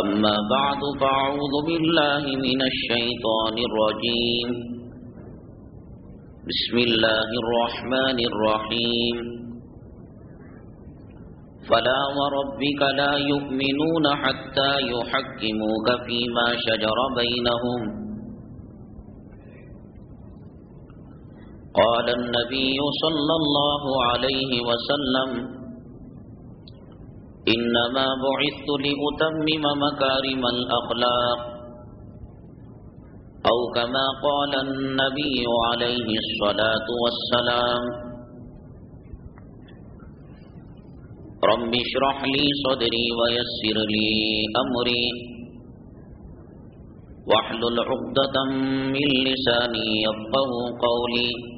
أما بعد فأعوذ بالله من الشيطان الرجيم. بسم الله الرحمن الرحيم. فلا وربك لا يؤمنون حتى يحكموك فيما شجر بينهم. قال النبي صلى الله عليه وسلم إنما بعثت لأتمم مكارم الأخلاق. أو كما قال النبي عليه الصلاة والسلام رب اشرح لي صدري ويسر لي أمري. واحلل عقدة من لساني يفقه قولي.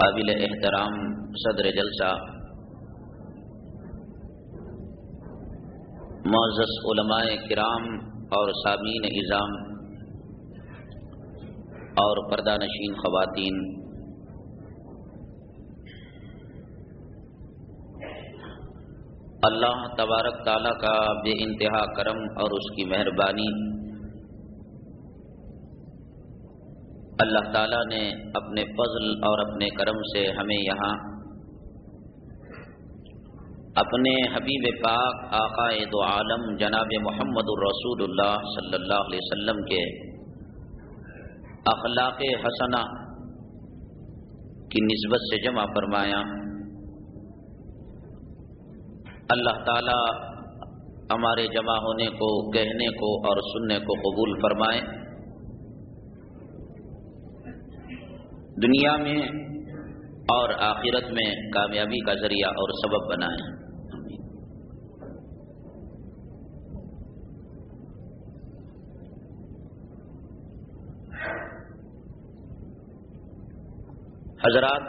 قابل احترام صدر جلسہ، معزز علماء کرام اور سامعین نظام اور پردہ نشین خواتین، اللہ تبارک تعالیٰ کا بے انتہا کرم اور اس کی مہربانی اللہ تعالیٰ نے اپنے فضل اور اپنے کرم سے ہمیں یہاں اپنے حبیب پاک آقائے دو عالم جناب محمد الرسول اللہ صلی اللہ علیہ وسلم کے اخلاق حسنہ کی نسبت سے جمع فرمایا۔ اللہ تعالی ہمارے جمع ہونے کو، کہنے کو اور سننے کو قبول فرمائے۔ دنیا میں اور آخرت میں کامیابی کا ذریعہ اور سبب بنائیں حضرات،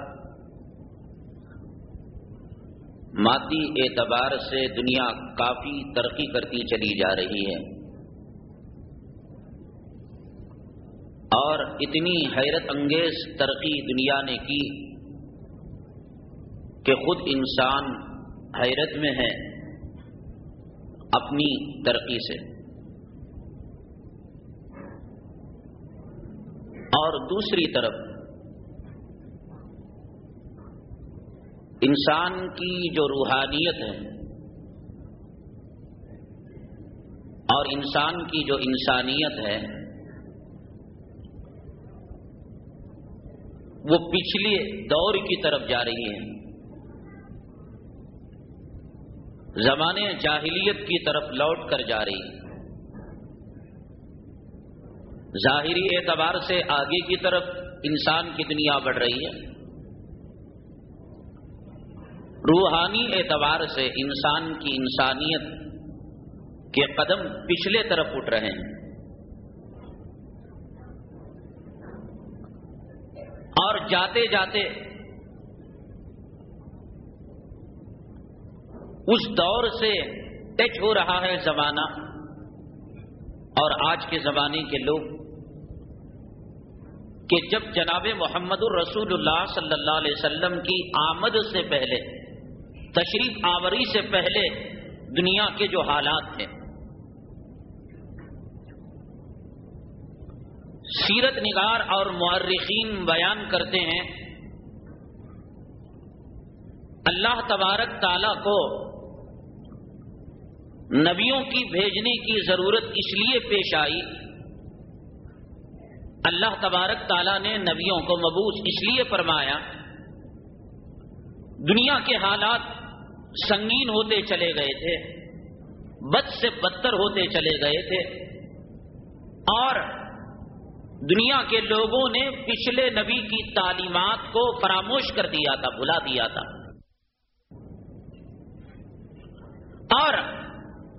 مادی اعتبار سے دنیا کافی ترقی کرتی چلی جا رہی ہے۔ اور اتنی حیرت انگیز ترقی دنیا نے کی کہ خود انسان حیرت میں ہے اپنی ترقی سے۔ اور دوسری طرف، انسان کی جو روحانیت ہے اور انسان کی جو انسانیت ہے وہ پچھلے دور کی طرف جا رہی ہے زمانے جاہلیت کی طرف لوٹ کر جا رہی ہے ظاہری اعتبار سے آگے کی طرف انسان کی دنیا بڑھ رہی ہے۔ روحانی اعتبار سے انسان کی انسانیت کے قدم پچھلے طرف اٹھ رہے ہیں۔ اور جاتے جاتے اس دور سے ٹچ ہو رہا ہے زمانہ اور آج کے زمانے کے لوگ کہ جب جناب محمد الرسول اللہ صلی اللہ علیہ وسلم کی آمد سے پہلے، تشریف آوری سے پہلے دنیا کے جو حالات تھے سیرت نگار اور معرخین بیان کرتے ہیں، اللہ تبارک تعالی کو نبیوں کی بھیجنے کی ضرورت اس لیے پیش آئی، اللہ تبارک تعالیٰ نے نبیوں کو مبوس اس لیے فرمایا، دنیا کے حالات سنگین ہوتے چلے گئے تھے، بد سے بدتر ہوتے چلے گئے تھے، اور دنیا کے لوگوں نے پچھلے نبی کی تعلیمات کو فراموش کر دیا تھا، بھلا دیا تھا۔ اور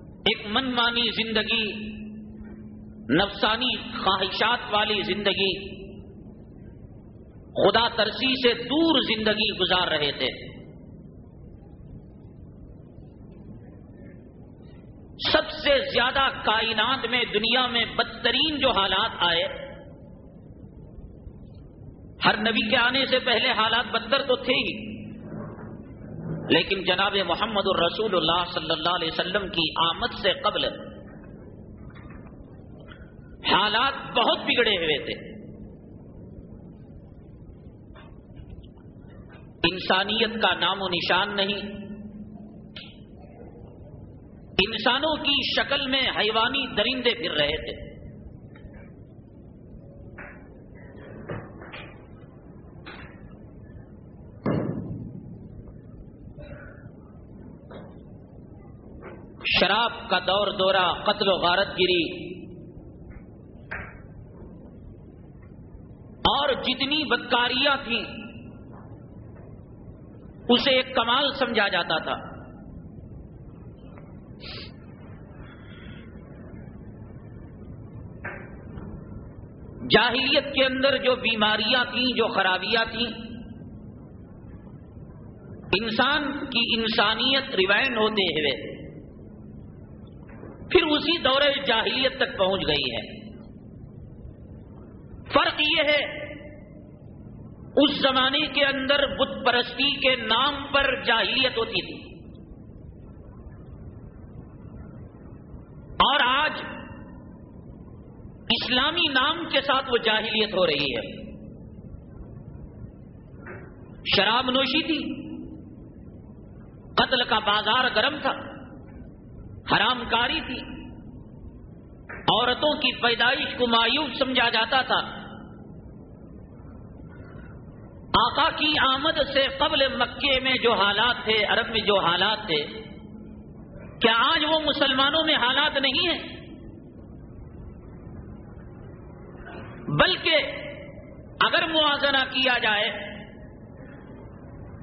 ایک من مانی زندگی، نفسانی خواہشات والی زندگی، خدا ترسی سے دور زندگی گزار رہے تھے۔ سب سے زیادہ کائنات میں، دنیا میں بدترین جو حالات آئے ہر نبی کے آنے سے پہلے حالات بدتر تو تھے ہی۔ لیکن جناب محمد الرسول اللہ صلی اللہ علیہ وسلم کی آمد سے قبل حالات بہت بگڑے ہوئے تھے۔ انسانیت کا نام و نشان نہیں۔ انسانوں کی شکل میں حیوانی درندے پھر رہے تھے۔ شراب کا دور دورہ، قتل و غارت گری۔ اور جتنی بدکاریاں تھیں، اسے ایک کمال سمجھا جاتا تھا۔ جاہلیت کے اندر جو بیماریاں تھیں، جو خرابیاں تھیں، انسان کی انسانیت ریوائنڈ ہوتے ہوئے اسی دور جاہلیت تک پہنچ گئی ہے۔ فرق یہ ہے، اس زمانے کے اندر بت پرستی کے نام پر جاہلیت ہوتی تھی۔ اور آج اسلامی نام کے ساتھ وہ جاہلیت ہو رہی ہے۔ شراب نوشی تھی، قتل کا بازار گرم تھا، حرام کاری تھی۔ عورتوں کی پیدائش کو مایوس سمجھا جاتا تھا۔ آقا کی آمد سے قبل مکے میں جو حالات تھے، عرب میں جو حالات تھے، کیا آج وہ مسلمانوں میں حالات نہیں ہیں؟ بلکہ اگر موازنہ کیا جائے،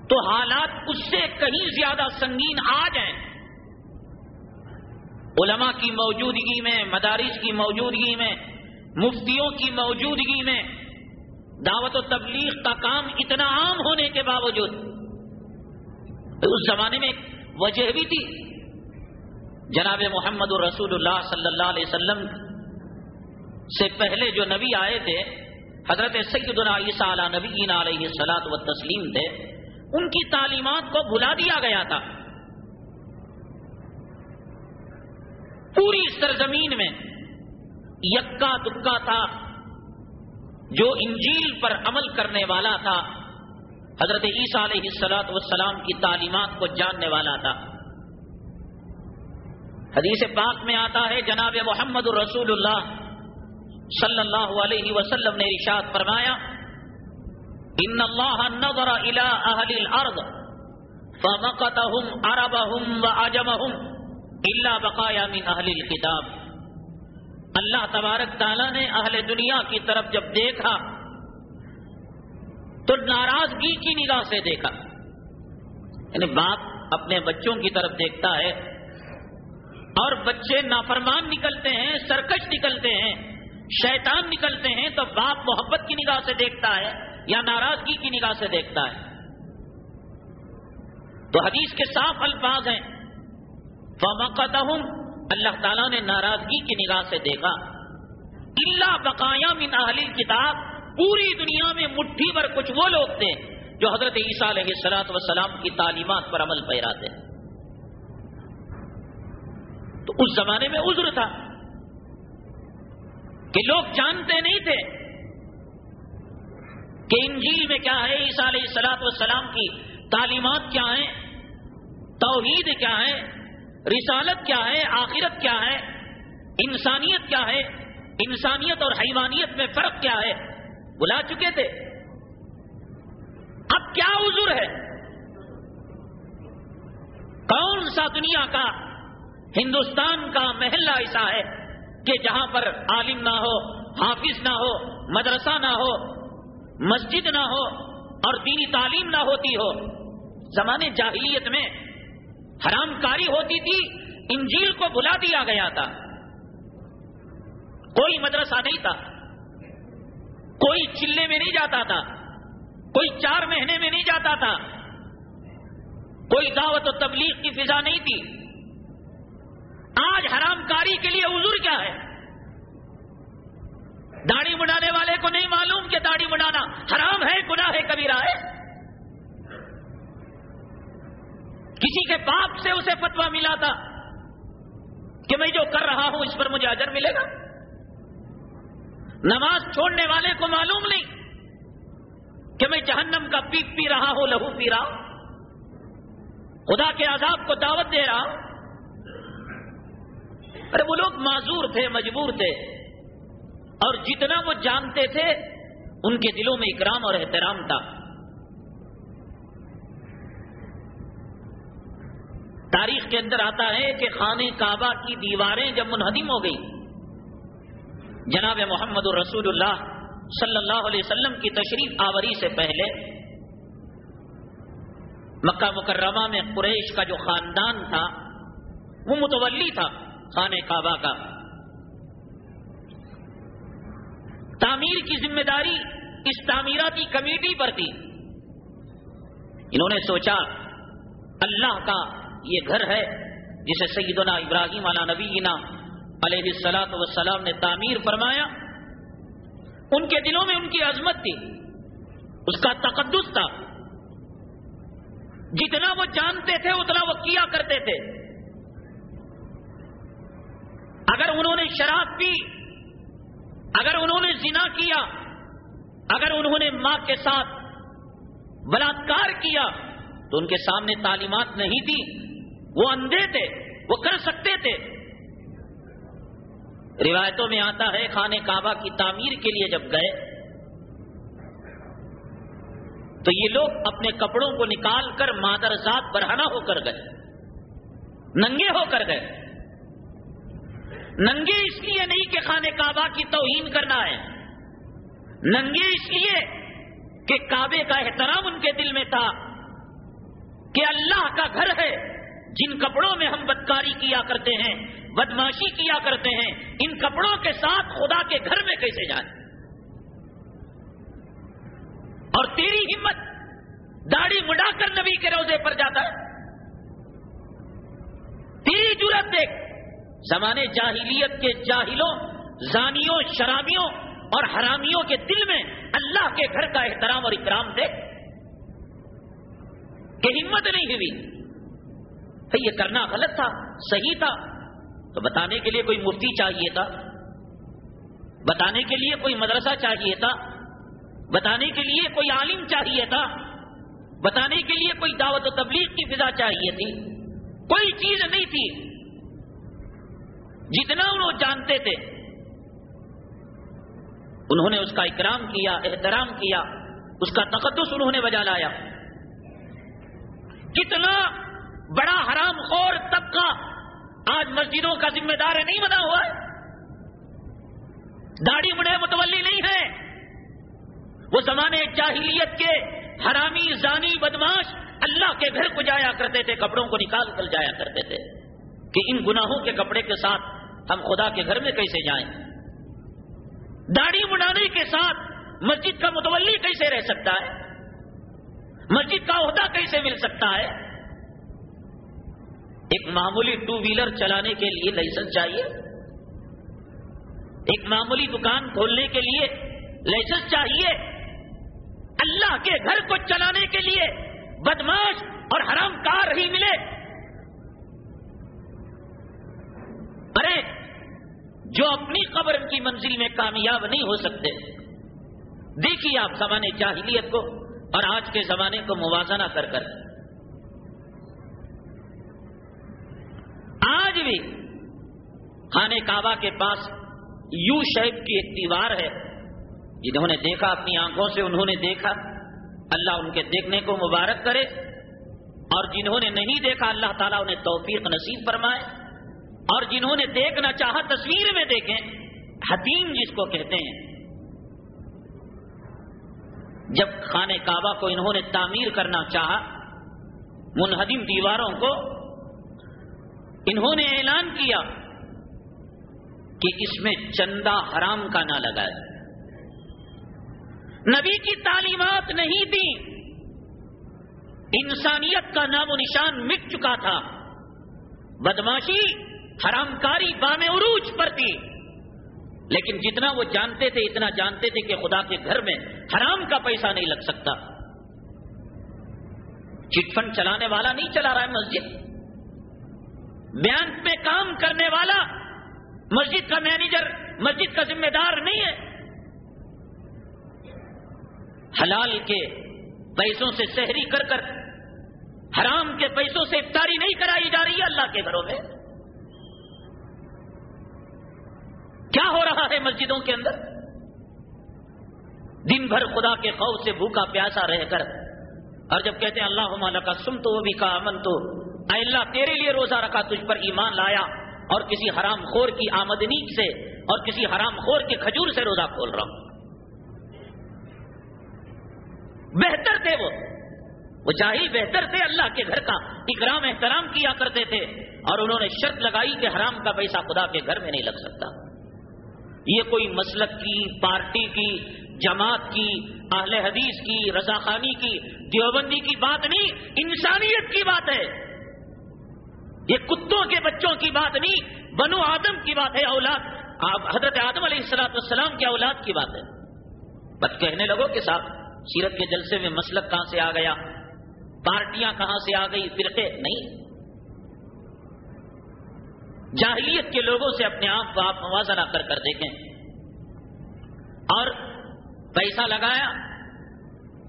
تو حالات اس سے کہیں زیادہ سنگین آ جائیں۔ علماء کی موجودگی میں، مدارس کی موجودگی میں، مفتیوں کی موجودگی میں دعوت و تبلیغ کا کام اتنا عام ہونے کے باوجود اس زمانے میں ایک وجہ بھی تھی۔ جناب محمد الرسول اللہ صلی اللہ علیہ وسلم سے پہلے جو نبی آئے تھے، حضرت سیدنا عیسیٰ علیہ نبی علیہ سلاد و تسلیم تھے، ان کی تعلیمات کو بھلا دیا گیا تھا۔ پوری سرزمین میں یکا دکا تھا، جو انجیل پر عمل کرنے والا تھا۔ حضرت عیسیٰ علیہ السلاط والسلام کی تعلیمات کو جاننے والا تھا۔ حدیث پاک میں آتا ہے، جناب محمد الرسول اللہ صلی اللہ علیہ وسلم نے ارشاد فرمایا، ان اللہ نظر الى اہل الارض فمقتهم عربهم وعجمهم الا بقایا من اہل الكتاب. اللہ تبارک تعالیٰ نے اہل دنیا کی طرف جب دیکھا، تو ناراضگی کی نگاہ سے دیکھا۔ یعنی باپ اپنے بچوں کی طرف دیکھتا ہے اور بچے نافرمان نکلتے ہیں، سرکش نکلتے ہیں، شیطان نکلتے ہیں، تو باپ محبت کی نگاہ سے دیکھتا ہے یا ناراضگی کی نگاہ سے دیکھتا ہے۔ تو حدیث کے صاف الفاظ ہیں۔ فمقتہم اللہ تعالیٰ نے ناراضگی کی نگاہ سے دیکھا۔ اللہ بقایا من اہل کتاب پوری دنیا میں مٹھی پر کچھ وہ لوگ تھے جو حضرت عیسیٰ علیہ سلاط وسلام کی تعلیمات پر عمل پیرا تھے تو اس زمانے میں عذر تھا کہ لوگ جانتے نہیں تھے کہ انجیل میں کیا ہے، عیسیٰ علیہ سلاط وسلام کی تعلیمات کیا ہیں، توحید کیا ہے رسالت کیا ہے؟ آخرت کیا ہے؟ انسانیت کیا ہے؟ انسانیت اور حیوانیت میں فرق کیا ہے؟ بلا چکے تھے۔ اب کیا عذر ہے؟ کون سا دنیا کا، ہندوستان کا محلہ ایسا ہے کہ جہاں پر عالم نہ ہو، حافظ نہ ہو، مدرسہ نہ ہو، مسجد نہ ہو اور دینی تعلیم نہ ہوتی ہو؟ زمانے جاہلیت میں حرام کاری ہوتی تھی، انجیل کو بلا دیا گیا تھا۔ کوئی مدرسہ نہیں تھا۔ کوئی چلے میں نہیں جاتا تھا۔ کوئی چار مہینے میں نہیں جاتا تھا۔ کوئی دعوت و تبلیغ کی فضا نہیں تھی۔ آج حرام کاری کے لیے حضور کیا ہے؟ داڑھی بڑھانے والے کو نہیں معلوم کہ داڑھی بڑھانا حرام ہے، گناہ ہے، کبیرہ ہے۔ کسی کے باپ سے اسے فتوا ملا تھا کہ میں جو کر رہا ہوں اس پر مجھے اجر ملے گا؟ نماز چھوڑنے والے کو معلوم نہیں کہ میں جہنم کا پیپ پی رہا ہوں، لہو پی رہا ہوں۔ خدا کے عذاب کو دعوت دے رہا ہوں۔ ارے وہ لوگ معذور تھے، مجبور تھے۔ اور جتنا وہ جانتے تھے، ان کے دلوں میں اکرام اور احترام تھا۔ تاریخ کے اندر آتا ہے کہ خانہ کعبہ کی دیواریں جب منہدم ہو گئی جناب محمد الرسول اللہ صلی اللہ علیہ وسلم کی تشریف آوری سے پہلے، مکہ مکرمہ میں قریش کا جو خاندان تھا، وہ متولی تھا خانہ کعبہ کا۔ تعمیر کی ذمہ داری اس تعمیراتی کمیٹی پر تھی۔ انہوں نے سوچا، اللہ کا یہ گھر ہے جسے سیدنا ابراہیم علا نبینا علیہ السلاط وسلام نے تعمیر فرمایا۔ ان کے دلوں میں ان کی عظمت تھی۔ اس کا تقدس تھا۔ جتنا وہ جانتے تھے، اتنا وہ کیا کرتے تھے۔ اگر انہوں نے شراب پی، اگر انہوں نے زنا کیا، اگر انہوں نے ماں کے ساتھ بلاತ್کار کیا، تو ان کے سامنے تعلیمات نہیں تھی وہ اندھے تھے، وہ کر سکتے تھے۔ روایتوں میں آتا ہے، خانہ کعبہ کی تعمیر کے لیے جب گئے، تو یہ لوگ اپنے کپڑوں کو نکال کر مادر ذات برہنا ہو کر گئے، ننگے ہو کر گئے۔ ننگے اس لیے نہیں کہ خانہ کعبہ کی توہین کرنا ہے۔ ننگے اس لیے کہ کعبے کا احترام ان کے دل میں تھا کہ اللہ کا گھر ہے۔ جن کپڑوں میں ہم بدکاری کیا کرتے ہیں، بدماشی کیا کرتے ہیں، ان کپڑوں کے ساتھ خدا کے گھر میں کیسے جائیں؟ اور تیری ہمت داڑھی مڈا کر نبی کے روزے پر جاتا ہے؟ تیری جرت دیکھ، زمانے جاہلیت کے جاہلوں، زانیوں، شرابیوں اور حرامیوں کے دل میں اللہ کے گھر کا احترام اور اکرام دیکھ کہ ہمت نہیں ہوئی۔ یہ کرنا غلط تھا، صحیح تھا۔ تو بتانے کے لیے کوئی مفتی چاہیے تھا۔ بتانے کے لیے کوئی مدرسہ چاہیے تھا۔ بتانے کے لیے کوئی عالم چاہیے تھا۔ بتانے کے لیے کوئی دعوت و تبلیغ کی فضا چاہیے تھی۔ کوئی چیز نہیں تھی۔ جتنا انہوں جانتے تھے۔ انہوں نے اس کا اکرام کیا، احترام کیا۔ اس کا تقدس انہوں نے بجا لایا۔ اتنا بڑا حرام خور طبقہ آج مسجدوں کا ذمہ دار نہیں بنا ہوا ہے۔ داڑھی بڑے متولی نہیں ہے۔ وہ زمانے جاہلیت کے حرامی زانی بدماش اللہ کے گھر کو جایا کرتے تھے، کپڑوں کو نکال کر جایا کرتے تھے۔ کہ ان گناہوں کے کپڑے کے ساتھ ہم خدا کے گھر میں کیسے جائیں؟ داڑھی بڑھانے کے ساتھ مسجد کا متولی کیسے رہ سکتا ہے؟ مسجد کا عہدہ کیسے مل سکتا ہے؟ ایک معمولی ٹو ویلر چلانے کے لیے لائسنس چاہیے۔ ایک معمولی دکان کھولنے کے لیے لائسنس چاہیے۔ اللہ کے گھر کو چلانے کے لیے بدماش اور حرام کار ہی ملے۔ ارے، جو اپنی قبر کی منزل میں کامیاب نہیں ہو سکتے، دیکھیے آپ زمانے جاہلیت کو اور آج کے زمانے کو موازنہ کر کر آج بھی خانے کعبہ کے پاس یو شیپ کی ایک دیوار ہے جنہوں نے دیکھا اپنی آنکھوں سے، انہوں نے دیکھا۔ اللہ ان کے دیکھنے کو مبارک کرے اور جنہوں نے نہیں دیکھا، اللہ تعالیٰ انہیں توفیق نصیب فرمائے۔ اور جنہوں نے دیکھنا چاہا، تصویر میں دیکھیں۔ حتیم جس کو کہتے ہیں۔ جب خانے کعبہ کو انہوں نے تعمیر کرنا چاہا، منہدم دیواروں کو انہوں نے اعلان کیا کہ اس میں چندہ حرام کا نہ لگائے نبی کی تعلیمات نہیں دی انسانیت کا نام و نشان مٹ چکا تھا۔ بدماشی حرام کاری بام عروج پر تھی۔ لیکن جتنا وہ جانتے تھے، اتنا جانتے تھے کہ خدا کے گھر میں حرام کا پیسہ نہیں لگ سکتا۔ چٹ فنڈ چلانے والا نہیں چلا رہا ہے مسجد۔ بینک میں کام کرنے والا مسجد کا مینیجر، مسجد کا ذمہ دار نہیں ہے۔ حلال کے پیسوں سے شہری کر کر، حرام کے پیسوں سے افطاری نہیں کرائی جا رہی ہے اللہ کے گھروں میں۔ کیا ہو رہا ہے مسجدوں کے اندر؟ دن بھر خدا کے خوف سے بھوکا پیاسا رہ کر، اور جب کہتے ہیں اللہ کا سم تو وہ بھی کا امن تو اے اللہ، تیرے لیے روزہ رکھا، تجھ پر ایمان لایا اور کسی حرام خور کی آمدنی سے اور کسی حرام خور کے کھجور سے روزہ کھول رہا ہوں۔ بہتر تھے وہ۔ وہ چاہیے بہتر تھے اللہ کے گھر کا۔ اکرام احترام کیا کرتے تھے اور انہوں نے شرط لگائی کہ حرام کا پیسہ خدا کے گھر میں نہیں لگ سکتا۔ یہ کوئی مسلک کی، پارٹی کی، جماعت کی، اہل حدیث کی، رضاخانی کی، دیوبندی کی بات نہیں، انسانیت کی بات ہے۔ یہ کتوں کے بچوں کی بات نہیں، بنو آدم کی بات ہے، اولاد۔ حضرت آدم علیہ السلاط السلام کی اولاد کی بات ہے۔ بس کہنے لگو کہ صاحب، سیرت کے جلسے میں مسلک کہاں سے آ گیا؟ پارٹیاں کہاں سے آ گئی؟ فرقے؟ نہیں۔ جاہلیت کے لوگوں سے اپنے آپ کو آپ موازنہ کر کر دیکھیں۔ اور پیسہ لگایا،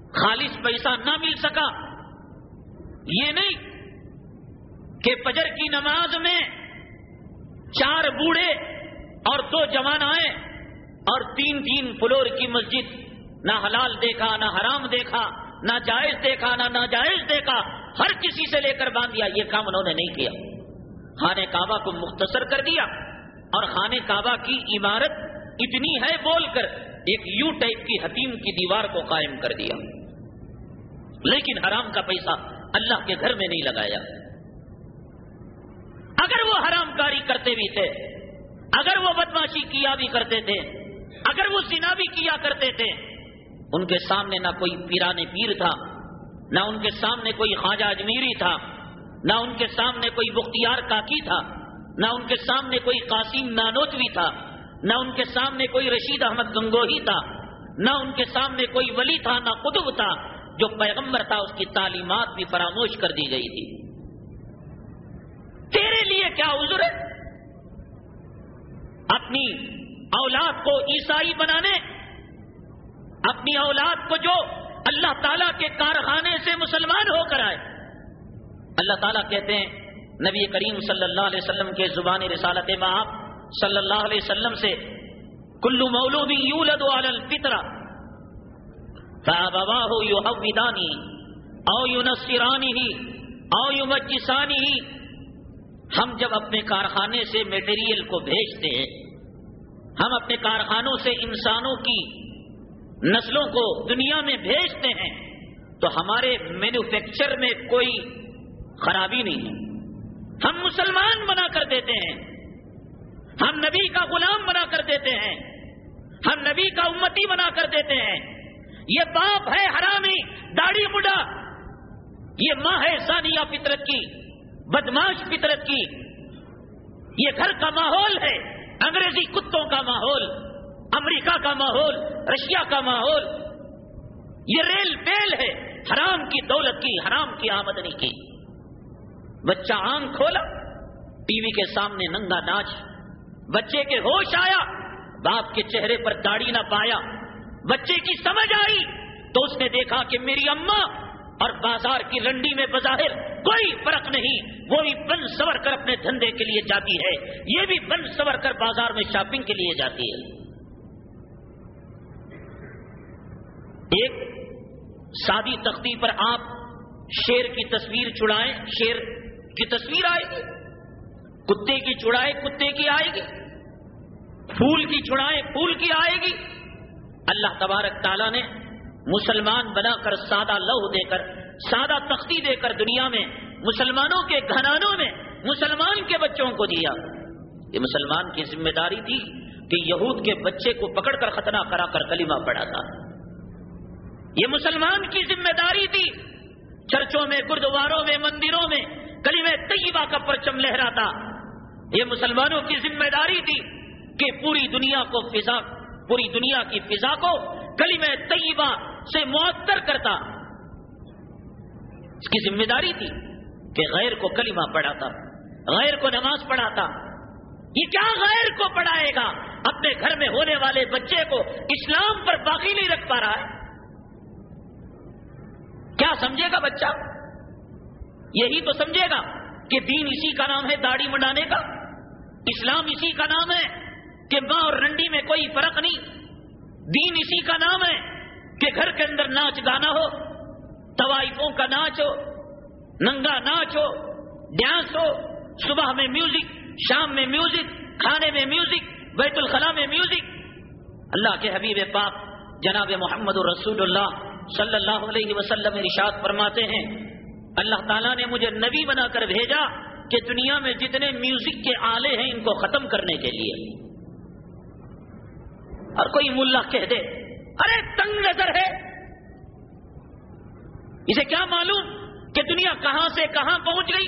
خالص پیسہ نہ مل سکا۔ یہ نہیں کہ فجر کی نماز میں چار بوڑھے اور دو جوان آئے اور تین تین فلور کی مسجد، نہ حلال دیکھا، نہ حرام دیکھا، نہ جائز دیکھا، نہ ناجائز دیکھا، ہر کسی سے لے کر باندھ دیا، یہ کام انہوں نے نہیں کیا۔ خانے کعبہ کو مختصر کر دیا اور خانے کعبہ کی عمارت اتنی ہے بول کر ایک یو ٹائپ کی حتیم کی دیوار کو قائم کر دیا۔ لیکن حرام کا پیسہ اللہ کے گھر میں نہیں لگایا۔ اگر وہ حرام کاری کرتے بھی تھے، اگر وہ بدماشی کیا بھی کرتے تھے، اگر وہ سنا بھی کیا کرتے تھے، ان کے سامنے نہ کوئی پیران پیر تھا، نہ ان کے سامنے کوئی خواجہ اجمیری تھا، نہ ان کے سامنے کوئی بختیار کاکی تھا، نہ ان کے سامنے کوئی قاسم نانوتوی تھا، نہ ان کے سامنے کوئی رشید احمد گنگوہی تھا، نہ ان کے سامنے کوئی ولی تھا، نہ قطب تھا، جو پیغمبر تھا، اس کی تعلیمات بھی فراموش کر دی گئی تھی۔ کیا عذر ہے؟ اپنی اولاد کو عیسائی بنانے، اپنی اولاد کو جو اللہ تعالیٰ کے کارخانے سے مسلمان ہو کر آئے۔ اللہ تعالیٰ کہتے ہیں، نبی کریم صلی اللہ علیہ وسلم کے زبانی رسالت آپ صلی اللہ علیہ وسلم سے، کلو مولود یولد علی الفطرہ فابواہ یحودانی، او یونسرانی او مجسانی ہی ہم جب اپنے کارخانے سے میٹیریل کو بھیجتے ہیں، ہم اپنے کارخانوں سے انسانوں کی نسلوں کو دنیا میں بھیجتے ہیں، تو ہمارے مینوفیکچر میں کوئی خرابی نہیں ہے۔ ہم مسلمان بنا کر دیتے ہیں، ہم نبی کا غلام بنا کر دیتے ہیں، ہم نبی کا امتی بنا کر دیتے ہیں۔ یہ باپ ہے حرامی، داڑھی مڈا، یہ ماں ہے ثانیہ فطرت کی۔ بدماش فطرت کی۔ یہ گھر کا ماحول ہے، انگریزی کتوں کا ماحول، امریکہ کا ماحول، رشیا کا ماحول۔ یہ ریل بیل ہے، حرام کی دولت کی، حرام کی آمدنی کی۔ بچہ آنکھ کھولا، ٹی وی کے سامنے ننگا ناچ۔ بچے کے ہوش آیا، باپ کے چہرے پر داڑھی نہ پایا۔ بچے کی سمجھ آئی تو اس نے دیکھا کہ میری اماں اور بازار کی رنڈی میں بظاہر کوئی فرق نہیں وہ بھی بن سور کر اپنے دھندے کے لیے جاتی ہے، یہ بھی بن سور کر بازار میں شاپنگ کے لیے جاتی ہے۔ ایک سادی تختی پر آپ شیر کی تصویر چڑائیں شیر کی تصویر آئے گی، کتے کی چڑائے کتے کی آئے گی، پھول کی چڑائے پھول کی آئے گی۔ اللہ تبارک تعالیٰ نے مسلمان بنا کر سادہ لہو دے کر، سادہ تختی دے کر دنیا میں، مسلمانوں کے گھرانوں میں، مسلمان کے بچوں کو دیا۔ یہ مسلمان کی ذمہ داری تھی کہ یہود کے بچے کو پکڑ کر ختنہ کرا کر کلمہ پڑا تھا۔ یہ مسلمان کی ذمہ داری تھی۔ چرچوں میں، گردواروں میں، مندروں میں کلیم طیبہ کا پرچم لہراتا۔ یہ مسلمانوں کی ذمہ داری تھی کہ پوری دنیا کو فضا، پوری دنیا کی فضا کو کلیم طیبہ سے معطر کرتا۔ اس کی ذمہ داری تھی کہ غیر کو کلمہ پڑھاتا، غیر کو نماز پڑھاتا۔ یہ کیا غیر کو پڑھائے گا؟ اپنے گھر میں ہونے والے بچے کو اسلام پر باقی نہیں رکھ پا رہا ہے۔ کیا سمجھے گا بچہ؟ یہی تو سمجھے گا کہ دین اسی کا نام ہے داڑھی منڈانے کا، اسلام اسی کا نام ہے کہ ماں اور رنڈی میں کوئی فرق نہیں۔ دین اسی کا نام ہے کہ گھر کے اندر ناچ گانا ہو، طوائفوں کا ناچ ہو، ننگا ناچ ہو، ڈانس ہو، صبح میں میوزک، شام میں میوزک، کھانے میں میوزک، بیت الخلا میں میوزک۔ اللہ کے حبیب پاک جناب محمد الرسول اللہ صلی اللہ علیہ وسلم ارشاد فرماتے ہیں، اللہ تعالیٰ نے مجھے نبی بنا کر بھیجا کہ دنیا میں جتنے میوزک کے آلے ہیں ان کو ختم کرنے کے لیے۔ اور کوئی ملا کہہ دے ارے تنگ نظر ہے۔ اسے کیا معلوم کہ دنیا کہاں سے کہاں پہنچ گئی؟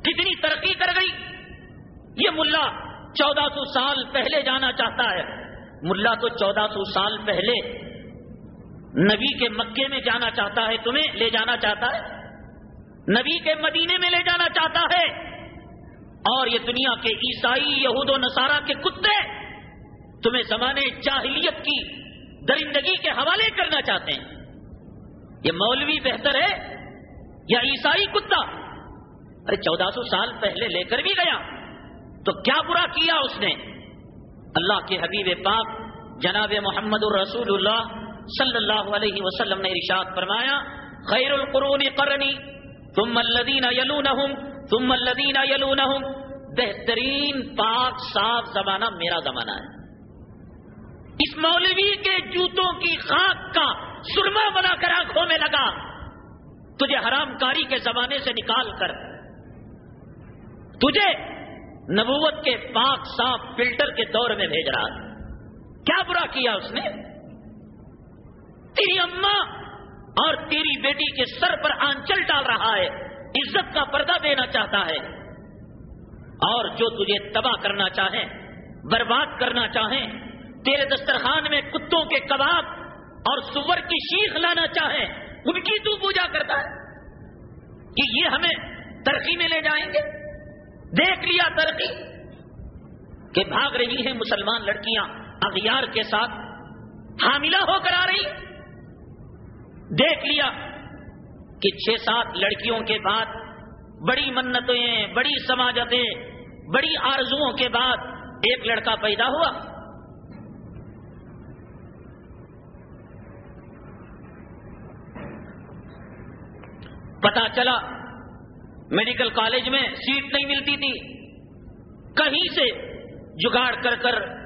کتنی ترقی کر گئی؟ یہ ملا چودہ سو سال پہلے جانا چاہتا ہے۔ ملا تو چودہ سو سال پہلے نبی کے مکے میں جانا چاہتا ہے۔ تمہیں لے جانا چاہتا ہے؟ نبی کے مدینے میں لے جانا چاہتا ہے۔ اور یہ دنیا کے عیسائی یہود و نصارہ کے کتے، تمہیں زمانے جاہلیت کی درندگی کے حوالے کرنا چاہتے ہیں۔ یہ مولوی بہتر ہے یا عیسائی کتا؟ ارے، چودہ سو سال پہلے لے کر بھی گیا۔ تو کیا برا کیا اس نے؟ اللہ کے حبیب پاک جناب محمد الرسول اللہ صلی اللہ علیہ وسلم نے ارشاد فرمایا، خیر القرون قرنی تم الدین یلونہم تم الدین یلونہم، بہترین پاک صاف زمانہ میرا زمانہ ہے۔ اس مولوی کے جوتوں کی خاک کا سرما بنا کر آنکھوں میں لگا۔ تجھے حرام کاری کے زمانے سے نکال کر۔ تجھے نبوت کے پاک صاف فلٹر کے دور میں بھیج رہا۔ کیا برا کیا اس نے؟ تیری اماں اور تیری بیٹی کے سر پر آنچل ڈال رہا ہے۔ عزت کا پردہ دینا چاہتا ہے۔ اور جو تجھے تباہ کرنا چاہیں، برباد کرنا چاہیں تیرے دسترخوان میں کتوں کے کباب اور سور کی شیخ لانا چاہیں، ان کی تو پوجا کرتا ہے۔ کہ یہ ہمیں ترقی میں لے جائیں گے۔ دیکھ لیا ترقی۔ کہ بھاگ رہی ہیں مسلمان لڑکیاں اغیار کے ساتھ، حاملہ ہو کر آ رہی۔ دیکھ لیا کہ چھ سات لڑکیوں کے بعد بڑی منتیں، بڑی سماجتیں، بڑی آرزوؤں کے بعد ایک لڑکا پیدا ہوا۔ پتا چلا۔ میڈیکل کالج میں سیٹ نہیں ملتی تھی۔ کہیں سے جگاڑ کر کر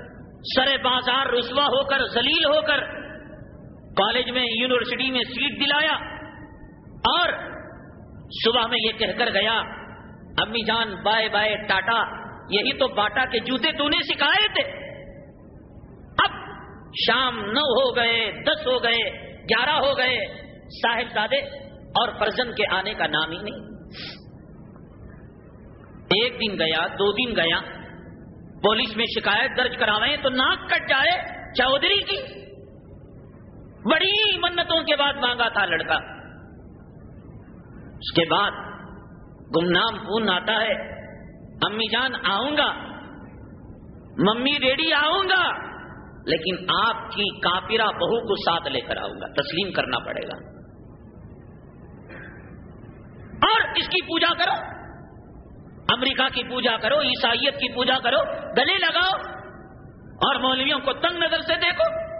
سر بازار رسوا ہو کر، ذلیل ہو کر کالج میں، یونیورسٹی میں سیٹ دلایا۔ اور صبح میں یہ کہہ کر گیا، امی جان، بائے بائے، ٹاٹا، یہی تو باٹا کے جوتے تو نے سکھائے تھے۔ اب شام نو ہو گئے، دس ہو گئے، گیارہ ہو گئے۔ صاحب زادے اور فرزن کے آنے کا نام ہی نہیں۔ ایک دن گیا، دو دن گیا، پولیس میں شکایت درج کراویں تو ناک کٹ جائے، چودھری کی۔ بڑی منتوں کے بعد مانگا تھا لڑکا۔ اس کے بعد گمنام فون آتا ہے، امی جان آؤں گا، ممی ڈیڈی آؤں گا، لیکن آپ کی کافرہ بہو کو ساتھ لے کر آؤں گا، تسلیم کرنا پڑے گا۔ اور اس کی پوجا کرو؟ امریکہ کی پوجا کرو، عیسائیت کی پوجا کرو، گلے لگاؤ اور مولویوں کو تنگ نظر سے دیکھو۔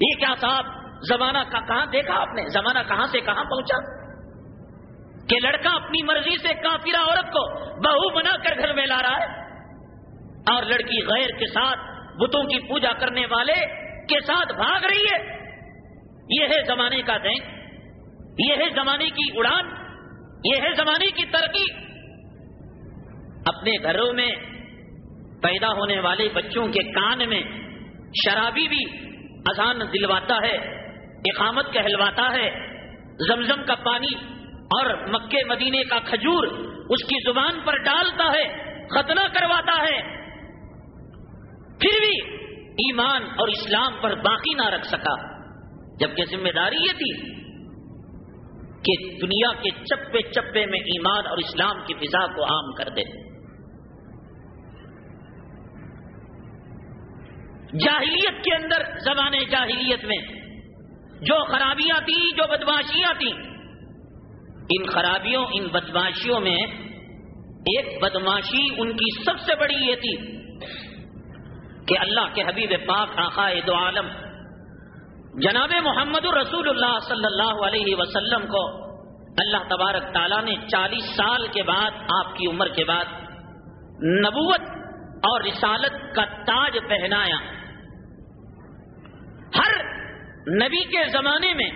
یہ کیا صاحب زمانہ کا کہاں دیکھا آپ نے؟ زمانہ کہاں سے کہاں پہنچا؟ کہ لڑکا اپنی مرضی سے کافرہ عورت کو بہو بنا کر گھر میں لا رہا ہے اور لڑکی غیر کے ساتھ بتوں کی پوجا کرنے والے کے ساتھ بھاگ رہی ہے۔ یہ ہے زمانے کا دین، یہ ہے زمانے کی اڑان۔ یہ ہے زمانے کی ترقی۔ اپنے گھروں میں پیدا ہونے والے بچوں کے کان میں شرابی بھی اذان دلواتا ہے، اقامت کہلواتا ہے۔ زمزم کا پانی اور مکے مدینے کا کھجور اس کی زبان پر ڈالتا ہے، ختنہ کرواتا ہے۔ پھر بھی ایمان اور اسلام پر باقی نہ رکھ سکا۔ جبکہ ذمہ داری یہ تھی کہ دنیا کے چپے چپے میں ایمان اور اسلام کی فضا کو عام کر دے۔ جاہلیت کے اندر، زبان جاہلیت میں، جو خرابیاں تھیں جو بدماشیاں تھیں، ان خرابیوں، ان بدماشیوں میں ایک بدماشی ان کی سب سے بڑی یہ تھی کہ اللہ کے حبیب پاک آقا دو عالم جناب محمد الرسول اللہ صلی اللہ علیہ وسلم کو اللہ تبارک تعالیٰ نے چالیس سال کے بعد، آپ کی عمر کے بعد نبوت اور رسالت کا تاج پہنایا۔ ہر نبی کے زمانے میں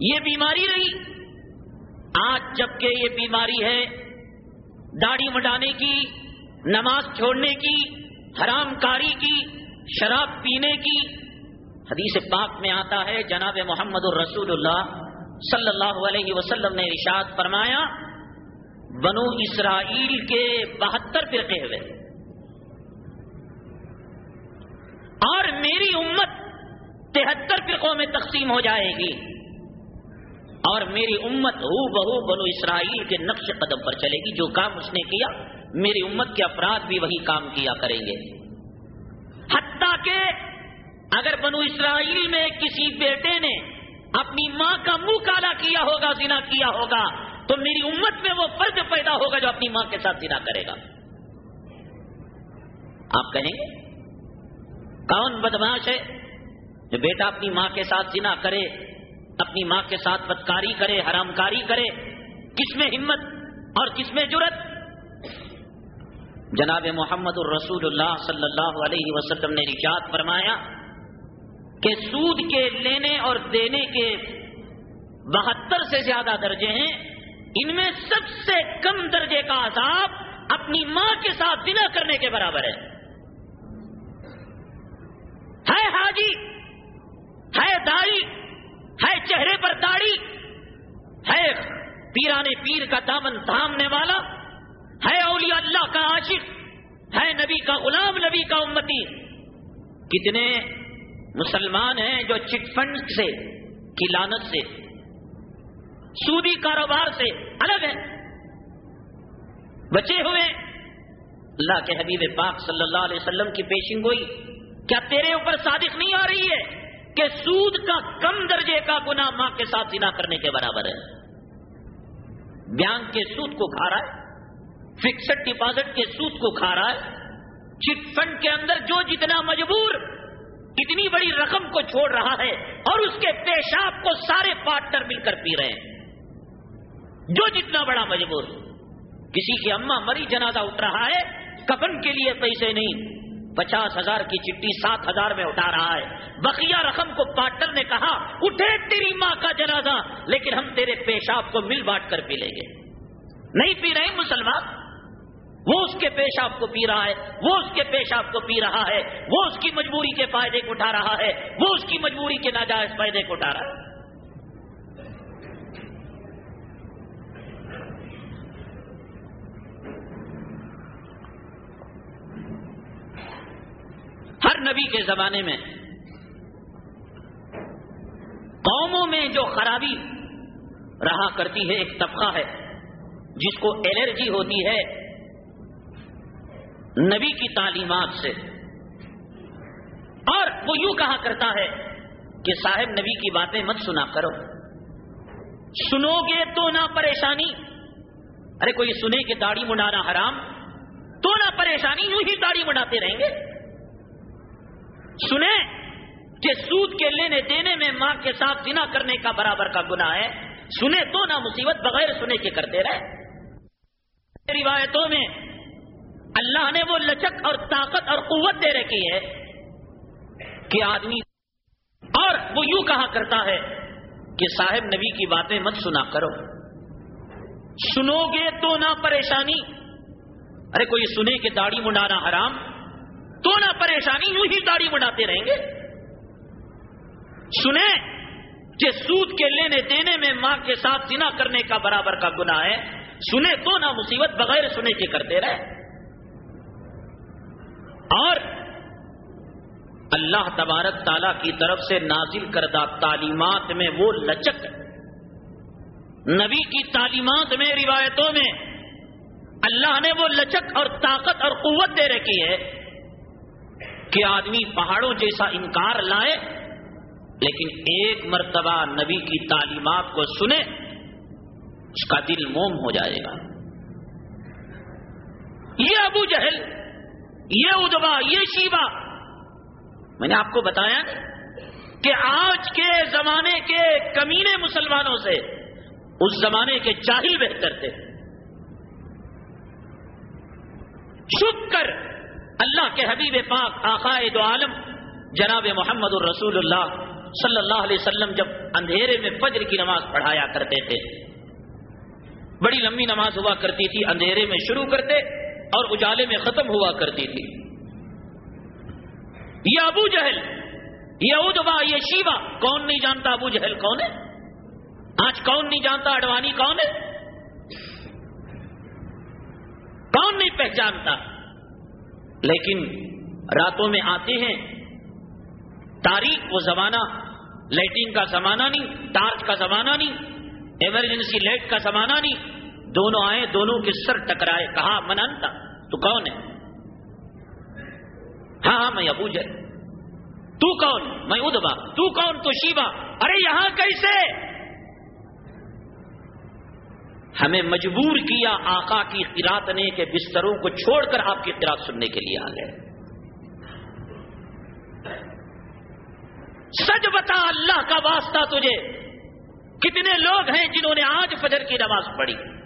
یہ بیماری رہی۔ آج جبکہ یہ بیماری ہے، داڑھی مڈانے کی، نماز چھوڑنے کی، حرام کاری کی، شراب پینے کی حدیث پاک میں آتا ہے، جناب محمد الرسول اللہ صلی اللہ علیہ وسلم نے ارشاد فرمایا، بنو اسرائیل کے بہتر فرقے ہوئے۔ اور میری امت تہتر فرقوں میں تقسیم ہو جائے گی۔ اور میری امت ہو بہو بنو اسرائیل کے نقش قدم پر چلے گی۔ جو کام اس نے کیا، میری امت کے افراد بھی وہی کام کیا کریں گے۔ حتیٰ کہ اگر بنو اسرائیل میں کسی بیٹے نے اپنی ماں کا منہ کالا کیا ہوگا، زنا کیا ہوگا، تو میری امت میں وہ فرد پیدا ہوگا جو اپنی ماں کے ساتھ زنا کرے گا۔ آپ کہیں گے؟ کون بدماش ہے جو بیٹا اپنی ماں کے ساتھ زنا کرے، اپنی ماں کے ساتھ بدکاری کرے حرام کاری کرے؟ کس میں ہمت اور کس میں جرت جناب محمد الرسول اللہ صلی اللہ علیہ وسلم نے رجاد فرمایا۔ کہ سود کے لینے اور دینے کے بہتر سے زیادہ درجے ہیں، ان میں سب سے کم درجے کا عذاب اپنی ماں کے ساتھ دنا کرنے کے برابر ہے۔ حاجی، ہے داڑھی، ہے چہرے پر داڑھی، ہے پیرانے پیر کا دامن تھامنے والا، ہے اولیاء اللہ کا عاشق، ہے نبی کا غلام، نبی کا امتی۔ کتنے مسلمان ہیں جو چٹ فنڈ سے، کی لانت سے، سودی کاروبار سے الگ ہے بچے ہوئے اللہ کے حبیب پاک صلی اللہ علیہ وسلم کی پیشن گوئی، کیا تیرے اوپر صادق نہیں آ رہی ہے کہ سود کا کم درجے کا گنا ماں کے ساتھ زنا کرنے کے برابر ہے؟ بینک کے سود کو کھا رہا ہے، فکسڈ ڈپازٹ کے سود کو کھا رہا ہے، چٹ فنڈ کے اندر جو جتنا مجبور اتنی بڑی رقم کو چھوڑ رہا ہے اور اس کے پیشاب کو سارے پارٹنر مل کر پی رہے ہیں۔ جو جتنا بڑا مجبور، کسی کی اما مری، جنازہ اٹھ رہا ہے، کفن کے لیے پیسے نہیں، پچاس ہزار کی چٹھی سات ہزار میں اٹھا رہا ہے۔ بقیہ رقم کو پارٹنر نے کہا، اٹھے تیری ماں کا جنازہ، لیکن ہم تیرے پیشاب کو مل بانٹ کر پی لیں گے۔ نہیں پی رہے مسلمان؟ وہ اس کے پیشاب کو پی رہا ہے، وہ اس کے پیشاب کو پی رہا ہے، وہ اس کی مجبوری کے فائدے کو اٹھا رہا ہے، وہ اس کی مجبوری کے ناجائز فائدے کو اٹھا رہا ہے۔ ہر نبی کے زمانے میں قوموں میں جو خرابی رہا کرتی ہے، ایک طبقہ ہے، جس کو الرجی ہوتی ہے نبی کی تعلیمات سے۔ اور وہ یوں کہا کرتا ہے کہ صاحب نبی کی باتیں مت سنا کرو۔ سنو گے تو نہ پریشانی۔ ارے کوئی سنے کہ داڑھی منڈانا حرام، تو نہ پریشانی، یوں ہی داڑھی منڈاتے رہیں گے۔ سنیں کہ سود کے لینے دینے میں ماں کے ساتھ جنا کرنے کا برابر کا گناہ ہے۔ سنے تو نہ مصیبت، بغیر سنے کے کرتے رہے۔ روایتوں میں اللہ نے وہ لچک اور طاقت اور قوت دے رکھی ہے کہ آدمی اور وہ یوں کہا کرتا ہے کہ صاحب نبی کی باتیں مت سنا کرو۔ سنو گے تو نہ پریشانی۔ ارے کوئی سنے کہ داڑھی منڈانا حرام، تو نہ پریشانی، یوں ہی داڑھی بڑھاتے رہیں گے۔ سنیں کہ سود کے لینے دینے میں ماں کے ساتھ جنا کرنے کا برابر کا گناہ ہے۔ سنے تو نہ مصیبت، بغیر سنے کے کرتے رہے۔ اور اللہ تبارک تعالی کی طرف سے نازل کردہ تعلیمات میں وہ لچک نبی کی تعلیمات میں، روایتوں میں اللہ نے وہ لچک اور طاقت اور قوت دے رکھی ہے کہ آدمی پہاڑوں جیسا انکار لائے، لیکن ایک مرتبہ نبی کی تعلیمات کو سنے، اس کا دل موم ہو جائے گا۔ یہ ابو جہل یہ ادبا، یہ شیوا میں نے آپ کو بتایا کہ آج کے زمانے کے کمینے مسلمانوں سے اس زمانے کے چاہل بہتر تھے۔ چھپ کر اللہ کے حبیب پاک آقائد عالم جناب محمد الرسول اللہ صلی اللہ علیہ وسلم جب اندھیرے میں فجر کی نماز پڑھایا کرتے تھے۔ بڑی لمبی نماز ہوا کرتی تھی، اندھیرے میں شروع کرتے اور اجالے میں ختم ہوا کرتی تھی۔ یہ ابو جہل، یہ ادبا یہ شیوا، کون نہیں جانتا ابو جہل کون ہے؟ آج کون نہیں جانتا، اڈوانی کون ہے؟ کون نہیں پہچانتا؟ لیکن راتوں میں آتے ہیں۔ تاریخ وہ زمانہ لائٹنگ کا زمانہ نہیں ٹارچ کا زمانہ نہیں ایمرجنسی لائٹ کا زمانہ نہیں۔ دونوں آئے، دونوں کے سر ٹکرائے، کہا منانتا تو کون ہے؟ ہاں ہاں میں ابو جل تو کون؟ میں ادبا۔ تو کون؟ تو شیوا ارے، یہاں کیسے؟ ہمیں مجبور کیا آقا کی قرات نے کے بستروں کو چھوڑ کر آپ کی قرات سننے کے لیے آ گئے۔ سچ بتا، اللہ کا واسطہ تجھے۔ کتنے لوگ ہیں جنہوں نے آج فجر کی نماز پڑھی؟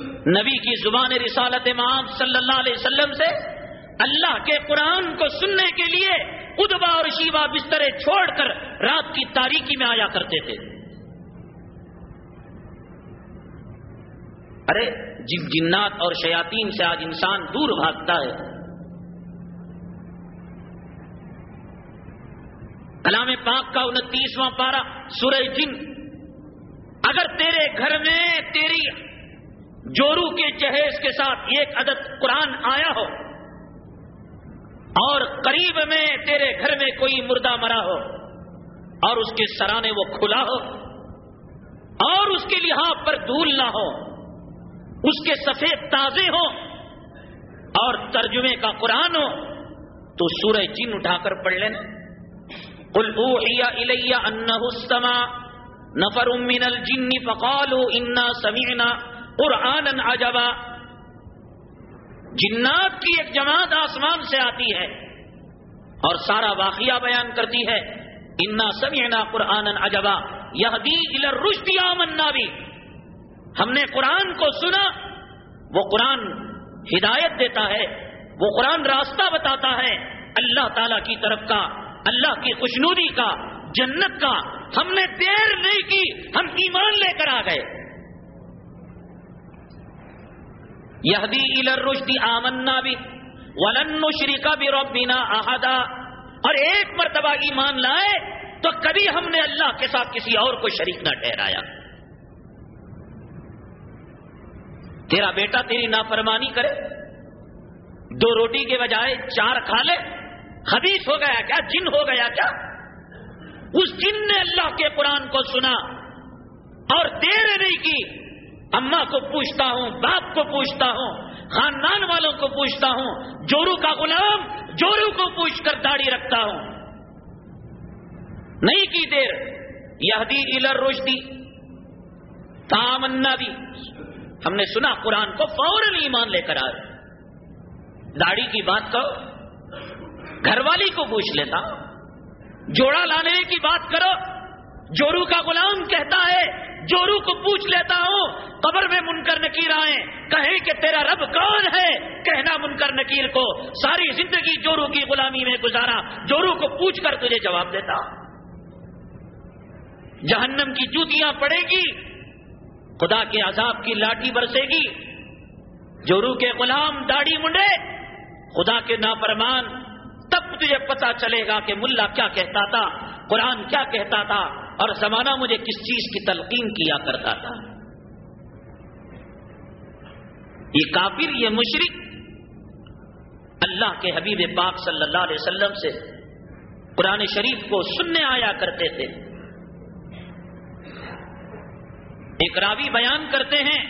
نبی کی زبان رسالت امام صلی اللہ علیہ وسلم سے اللہ کے قرآن کو سننے کے لیے ادبا اور شیوا بسترے چھوڑ کر رات کی تاریکی میں آیا کرتے تھے۔ ارے، جن جنات اور شیاطین سے آج انسان دور بھاگتا ہے۔ کلام پاک کا انتیسواں پارا سورہ جن۔ اگر تیرے گھر میں تیری جورو کے جہیز کے ساتھ ایک عدد قرآن آیا ہو اور قریب میں تیرے گھر میں کوئی مردہ مرا ہو اور اس کے سرانے وہ کھلا ہو اور اس کے لحاظ پر دھول نہ ہو، اس کے سفید تازے ہوں اور ترجمے کا قرآن ہو، تو سورہ جن اٹھا کر پڑھ لینا۔ الیا انما نفر من الجن فقالوا انا سمعنا۔ قرآن عجبا۔ جنات کی ایک جماعت آسمان سے آتی ہے اور سارا واقعہ بیان کرتی ہے۔ انا سمعنا قرآن عجبا۔ یہ الى الرشد آمنا بھی ہم نے قرآن کو سنا، وہ قرآن ہدایت دیتا ہے، وہ قرآن راستہ بتاتا ہے۔ اللہ تعالی کی طرف کا، اللہ کی خوشنودی کا، جنت کا۔ ہم نے دیر نہیں کی، ہم ایمان لے کر آ گئے۔ یہدی الر آمنا بھی ولن شریقہ بھی روبینا احدا اور ایک مرتبہ ایمان لائے تو کبھی ہم نے اللہ کے ساتھ کسی اور کو شریک نہ ٹھہرایا. تیرا بیٹا تیری نافرمانی کرے. دو روٹی کے بجائے چار کھا لے. خبیص ہو گیا کیا؟ جن ہو گیا کیا؟ اس جن نے اللہ کے قرآن کو سنا اور دیر نہیں کی اما کو پوچھتا ہوں، باپ کو پوچھتا ہوں، خاندان والوں کو پوچھتا ہوں، جورو کا غلام جورو کو پوچھ کر داڑھی رکھتا ہوں۔ نہیں کی دیر یہ الر روشدی تامنا بھی۔ ہم نے سنا قرآن کو فوراً ایمان لے کر آئے داڑھی کی بات کرو، گھر والی کو پوچھ لیتا۔ جوڑا لانے کی بات کرو، جورو کا غلام کہتا ہے جورو کو پوچھ لیتا ہوں قبر میں منکر نکیر آئے کہیں کہ تیرا رب کون ہے؟ کہنا منکر نکیر کو۔ ساری زندگی جورو کی غلامی میں گزارا جورو کو پوچھ کر تجھے جواب دیتا۔ جہنم کی جوتیاں پڑے گی، خدا کے عذاب کی لاٹھی برسے گی۔ جورو کے غلام داڑھی منڈے، خدا کے نافرمان، تب تجھے پتا چلے گا کہ ملا کیا کہتا تھا، قرآن کیا کہتا تھا۔ اور زمانہ مجھے کس چیز کی تلقین کیا کرتا تھا؟ یہ کافر، یہ مشرق اللہ کے حبیب پاک صلی اللہ علیہ وسلم سے قرآن شریف کو سننے آیا کرتے تھے۔ ایک راوی بیان کرتے ہیں،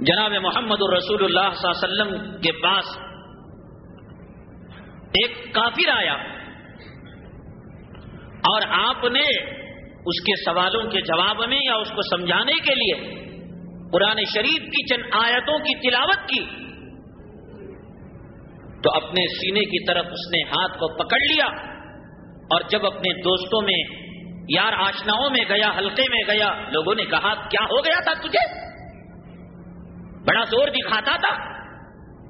جناب محمد الرسول اللہ صلی اللہ علیہ وسلم کے پاس ایک کافر آیا اور آپ نے اس کے سوالوں کے جواب میں یا اس کو سمجھانے کے لیے قرآن شریف کی چند آیتوں کی تلاوت کی تو اپنے سینے کی طرف اس نے ہاتھ کو پکڑ لیا اور جب اپنے دوستوں میں یار آشناؤں میں گیا ہلکے میں گیا، لوگوں نے کہا، کیا ہو گیا تھا تجھے؟ بڑا زور دکھاتا تھا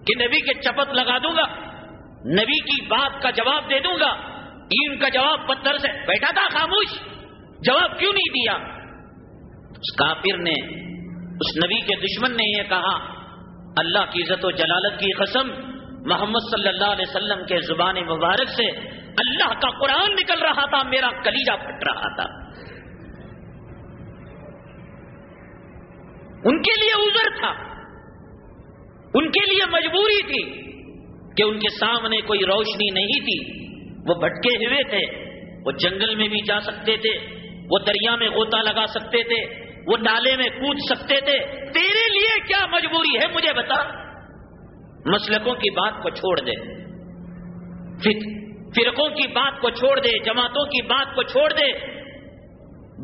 کہ نبی کے چپت لگا دوں گا۔ نبی کی بات کا جواب دے دوں گا۔ این کا جواب پتھر سے بیٹھا تھا خاموش۔ جواب کیوں نہیں دیا؟ اس کافر نے، اس نبی کے دشمن نے یہ کہا، اللہ کی عزت و جلالت کی قسم، محمد صلی اللہ علیہ وسلم کے زبان مبارک سے اللہ کا قرآن نکل رہا تھا، میرا کلیجا پھٹ رہا تھا۔ ان کے لیے عذر تھا۔ ان کے لیے مجبوری تھی۔ کہ ان کے سامنے کوئی روشنی نہیں تھی۔ وہ بھٹکے ہوئے تھے۔ وہ جنگل میں بھی جا سکتے تھے۔ وہ دریا میں غوطہ لگا سکتے تھے۔ وہ نالے میں کود سکتے تھے۔ تیرے لیے کیا مجبوری ہے مجھے بتا۔ مسلکوں کی بات کو چھوڑ دے۔ فرقوں کی بات کو چھوڑ دے۔ جماعتوں کی بات کو چھوڑ دے۔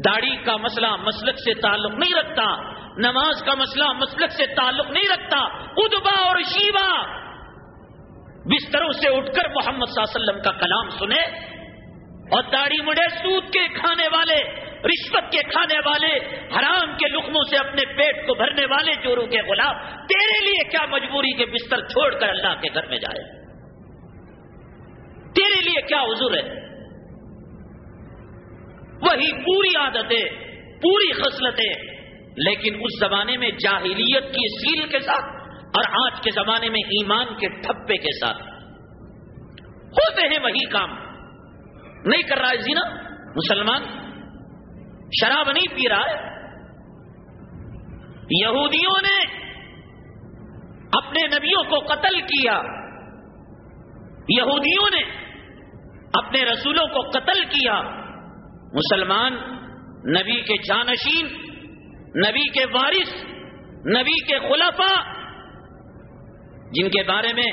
داڑھی کا مسئلہ مسلک سے تعلق نہیں رکھتا۔ نماز کا مسئلہ مسلک سے تعلق نہیں رکھتا۔ ادبا اور شیوا بستروں سے اٹھ کر محمد صلی اللہ علیہ وسلم کا کلام سنے اور داڑھی مڑے سود کے کھانے والے، رشوت کے کھانے والے، حرام کے لقموں سے اپنے پیٹ کو بھرنے والے چوروں کے غلام، تیرے لیے کیا مجبوری کے بستر چھوڑ کر اللہ کے گھر میں جائے؟ تیرے لیے کیا حضور ہے؟ وہی پوری عادتیں، پوری خصلتیں، لیکن اس زمانے میں جاہلیت کی سیل کے ساتھ اور آج کے زمانے میں ایمان کے ٹھپے کے ساتھ ہوتے ہیں وہی کام۔ نہیں کر رہا ہے زینا، مسلمان، شراب نہیں پی رہا ہے۔ یہودیوں نے اپنے نبیوں کو قتل کیا۔ یہودیوں نے اپنے رسولوں کو قتل کیا۔ مسلمان، نبی کے جانشین، نبی کے وارث، نبی کے خلفاء جن کے بارے میں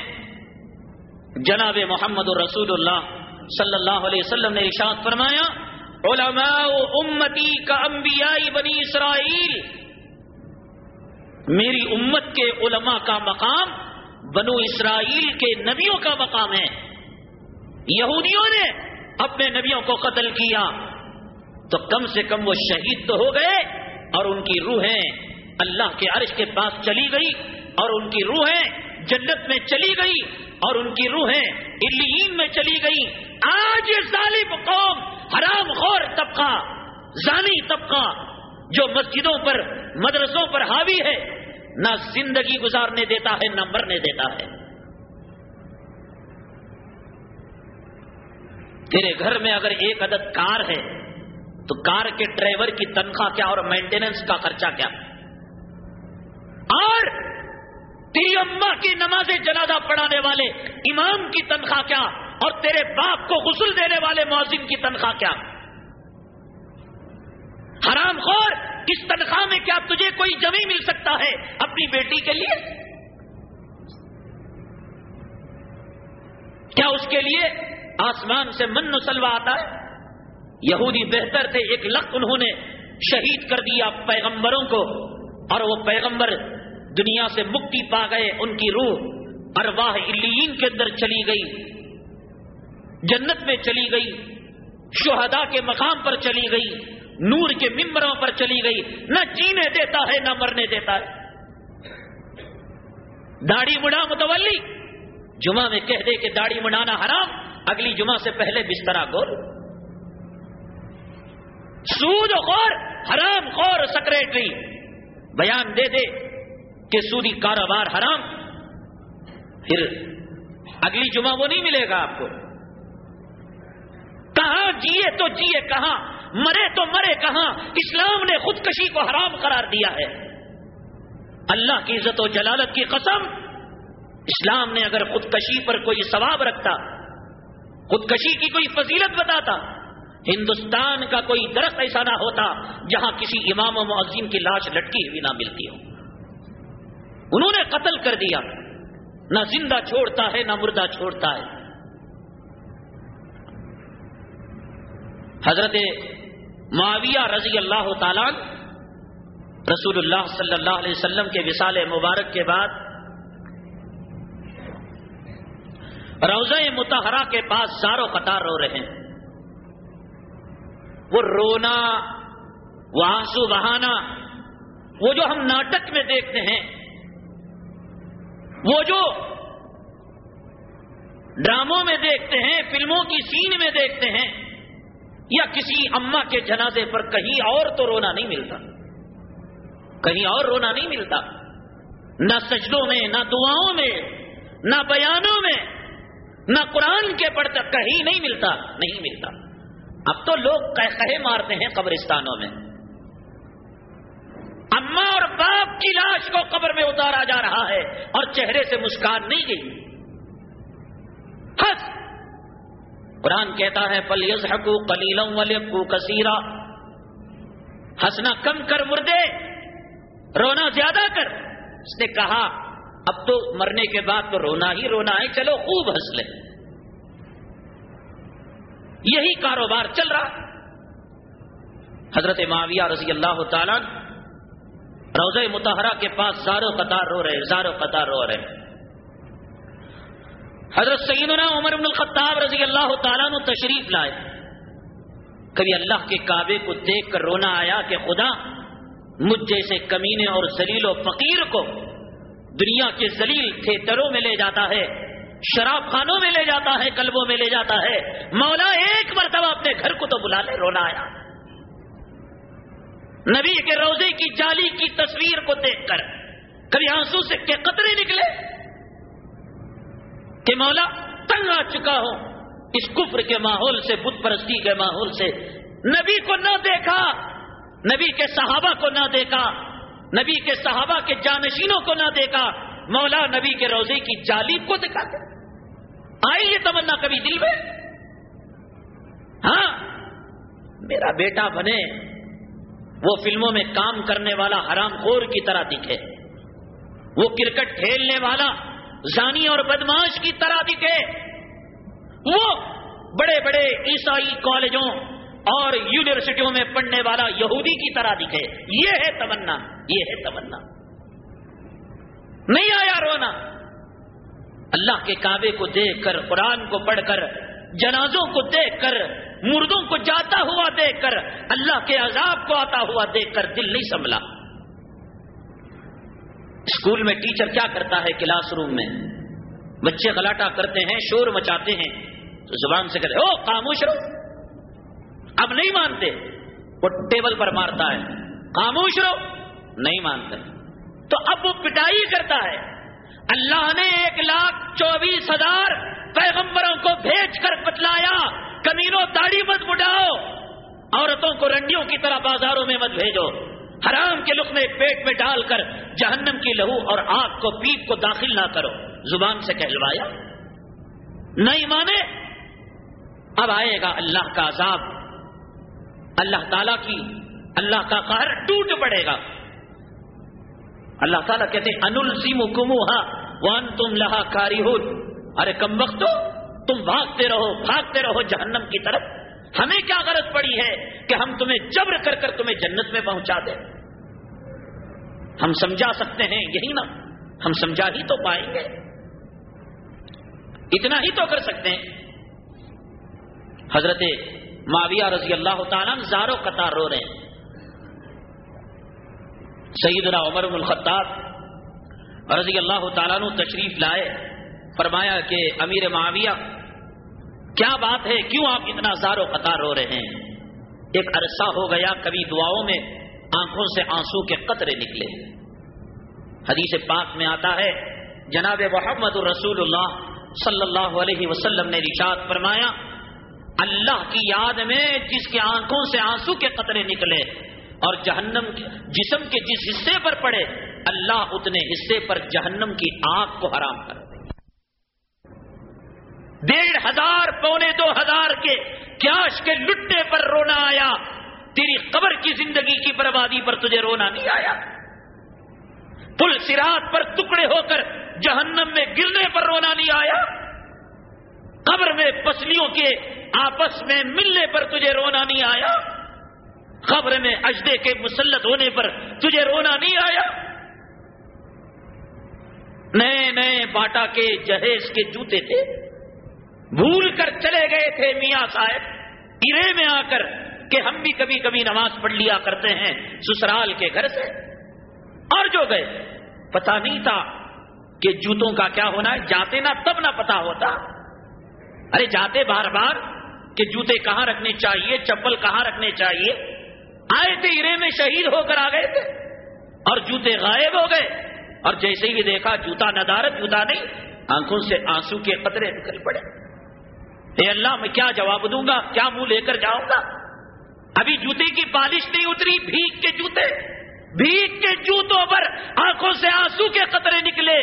جناب محمد الرسول اللہ صلی اللہ علیہ وسلم نے ارشاد فرمایا، علماء امتی کا انبیاء بنی اسرائیل، میری امت کے علماء کا مقام بنو اسرائیل کے نبیوں کا مقام ہے۔ یہودیوں نے اپنے نبیوں کو قتل کیا۔ تو کم سے کم وہ شہید تو ہو گئے اور ان کی روحیں اللہ کے عرش کے پاس چلی گئی اور ان کی روحیں جنت میں چلی گئی اور ان کی روحیں الین میں چلی گئی۔ آج یہ ظالم قوم حرام خور طبقہ، زانی طبقہ جو مسجدوں پر، مدرسوں پر حاوی ہے، نہ زندگی گزارنے دیتا ہے، نہ مرنے دیتا ہے۔ تیرے گھر میں اگر ایک عدد کار ہے، تو کار کے ڈرائیور کی تنخواہ کیا اور مینٹیننس کا خرچہ کیا؟ اور تیری اما کی نماز جنازہ پڑھانے والے، امام کی تنخواہ کیا؟ اور تیرے باپ کو غسل دینے والے مؤذن کی تنخواہ کیا؟ حرام خور، اس تنخواہ میں کیا تجھے کوئی جمی مل سکتا ہے اپنی بیٹی کے لیے؟ کیا اس کے لیے آسمان سے من سلوا آتا ہے؟ یہودی بہتر تھے، ایک لخ انہوں نے شہید کر دیا پیغمبروں کو، اور وہ پیغمبر دنیا سے مکتی پا گئے، ان کی روح ارواح الین کے اندر چلی گئی، جنت میں چلی گئی شہدا کے مقام پر چلی گئی، نور کے ممبروں پر چلی گئی، نہ جینے دیتا ہے، نہ مرنے دیتا ہے۔ داڑھی مڑا متولی، جمعہ میں کہہ دے کہ داڑھی مڑانا حرام، اگلی جمعہ سے پہلے بسترا گول۔ سود خور حرام خور سیکرٹری بیان دے دے۔ کہ سودی کاروبار حرام، پھر اگلی جمعہ وہ نہیں ملے گا آپ کو۔ کہاں جیے تو جیے، کہاں مرے تو مرے، کہاں اسلام نے خودکشی کو حرام قرار دیا ہے۔ اللہ کی عزت و جلالت کی قسم، اسلام نے اگر خودکشی پر کوئی ثواب رکھتا، خودکشی کی کوئی فضیلت بتاتا، ہندوستان کا کوئی درخت ایسا نہ ہوتا جہاں کسی امام و معظم کی لاش لٹکی ہوئی نہ ملتی ہو۔ انہوں نے قتل کر دیا۔ نہ زندہ چھوڑتا ہے، نہ مردہ چھوڑتا ہے۔ حضرت معاویہ رضی اللہ تعالی رسول اللہ صلی اللہ علیہ وسلم کے وصال مبارک کے بعد روزہ متحرہ کے پاس زارو قطار رو رہے ہیں۔ وہ رونا، وہ آنسو بہانا، وہ جو ہم ناٹک میں دیکھتے ہیں وہ جو ڈراموں میں دیکھتے ہیں، فلموں کی سین میں دیکھتے ہیں، یا کسی اما کے جنازے پر کہیں اور تو رونا نہیں ملتا۔ کہیں اور رونا نہیں ملتا۔ نہ سجدوں میں، نہ دعاؤں میں، نہ بیانوں میں، نہ قرآن کے پڑھتا کہیں نہیں ملتا نہیں ملتا۔ اب تو لوگ کہے مارتے ہیں قبرستانوں میں۔ اما اور باپ کی لاش کو قبر میں اتارا جا رہا ہے اور چہرے سے مسکان نہیں گئی ہس قرآن کہتا ہے پل یز حقو کلیلم ولیکو کثیرا ہنسنا کم کر مردے، رونا زیادہ کر۔ اس نے کہا، اب تو مرنے کے بعد تو رونا ہی رونا ہے، چلو خوب ہنس لے یہی کاروبار چل رہا۔ حضرت معاویہ رضی اللہ تعالیٰ روزہ متحرہ کے پاس زارو قطار رو رہے زارو قطار رو رہے حضرت سیدنا عمر بن الخطاب رضی اللہ تعالیٰ نے تشریف لائے۔ کبھی اللہ کے کعبے کو دیکھ کر رونا آیا کہ خدا مجھ جیسے کمینے اور زلیل و فقیر کو دنیا کے زلیل تھیٹروں میں لے جاتا ہے، شراب خانوں میں لے جاتا ہے کلبوں میں لے جاتا ہے۔ مولا ایک مرتبہ اپنے گھر کو تو بلا لے، رونا آیا۔ نبی کے روزے کی جالی کی تصویر کو دیکھ کر کبھی آنسو سے کے قطرے نکلے کہ مولا تنگ آ چکا ہوں اس کفر کے ماحول سے، بت پرستی کے ماحول سے۔ نبی کو نہ دیکھا، نبی کے صحابہ کو نہ دیکھا، نبی کے صحابہ کے جانشینوں کو نہ دیکھا۔ مولا نبی کے روزے کی جالی کو دکھا دے آئی یہ تمنا کبھی دل میں؟ ہاں میرا بیٹا بنے۔ وہ فلموں میں کام کرنے والا حرام خور کی طرح دکھے۔ وہ کرکٹ کھیلنے والا زانی اور بدماش کی طرح دکھے۔ وہ بڑے بڑے عیسائی کالجوں اور یونیورسٹیوں میں پڑھنے والا یہودی کی طرح دکھے۔ یہ ہے تمنا، یہ ہے تمنا۔ نہیں آیا رونا۔ اللہ کے کعبے کو دیکھ کر، قرآن کو پڑھ کر جنازوں کو دیکھ کر، مردوں کو جاتا ہوا دیکھ کر، اللہ کے عذاب کو آتا ہوا دیکھ کر دل نہیں سنبھلا۔ اسکول میں ٹیچر کیا کرتا ہے کلاس روم میں؟ بچے گلاٹا کرتے ہیں، شور مچاتے ہیں۔ تو زبان سے کہتے او خاموش رہو۔ اب نہیں مانتے۔ وہ ٹیبل پر مارتا ہے، خاموش رہو۔ نہیں مانتے۔ تو اب وہ پٹائی کرتا ہے۔ اللہ نے ایک لاکھ چوبیس ہزار پیغمبروں کو بھیج کر بتلایا، کمینوں داڑھی مت بڑھاؤ عورتوں کو رنڈیوں کی طرح بازاروں میں مت بھیجو۔ حرام کے لقمے پیٹ میں ڈال کر جہنم کی لہو اور آگ کو پیپ کو داخل نہ کرو۔ زبان سے کہلوایا۔ نہیں مانے؟ اب آئے گا اللہ کا عذاب۔ اللہ تعالی کی، اللہ کا قہر ٹوٹ پڑے گا۔ اللہ تعالیٰ کہتے ہیں انلسیم کموہا وان تم لہا کاری ارے کم وقت تم بھاگتے رہو بھاگتے رہو جہنم کی طرف۔ ہمیں کیا غرض پڑی ہے کہ ہم تمہیں جبر کر کر تمہیں جنت میں پہنچا دیں؟ ہم سمجھا سکتے ہیں یہی نا ہم سمجھا ہی تو پائیں گے۔ اتنا ہی تو کر سکتے ہیں۔ حضرت معاویہ رضی اللہ تعالیٰ زارو قطار رو رہے ہیں۔ سیدنا عمر بن الخطاب رضی اللہ تعالیٰ نے تشریف لائے، فرمایا کہ امیر معاویہ، کیا بات ہے؟ کیوں آپ اتنا زار و قطار رو رہے ہیں؟ ایک عرصہ ہو گیا، کبھی دعاؤں میں آنکھوں سے آنسو کے قطرے نکلے۔ حدیث پاک میں آتا ہے، جناب محمد الرسول اللہ صلی اللہ علیہ وسلم نے رشاد فرمایا، اللہ کی یاد میں جس کے آنکھوں سے آنسو کے قطرے نکلے اور جہنم جسم کے جس حصے پر پڑے، اللہ اتنے حصے پر جہنم کی آگ کو حرام کر دے ڈیڑھ ہزار، پونے دو ہزار کے کیاش کے لٹنے پر رونا آیا۔ تیری قبر کی زندگی کی بربادی پر تجھے رونا نہیں آیا۔ پل سراط پر ٹکڑے ہو کر جہنم میں گرنے پر رونا نہیں آیا۔ قبر میں پسلیوں کے آپس میں ملنے پر تجھے رونا نہیں آیا۔ خبر میں اجدے کے مسلط ہونے پر تجھے رونا نہیں آیا؟ نئے نئے باٹا کے جہیز کے جوتے تھے۔ بھول کر چلے گئے تھے میاں صاحب۔ ارے میں آ کر کہ ہم بھی کبھی کبھی نماز پڑھ لیا کرتے ہیں سسرال کے گھر سے۔ اور جو گئے۔ پتا نہیں تھا کہ جوتوں کا کیا ہونا ہے، جاتے نہ تب نہ پتا ہوتا۔ ارے جاتے بار بار کہ جوتے کہاں رکھنے چاہیے، چپل کہاں رکھنے چاہیے؟ آئے تھے ہرے میں شہید ہو کر آ گئے تھے اور جوتے غائب ہو گئے اور جیسے ہی دیکھا جوتا ندارت، جوتا نہیں، آنکھوں سے آنسو کے قطرے نکل پڑے۔ اے اللہ، میں کیا جواب دوں گا؟ کیا منہ لے کر جاؤں گا؟ ابھی جوتے کی پالش نہیں اتری، بھیگ کے جوتے، بھیگ کے جوتوں پر آنکھوں سے آنسو کے قطرے نکلے،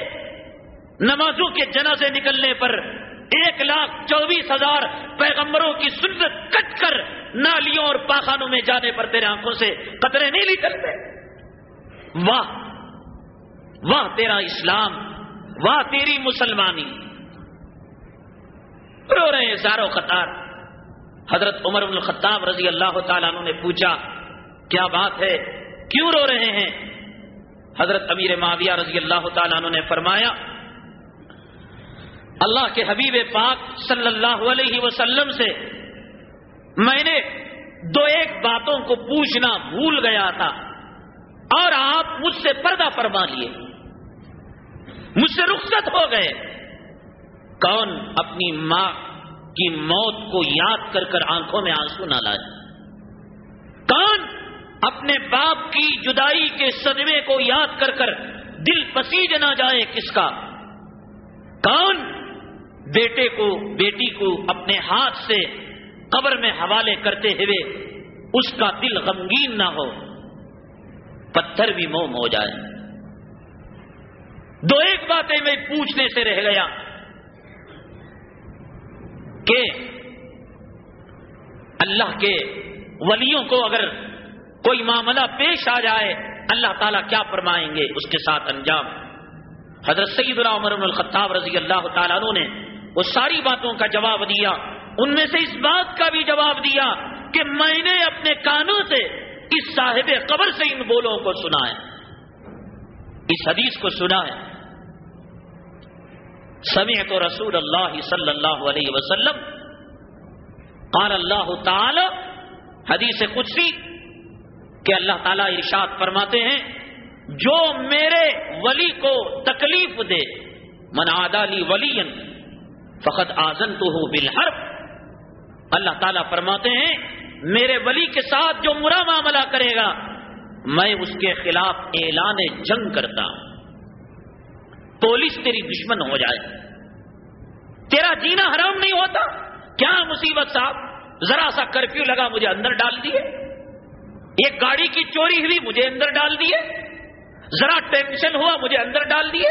نمازوں کے جنازے نکلنے پر ایک لاکھ چوبیس ہزار پیغمبروں کی سنت کٹ کر نالیوں اور پاخانوں میں جانے پر تیرے آنکھوں سے قطرے نہیں نکلتے واہ واہ تیرا اسلام، واہ تیری مسلمانی۔ رو رہے ہیں زارو قطار۔ حضرت عمر بن الخطاب رضی اللہ تعالیٰ عنہ نے پوچھا، کیا بات ہے؟ کیوں رو رہے ہیں؟ حضرت امیر معاویہ رضی اللہ تعالیٰ عنہ نے فرمایا اللہ کے حبیب پاک صلی اللہ علیہ وسلم سے میں نے دو ایک باتوں کو پوچھنا بھول گیا تھا اور آپ مجھ سے پردہ فرما لیے۔ مجھ سے رخصت ہو گئے۔ کون اپنی ماں کی موت کو یاد کر کر آنکھوں میں آنسو نہ لائے؟ کون اپنے باپ کی جدائی کے صدمے کو یاد کر کر دل پسیج نہ جائے کس کا؟ کون بیٹے کو، بیٹی کو اپنے ہاتھ سے قبر میں حوالے کرتے ہوئے اس کا دل غمگین نہ ہو، پتھر بھی موم ہو جائے۔ دو ایک باتیں میں پوچھنے سے رہ گیا کہ اللہ کے ولیوں کو اگر کوئی معاملہ پیش آ جائے، اللہ تعالیٰ کیا فرمائیں گے؟ اس کے ساتھ انجام۔ حضرت سعید عمر الخطاب رضی اللہ تعالیٰ نے وہ ساری باتوں کا جواب دیا۔ ان میں سے اس بات کا بھی جواب دیا کہ میں نے اپنے کانوں سے اس صاحب قبر سے ان بولوں کو سنا ہے۔ اس حدیث کو سنا ہے۔ سمع تو رسول اللہ صلی اللہ علیہ وسلم۔ قال اللہ تعالی، حدیث کچھ کہ اللہ تعالیٰ ارشاد فرماتے ہیں، جو میرے ولی کو تکلیف دے، من آدالی ولی فقط آزن تو ہو بالحرب۔ اللہ تعالیٰ فرماتے ہیں، میرے ولی کے ساتھ جو مرا معاملہ کرے گا، میں اس کے خلاف اعلان جنگ کرتا ہوں۔ پولیس تیری دشمن ہو جائے۔ تیرا جینا حرام نہیں ہوتا۔ کیا مصیبت صاحب؟ ذرا سا کرفیو لگا مجھے اندر ڈال دیے۔ ایک گاڑی کی چوری ہوئی، مجھے اندر ڈال دیے۔ ذرا ٹینشن ہوا، مجھے اندر ڈال دیے۔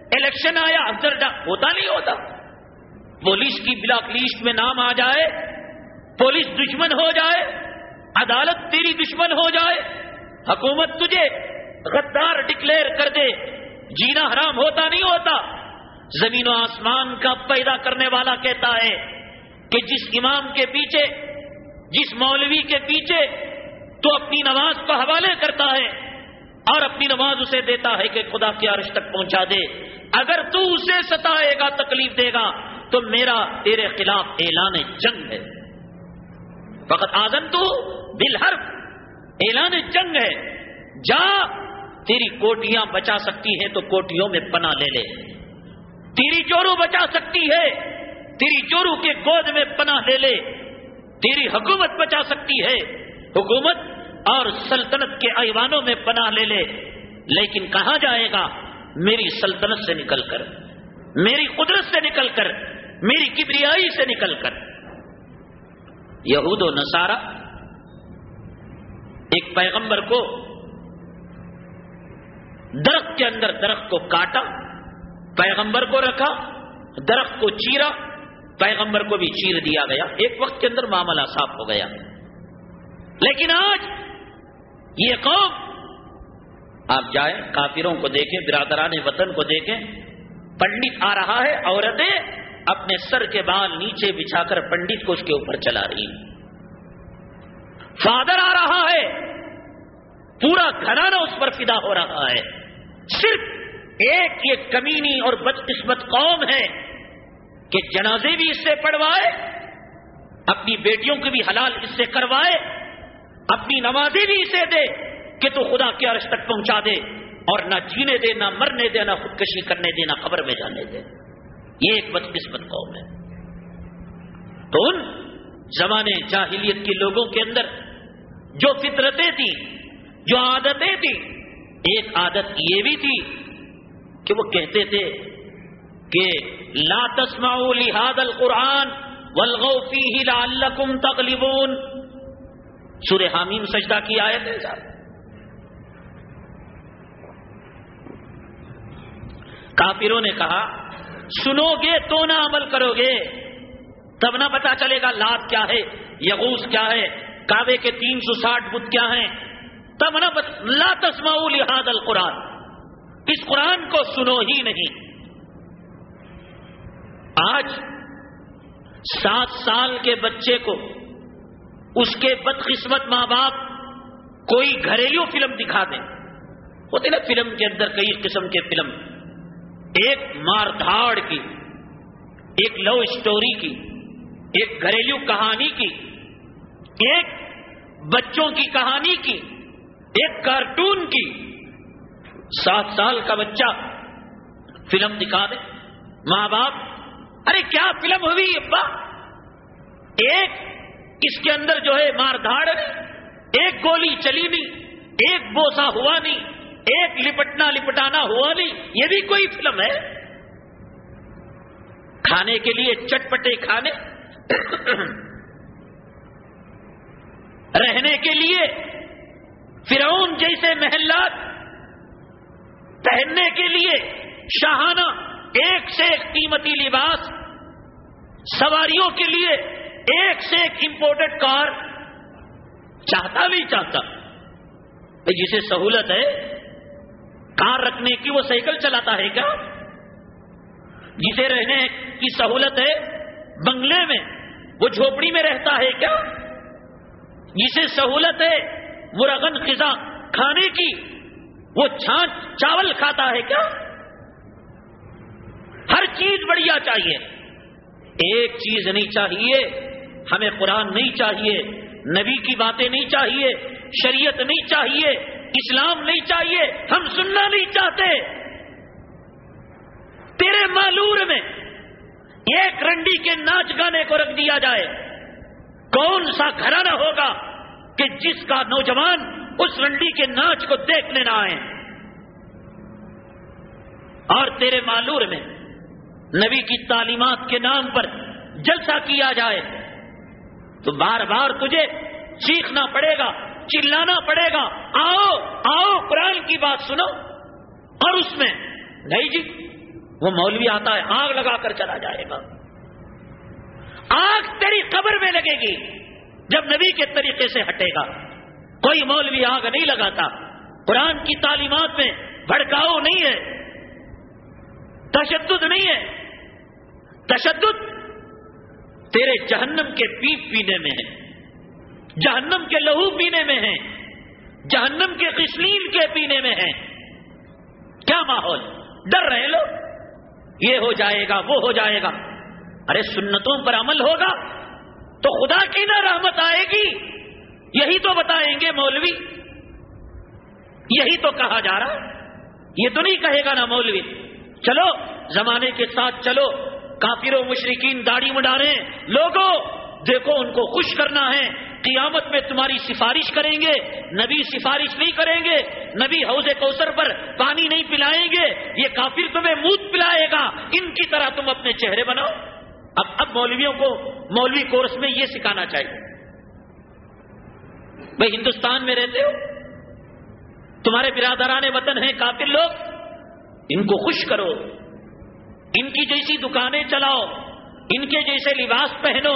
الیکشن آیا، اندر ڈال ہوتا نہیں ہوتا۔ پولیس کی بلاک لسٹ میں نام آ جائے، پولیس دشمن ہو جائے، عدالت تیری دشمن ہو جائے، حکومت تجھے غدار ڈکلیئر کر دے، جینا حرام ہوتا نہیں ہوتا۔ زمین و آسمان کا پیدا کرنے والا کہتا ہے کہ جس امام کے پیچھے، جس مولوی کے پیچھے تو اپنی نماز کو حوالے کرتا ہے اور اپنی نماز اسے دیتا ہے کہ خدا کی عرش تک پہنچا دے۔ اگر تو اسے ستائے گا، تکلیف دے گا۔ تو میرا تیرے خلاف اعلان جنگ ہے۔ فقط آزم تو دل اعلان جنگ ہے۔ جا، تیری کوٹیاں بچا سکتی ہے تو کوٹیوں میں پناہ لے لے۔ تیری چورو بچا سکتی ہے۔ تیری چورو کے گود میں پناہ لے لے۔ تیری حکومت بچا سکتی ہے۔ حکومت اور سلطنت کے ایوانوں میں پناہ لے لے۔ لیکن کہاں جائے گا؟ میری سلطنت سے نکل کر۔ میری قدرت سے نکل کر۔ میری کبریائی سے نکل کر۔ یہود و نصارہ ایک پیغمبر کو درخت کے اندر درخت کو کاٹا، پیغمبر کو رکھا، درخت کو چیرا، پیغمبر کو بھی چیر دیا گیا۔ ایک وقت کے اندر معاملہ صاف ہو گیا۔ لیکن آج یہ قوم، آپ جائیں، کافروں کو دیکھیں، برادران وطن کو دیکھیں، پنڈت آ رہا ہے، عورتیں اپنے سر کے بال نیچے بچھا کر پنڈت کو اس کے اوپر چلا رہی فادر آ رہا ہے۔ پورا گھرانہ اس پر فدا ہو رہا ہے۔ صرف ایک یہ کمینی اور بدقسمت قوم ہے کہ جنازے بھی اس سے پڑھوائے، اپنی بیٹیوں کو بھی حلال اس سے کروائے، اپنی نمازیں بھی اسے دے کہ تو خدا کے عرش تک پہنچا دے اور نہ جینے دے، نہ مرنے دے، نہ خودکشی کرنے دے، نہ خبر میں جانے دے۔ یہ ایک بدقسمت قوم ہے۔ تو ان زمانے جاہلیت کے لوگوں کے اندر جو فطرتیں تھیں، جو عادتیں تھیں، ایک عادت یہ بھی تھی کہ وہ کہتے تھے کہ لا تسمعوا لهذا القرآن والغوا فيه لعلكم تغلبون۔ سورہ حامیم سجدہ کی آیت ہے۔ کافروں نے کہا سنو گے تو نہ عمل کرو گے تب نہ پتا چلے گا لات کیا ہے یغوس کیا ہے، کعبے کے تین سو ساٹھ بت کیا ہیں۔ تب نہ لا تسما لحاظ القرآن۔ اس قرآن کو سنو ہی نہیں۔ آج سات سال کے بچے کو اس کے بدقسمت ماں باپ کوئی گھریلو فلم دکھا دیں۔ ہوتے نا فلم کے اندر کئی قسم کے فلم۔ ایک مار دھاڑ کی، ایک لو اسٹوری کی، ایک گھریلو کہانی کی، ایک بچوں کی کہانی کی، ایک کارٹون کی۔ سات سال کا بچہ فلم دکھا دے، ماں باپ، ارے کیا فلم ہوئی ابا؟ ایک اس کے اندر جو ہے مار دھاڑ ایک گولی چلی نہیں، ایک بوسا ہوا نہیں۔ ایک لپٹنا لپٹانا ہوا نہیں، یہ بھی کوئی فلم ہے۔ کھانے کے لیے چٹپٹے کھانے۔ رہنے کے لیے فرعون جیسے محلات۔ پہننے کے لیے شاہانہ، ایک سے ایک قیمتی لباس۔ سواریوں کے لیے ایک سے ایک امپورٹڈ کار چاہتا نہیں چاہتا۔ جسے سہولت ہے کار رکھنے کی وہ سائیکل چلاتا ہے کیا؟ جسے رہنے کی سہولت ہے، بنگلے میں وہ جھوپڑی میں رہتا ہے کیا؟ جسے سہولت ہے مرغن خزاں کھانے کی، وہ چھانچ چاول کھاتا ہے کیا؟ ہر چیز بڑھیا چاہیے۔ ایک چیز نہیں چاہیے، ہمیں قرآن نہیں چاہیے، نبی کی باتیں نہیں چاہیے، شریعت نہیں چاہیے اسلام نہیں چاہیے، ہم سننا نہیں چاہتے۔ تیرے مالور میں ایک رنڈی کے ناچ گانے کو رکھ دیا جائے۔ کون سا گھرانہ ہوگا کہ جس کا نوجوان اس رنڈی کے ناچ کو دیکھنے نہ آئے؟ اور تیرے مالور میں نبی کی تعلیمات کے نام پر جلسہ کیا جائے تو بار بار تجھے سیکھنا پڑے گا۔ چلانا پڑے گا۔ آؤ آؤ، قرآن کی بات سنو۔ اور اس میں، نہیں جی وہ مولوی آتا ہے، آگ لگا کر چلا جائے گا۔ آگ تیری قبر میں لگے گی، جب نبی کے طریقے سے ہٹے گا۔ کوئی مولوی آگ نہیں لگاتا۔ قرآن کی تعلیمات میں بھڑکاؤ نہیں ہے۔ تشدد نہیں ہے۔ تشدد تیرے جہنم کے پیپ پینے میں ہے۔ جہنم کے لہو پینے میں ہے جہنم کے قسلیم کے پینے میں ہے کیا ماحول؟ ڈر رہے لوگ؟ یہ ہو جائے گا، وہ ہو جائے گا۔ ارے، سنتوں پر عمل ہوگا تو خدا کی نہ رحمت آئے گی۔ یہی تو بتائیں گے مولوی۔ یہی تو کہا جا رہا یہ تو نہیں کہے گا نا مولوی۔ چلو، زمانے کے ساتھ چلو۔ کافروں مشرقین داڑھی مڈارے لوگوں، دیکھو ان کو خوش کرنا ہے۔ قیامت میں تمہاری سفارش کریں گے۔ نبی سفارش نہیں کریں گے۔ نبی حوض کوثر پر پانی نہیں پلائیں گے۔ یہ کافر تمہیں موت پلائے گا۔ ان کی طرح تم اپنے چہرے بناؤ۔ اب اب مولویوں کو مولوی کورس میں یہ سکھانا چاہیے۔ بھائی، ہندوستان میں رہتے ہو۔ تمہارے برادران وطن ہیں کافر لوگ۔ ان کو خوش کرو۔ ان کی جیسی دکانیں چلاؤ۔ ان کے جیسے لباس پہنو۔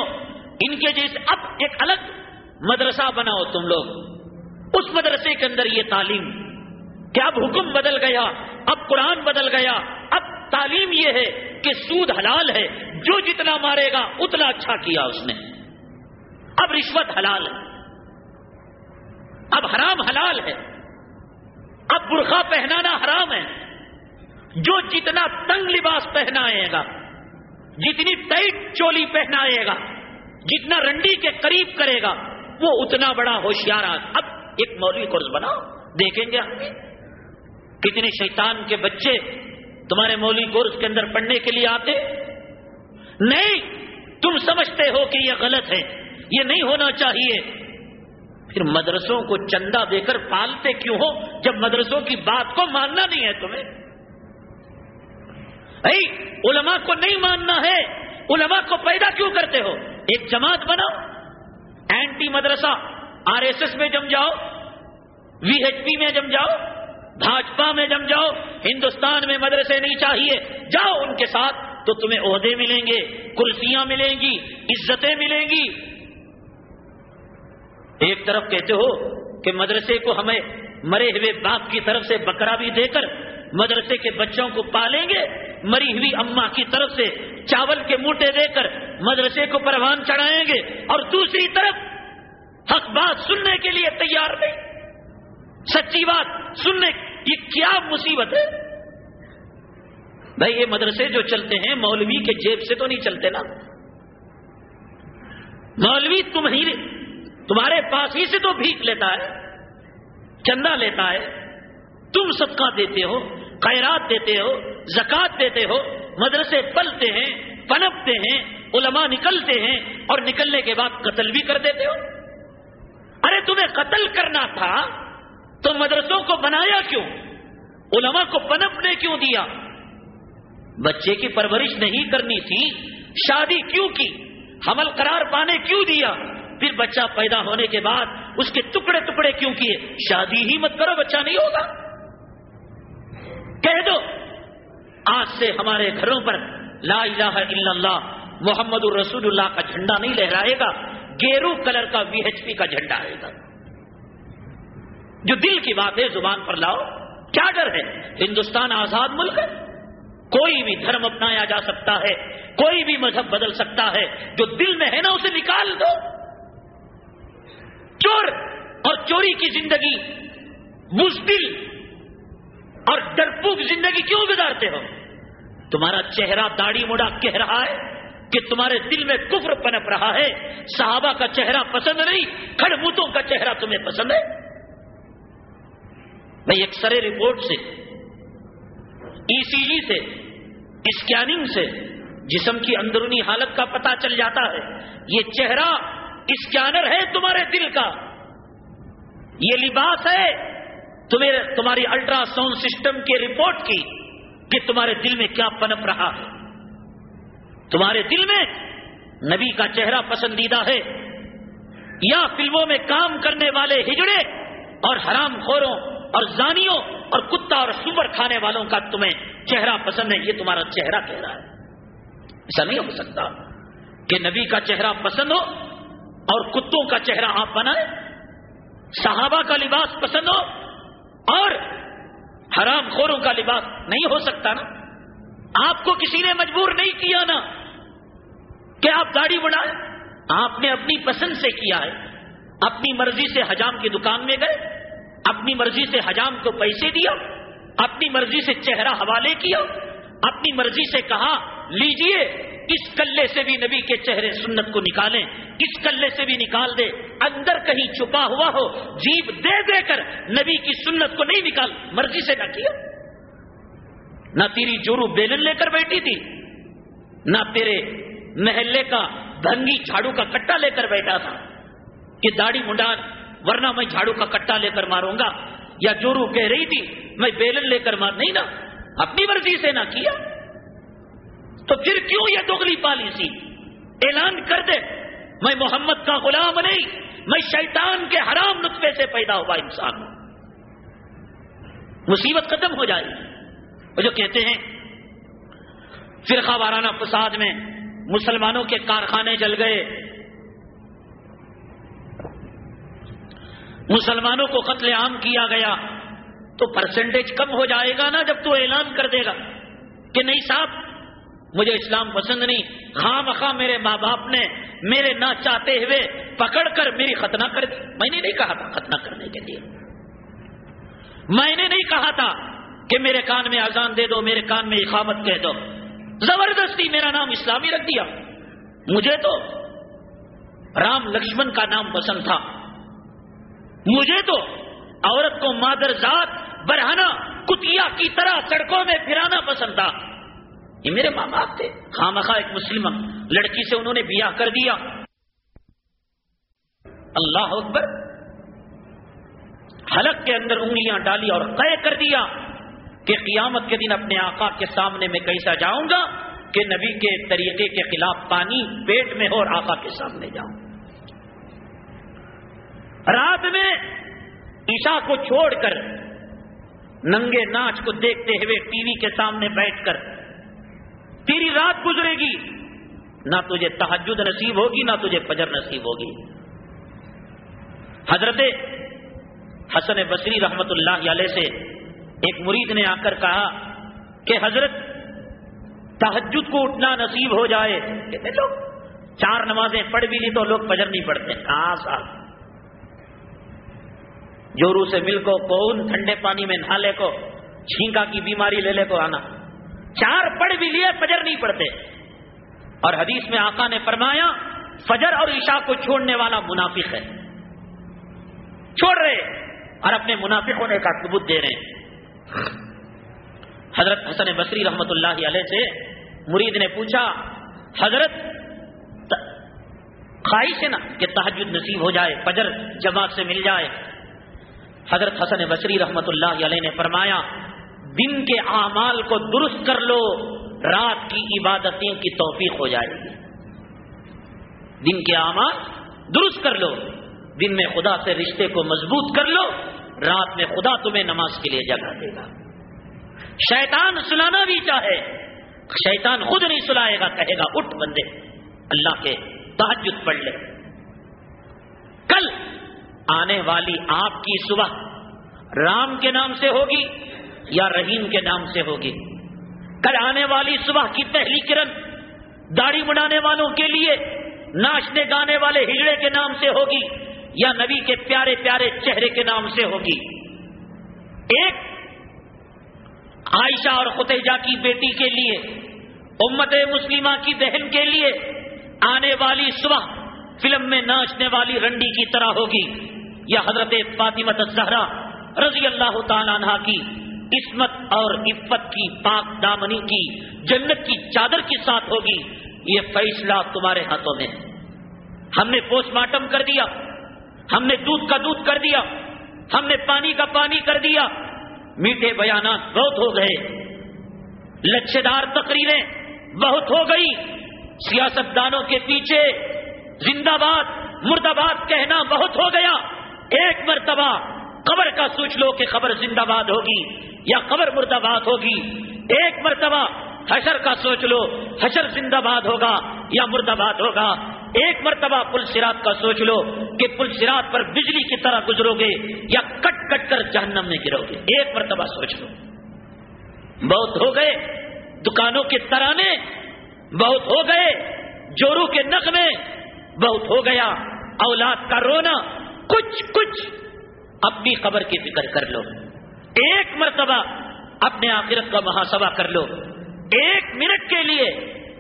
ان کے جیسے، اب ایک الگ مدرسہ بناؤ تم لوگ۔ اس مدرسے کے اندر یہ تعلیم۔ کیا اب حکم بدل گیا، اب قرآن بدل گیا، اب تعلیم یہ ہے کہ سود حلال ہے۔ جو جتنا مارے گا، اتنا اچھا کیا اس نے۔ اب رشوت حلال ہے۔ اب حرام حلال ہے۔ اب برخا پہنانا حرام ہے۔ جو جتنا تنگ لباس پہنائے گا، جتنی ٹائٹ چولی پہنائے گا، جتنا رنڈی کے قریب کرے گا وہ اتنا بڑا ہوشیار اب ایک مولوی کورس بناؤ، دیکھیں گے ہم کتنے شیطان کے بچے تمہارے مولوی کورس کے اندر پڑھنے کے لیے آتے۔ نہیں، تم سمجھتے ہو کہ یہ غلط ہے، یہ نہیں ہونا چاہیے۔ پھر مدرسوں کو چندہ دے کر پالتے کیوں ہو؟ جب مدرسوں کی بات کو ماننا نہیں ہے تمہیں۔ علماء کو نہیں ماننا ہے۔ علماء کو پیدا کیوں کرتے ہو؟ ایک جماعت بناؤ اینٹی مدرسہ آر ایس ایس میں جم جاؤ، وی ایچ پی میں جم جاؤ، بھاجپا میں جم جاؤ، ہندوستان میں مدرسے نہیں چاہیے۔ جاؤ ان کے ساتھ تو تمہیں عہدے ملیں گے کرسیاں ملیں گی، عزتیں ملیں گی۔ ایک طرف کہتے ہو کہ مدرسے کو ہمیں مرے ہوئے باپ کی طرف سے بکرا بھی دے کر مدرسے کے بچوں کو پالیں گے مری ہوئی اما کی طرف سے چاول کے موٹے دے کر مدرسے کو پروان چڑھائیں گے اور دوسری طرف حق بات سننے کے لیے تیار نہیں۔ سچی بات سننے یہ کیا مصیبت ہے؟ بھائی، یہ مدرسے جو چلتے ہیں، مولوی کے جیب سے تو نہیں چلتے نا۔ مولوی تمہیں تمہارے پاس ہی سے تو بھیک لیتا ہے، چندہ لیتا ہے۔ تم صدقہ دیتے ہو۔ خیرات دیتے ہو، زکات دیتے ہو، مدرسے پلتے ہیں، پنپتے ہیں، علماء نکلتے ہیں اور نکلنے کے بعد قتل بھی کر دیتے ہو۔ ارے تمہیں قتل کرنا تھا تو مدرسوں کو بنایا کیوں؟ علماء کو پنپنے کیوں دیا؟ بچے کی پرورش نہیں کرنی تھی، شادی کیوں کی؟ حمل قرار پانے کیوں دیا؟ پھر بچہ پیدا ہونے کے بعد اس کے ٹکڑے ٹکڑے کیوں کیے؟ شادی ہی مت کرو، بچہ نہیں ہوگا۔ کہہ دو۔ آج سے ہمارے گھروں پر لا الہ الا اللہ، محمد الرسول اللہ کا جھنڈا نہیں لہرائے گا، گیرو کلر کا وی ایچ پی کا جھنڈا آئے گا۔ جو دل کی بات ہے، زبان پر لاؤ۔ کیا ڈر ہے؟ ہندوستان آزاد ملک ہے۔ کوئی بھی دھرم اپنایا جا سکتا ہے، کوئی بھی مذہب بدل سکتا ہے، جو دل میں ہے نا، اسے نکال دو۔ چور اور چوری کی زندگی، مزدل اور ڈرپوک زندگی کیوں گزارتے ہو؟ تمہارا چہرہ داڑھی مڑا کہہ رہا ہے کہ تمہارے دل میں کفر پنپ رہا ہے۔ صحابہ کا چہرہ پسند نہیں، کھڑبوتوں کا چہرہ تمہیں پسند ہے؟ میں ایک سرے رپورٹ سے ای سی جی سے، اسکیننگ سے جسم کی اندرونی حالت کا پتہ چل جاتا ہے۔ یہ چہرہ اسکینر ہے تمہارے دل کا۔ یہ لباس ہے تمہیں تمہاری الٹرا ساؤنڈ سسٹم کے رپورٹ کی کہ تمہارے دل میں کیا پنپ رہا ہے۔ تمہارے دل میں نبی کا چہرہ پسندیدہ ہے۔ یا فلموں میں کام کرنے والے ہجڑے اور حرام خوروں اور زانیوں اور کتا اور سور کھانے والوں کا تمہیں چہرہ پسند ہے، یہ تمہارا چہرہ کہہ رہا ہے۔ ایسا نہیں ہو سکتا کہ نبی کا چہرہ پسند ہو اور کتوں کا چہرہ آپ بنائے صحابہ کا لباس پسند ہو اور حرام خوروں کا لباس نہیں ہو سکتا نا۔ آپ کو کسی نے مجبور نہیں کیا نا کہ آپ گاڑی بڑھائے آپ نے اپنی پسند سے کیا ہے۔ اپنی مرضی سے حجام کی دکان میں گئے۔ اپنی مرضی سے حجام کو پیسے دیا۔ اپنی مرضی سے چہرہ حوالے کیا۔ اپنی مرضی سے کہا، لیجیے۔ اس کلے سے بھی نبی کے چہرے سنت کو نکالیں اس کلے سے بھی نکال دے، اندر کہیں چھپا ہوا ہو، جیب دے دے کر نبی کی سنت کو نہیں نکال، مرضی سے نہ کیا۔ نہ تیری جورو بیلن لے کر بیٹھی تھی، نہ تیرے محلے کا دھنگی جھاڑو کا کٹا لے کر بیٹھا تھا، کہ داڑھی منڈان ورنہ میں جھاڑو کا کٹا لے کر ماروں گا، یا جورو کہہ رہی تھی، میں بیلن لے کر مار، نہیں نا، اپنی مرضی سے نہ کیا۔ تو پھر کیوں یہ دوگلی پالیسی اعلان کر دے، میں محمد کا غلام نہیں، میں شیطان کے حرام نطفے سے پیدا ہوا انسان ہوں۔ مصیبت ختم ہو جائے وہ جو کہتے ہیں، فرقہ وارانہ فساد میں مسلمانوں کے کارخانے جل گئے۔ مسلمانوں کو قتل عام کیا گیا۔ تو پرسنٹیج کم ہو جائے گا نا جب تو اعلان کر دے گا کہ نہیں صاحب مجھے اسلام پسند نہیں۔ خواہ مخواہ میرے ماں باپ نے میرے نہ چاہتے ہوئے پکڑ کر میری ختنہ کر دی۔ میں نے نہیں کہا تھا ختنہ کرنے کے لیے۔ میں نے نہیں کہا تھا کہ میرے کان میں اذان دے دو، میرے کان میں اقامت کہہ دو۔ زبردستی میرا نام اسلامی رکھ دیا۔ مجھے تو رام لکشمن کا نام پسند تھا۔ مجھے تو عورت کو مادر ذات برہنا کتیا کی طرح سڑکوں میں پھرانا پسند تھا۔ یہ میرے ماں باپ تھے۔ خواہ مخواہ ایک مسلم لڑکی سے انہوں نے بیاہ کر دیا۔ اللہ اکبر۔ حلق کے اندر انگلیاں ڈالی اور طے کر دیا کہ قیامت کے دن اپنے آقا کے سامنے میں کیسا جاؤں گا کہ نبی کے طریقے کے خلاف پانی پیٹ میں ہو اور آقا کے سامنے جاؤں۔ رات میں عشاء کو چھوڑ کر ننگے ناچ کو دیکھتے ہوئے ٹی وی کے سامنے بیٹھ کر تیری رات گزرے گی۔ نہ تجھے تحجد نصیب ہوگی، نہ تجھے فجر نصیب ہوگی۔ حضرت حسن بصری رحمت اللہ علیہ سے ایک مرید نے آ کر کہا کہ حضرت تحجد کو اٹھنا نصیب ہو جائے۔ کہتے لوگ چار نمازیں پڑھ بھی لی تو لوگ فجر نہیں پڑھتے۔ کہاں صاحب جورو سے مل کو، کون ٹھنڈے پانی میں نہالے کو، چھینکا کی بیماری لے لے کو، آنا۔ چار پڑھ بھی لیے فجر نہیں پڑھتے۔ اور حدیث میں آقا نے فرمایا، فجر اور عشاء کو چھوڑنے والا منافق ہے۔ چھوڑ رہے، اور اپنے منافق ہونے کا ثبوت دے رہے ہیں۔ حضرت حسن بصری رحمت اللہ علیہ سے مرید نے پوچھا، حضرت، خواہش ہے نا کہ تحجد نصیب ہو جائے، فجر جماعت سے مل جائے۔ حضرت حسن بصری رحمت اللہ علیہ نے فرمایا دن کے اعمال کو درست کر لو، رات کی عبادتیں کی توفیق ہو جائے گی۔ دن کے اعمال درست کر لو، دن میں خدا سے رشتے کو مضبوط کر لو، رات میں خدا تمہیں نماز کے لیے جگہ دے گا۔ شیطان سلانا بھی چاہے، شیطان خود نہیں سلائے گا، کہے گا، اٹھ بندے، اللہ کے تحجد پڑھ لے۔ کل آنے والی آپ کی صبح رام کے نام سے ہوگی یا رحیم کے نام سے ہوگی۔ کل آنے والی صبح کی پہلی کرن داڑھی بڑھانے والوں کے لیے ناچنے گانے والے ہجڑے کے نام سے ہوگی یا نبی کے پیارے پیارے چہرے کے نام سے ہوگی۔ ایک، عائشہ اور ختیجہ کی بیٹی کے لیے، امت مسلمہ کی دہن کے لیے آنے والی صبح فلم میں ناچنے والی رنڈی کی طرح ہوگی۔ یا حضرت فاطمت الزہرا رضی اللہ تعالیٰ عنہ کی عصمت اور عفت کی پاک دامنی کی، جنت کی چادر کے ساتھ ہوگی، یہ فیصلہ تمہارے ہاتھوں میں ہم نے پوسٹ مارٹم کر دیا، ہم نے دودھ کا دودھ کر دیا، ہم نے پانی کا پانی کر دیا۔ میٹھے بیانات بہت ہو گئے۔ لچھے دار تقریریں بہت ہو گئی۔ سیاست دانوں کے پیچھے زندہ باد، مرد آباد کہنا بہت ہو گیا۔ ایک مرتبہ قبر کا سوچ لو کہ خبر زندہ باد ہوگی یا قبر مرد آباد ہوگی۔ ایک مرتبہ حشر کا سوچ لو، حشر زندہ باد ہوگا یا مرد آباد ہوگا۔ ایک مرتبہ پل سرات کا سوچ لو کہ پل سرات پر بجلی کی طرح گزرو گے یا کٹ کٹ کر جہنم میں گرو گے۔ ایک مرتبہ سوچ لو۔ بہت ہو گئے دکانوں کے ترانے، بہت ہو گئے جورو کے نغمے، بہت ہو گیا اولاد کا رونا۔ کچھ کچھ اپنی قبر کی فکر کر لو۔ ایک مرتبہ اپنے آخرت کا محاسبہ کر لو۔ ایک منٹ کے لیے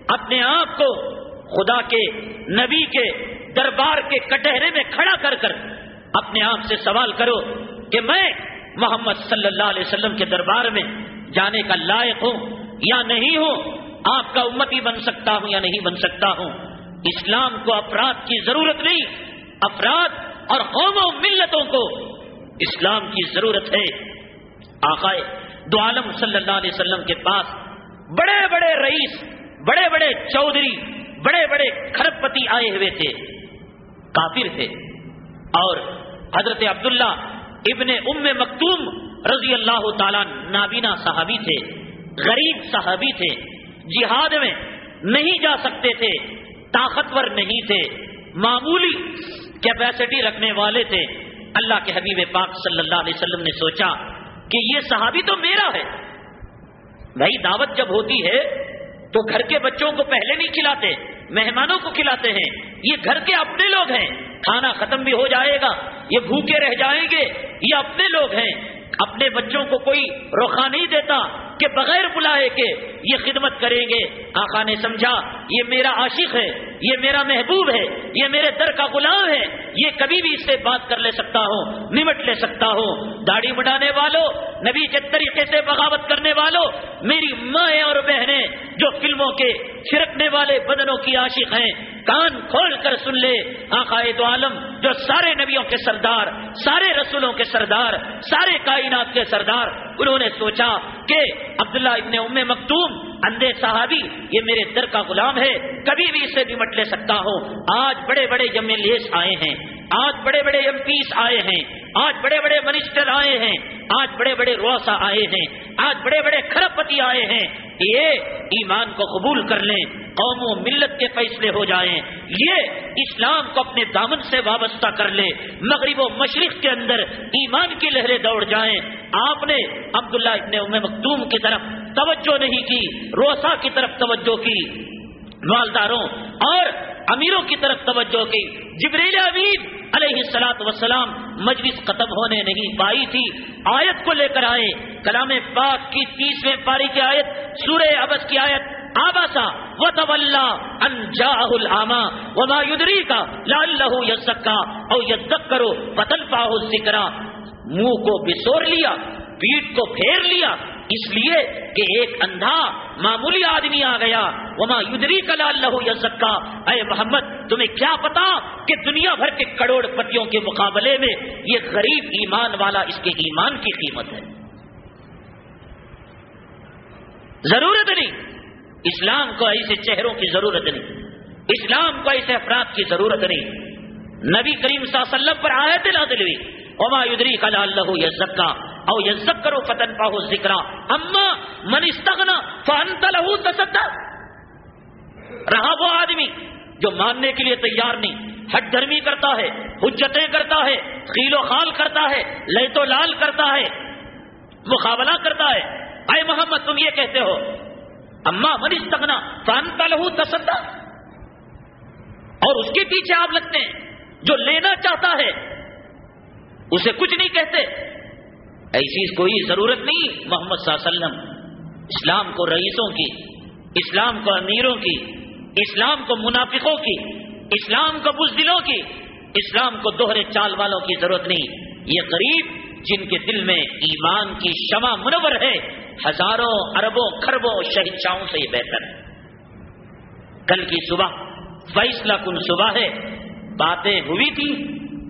اپنے آپ کو خدا کے، نبی کے دربار کے کٹہرے میں کھڑا کر کر اپنے آپ سے سوال کرو کہ میں محمد صلی اللہ علیہ وسلم کے دربار میں جانے کا لائق ہوں یا نہیں ہوں؟ آپ کا امتی بن سکتا ہوں یا نہیں بن سکتا ہوں؟ اسلام کو افراد کی ضرورت نہیں۔ افراد اور قوموں، ملتوں کو اسلام کی ضرورت ہے۔ آقائے دو عالم صلی اللہ علیہ وسلم کے پاس بڑے بڑے رئیس، بڑے بڑے چودھری، بڑے بڑے کھرب پتی آئے ہوئے تھے۔ کافر تھے۔ اور حضرت عبداللہ ابن ام مکتوم رضی اللہ تعالی نابینا صحابی تھے۔ غریب صحابی تھے۔ جہاد میں نہیں جا سکتے تھے۔ طاقتور نہیں تھے۔ معمولی کیپیسٹی رکھنے والے تھے۔ اللہ کے حبیب پاک صلی اللہ علیہ وسلم نے سوچا کہ یہ صحابی تو میرا ہے۔ بھائی، دعوت جب ہوتی ہے تو گھر کے بچوں کو پہلے نہیں کھلاتے، مہمانوں کو کھلاتے ہیں۔ یہ گھر کے اپنے لوگ ہیں۔ کھانا ختم بھی ہو جائے گا، یہ بھوکے رہ جائیں گے، یہ اپنے لوگ ہیں۔ اپنے بچوں کو کوئی روخا نہیں دیتا۔ کہ بغیر بلائے کے یہ خدمت کریں گے۔ آقا نے سمجھا، یہ میرا عاشق ہے، یہ میرا محبوب ہے، یہ میرے در کا غلام ہے، یہ کبھی بھی اس سے بات کر لے سکتا ہوں، نمٹ لے سکتا ہوں۔ داڑھی مڈانے والوں، نبی کے طریقے سے بغاوت کرنے والوں، میری مائیں اور بہنیں جو فلموں کے چھڑکنے والے بدنوں کی عاشق ہیں، کان کھول کر سن لے۔ دو عالم جو سارے نبیوں کے سردار، سارے رسولوں کے سردار، سارے کائنات کے سردار، انہوں نے سوچا کہ عبداللہ ابن ام مکتوم، اندھے صحابی، یہ میرے در کا غلام ہے، کبھی بھی اسے نمٹ لے سکتا ہو آج بڑے بڑے جمع ایل ایس آئے ہیں۔ آج بڑے بڑے ایم پیس آئے ہیں، آج بڑے بڑے منسٹر آئے ہیں، آج بڑے بڑے روسا آئے ہیں، آج بڑے بڑے کھرپتی آئے ہیں یہ ایمان کو قبول کر لیں، قوم و ملت کے فیصلے ہو جائیں۔ یہ اسلام کو اپنے دامن سے وابستہ کر لے مغرب و مشرق کے اندر ایمان کی لہریں دوڑ جائیں۔ آپ نے عبداللہ ابن ام مکتوم کی طرف توجہ نہیں کی روسا کی طرف توجہ کی۔ مالداروں اور امیروں کی طرف توجہ کی۔ جبریل امین علیہ السلاط وسلام مجلس ختم ہونے نہیں پائی تھی۔ آیت کو لے کر آئے۔ کلام پاک کی تیسویں پاری کی آیت، سورہ ابس کی آیت۔ آباسا و طلّہ انجا العما وما یدری کا لال لہو یزکا او یزک کرو پتل پاہو ذکر منہ کو بسور لیا پیٹ کو پھیر لیا اس لیے کہ ایک اندھا معمولی آدمی آ گیا۔ وما یدری کلا اللہ یزکا اے محمد، تمہیں کیا پتا کہ دنیا بھر کے کروڑ پتیوں کے مقابلے میں یہ غریب ایمان والا اس کے ایمان کی قیمت ہے؟ ضرورت نہیں۔ اسلام کو ایسے چہروں کی ضرورت نہیں۔ اسلام کو ایسے افراد کی ضرورت نہیں۔ نبی کریم صلی اللہ علیہ وسلم پر آئے دلا دلوی وما یدری کلا اللہ یزکا او یزک کرو فتن پاہو ذکر اما من استغنا فانت لہو تصدق رہا وہ آدمی جو ماننے کے لیے تیار نہیں ہٹ دھرمی کرتا ہے، حجتیں کرتا ہے، خیل و خال کرتا ہے لے تو لال کرتا ہے، مقابلہ کرتا ہے۔ اے محمد، تم یہ کہتے ہو۔ اما من استغنا فانت لہو تصدق اور اس کے پیچھے آپ لگتے ہیں، جو لینا چاہتا ہے، اسے کچھ نہیں کہتے۔ ایسی کوئی ضرورت نہیں محمد صلی اللہ علیہ وسلم، اسلام کو رئیسوں کی، اسلام کو امیروں کی، اسلام کو منافقوں کی، اسلام کو بزدلوں کی، اسلام کو دوہرے چال والوں کی ضرورت نہیں۔ یہ غریب جن کے دل میں ایمان کی شمع منور ہے، ہزاروں اربوں خربوں شہنشاہوں سے یہ بہتر ہے۔ کل کی صبح فیصلہ کن صبح ہے، باتیں ہوئی تھی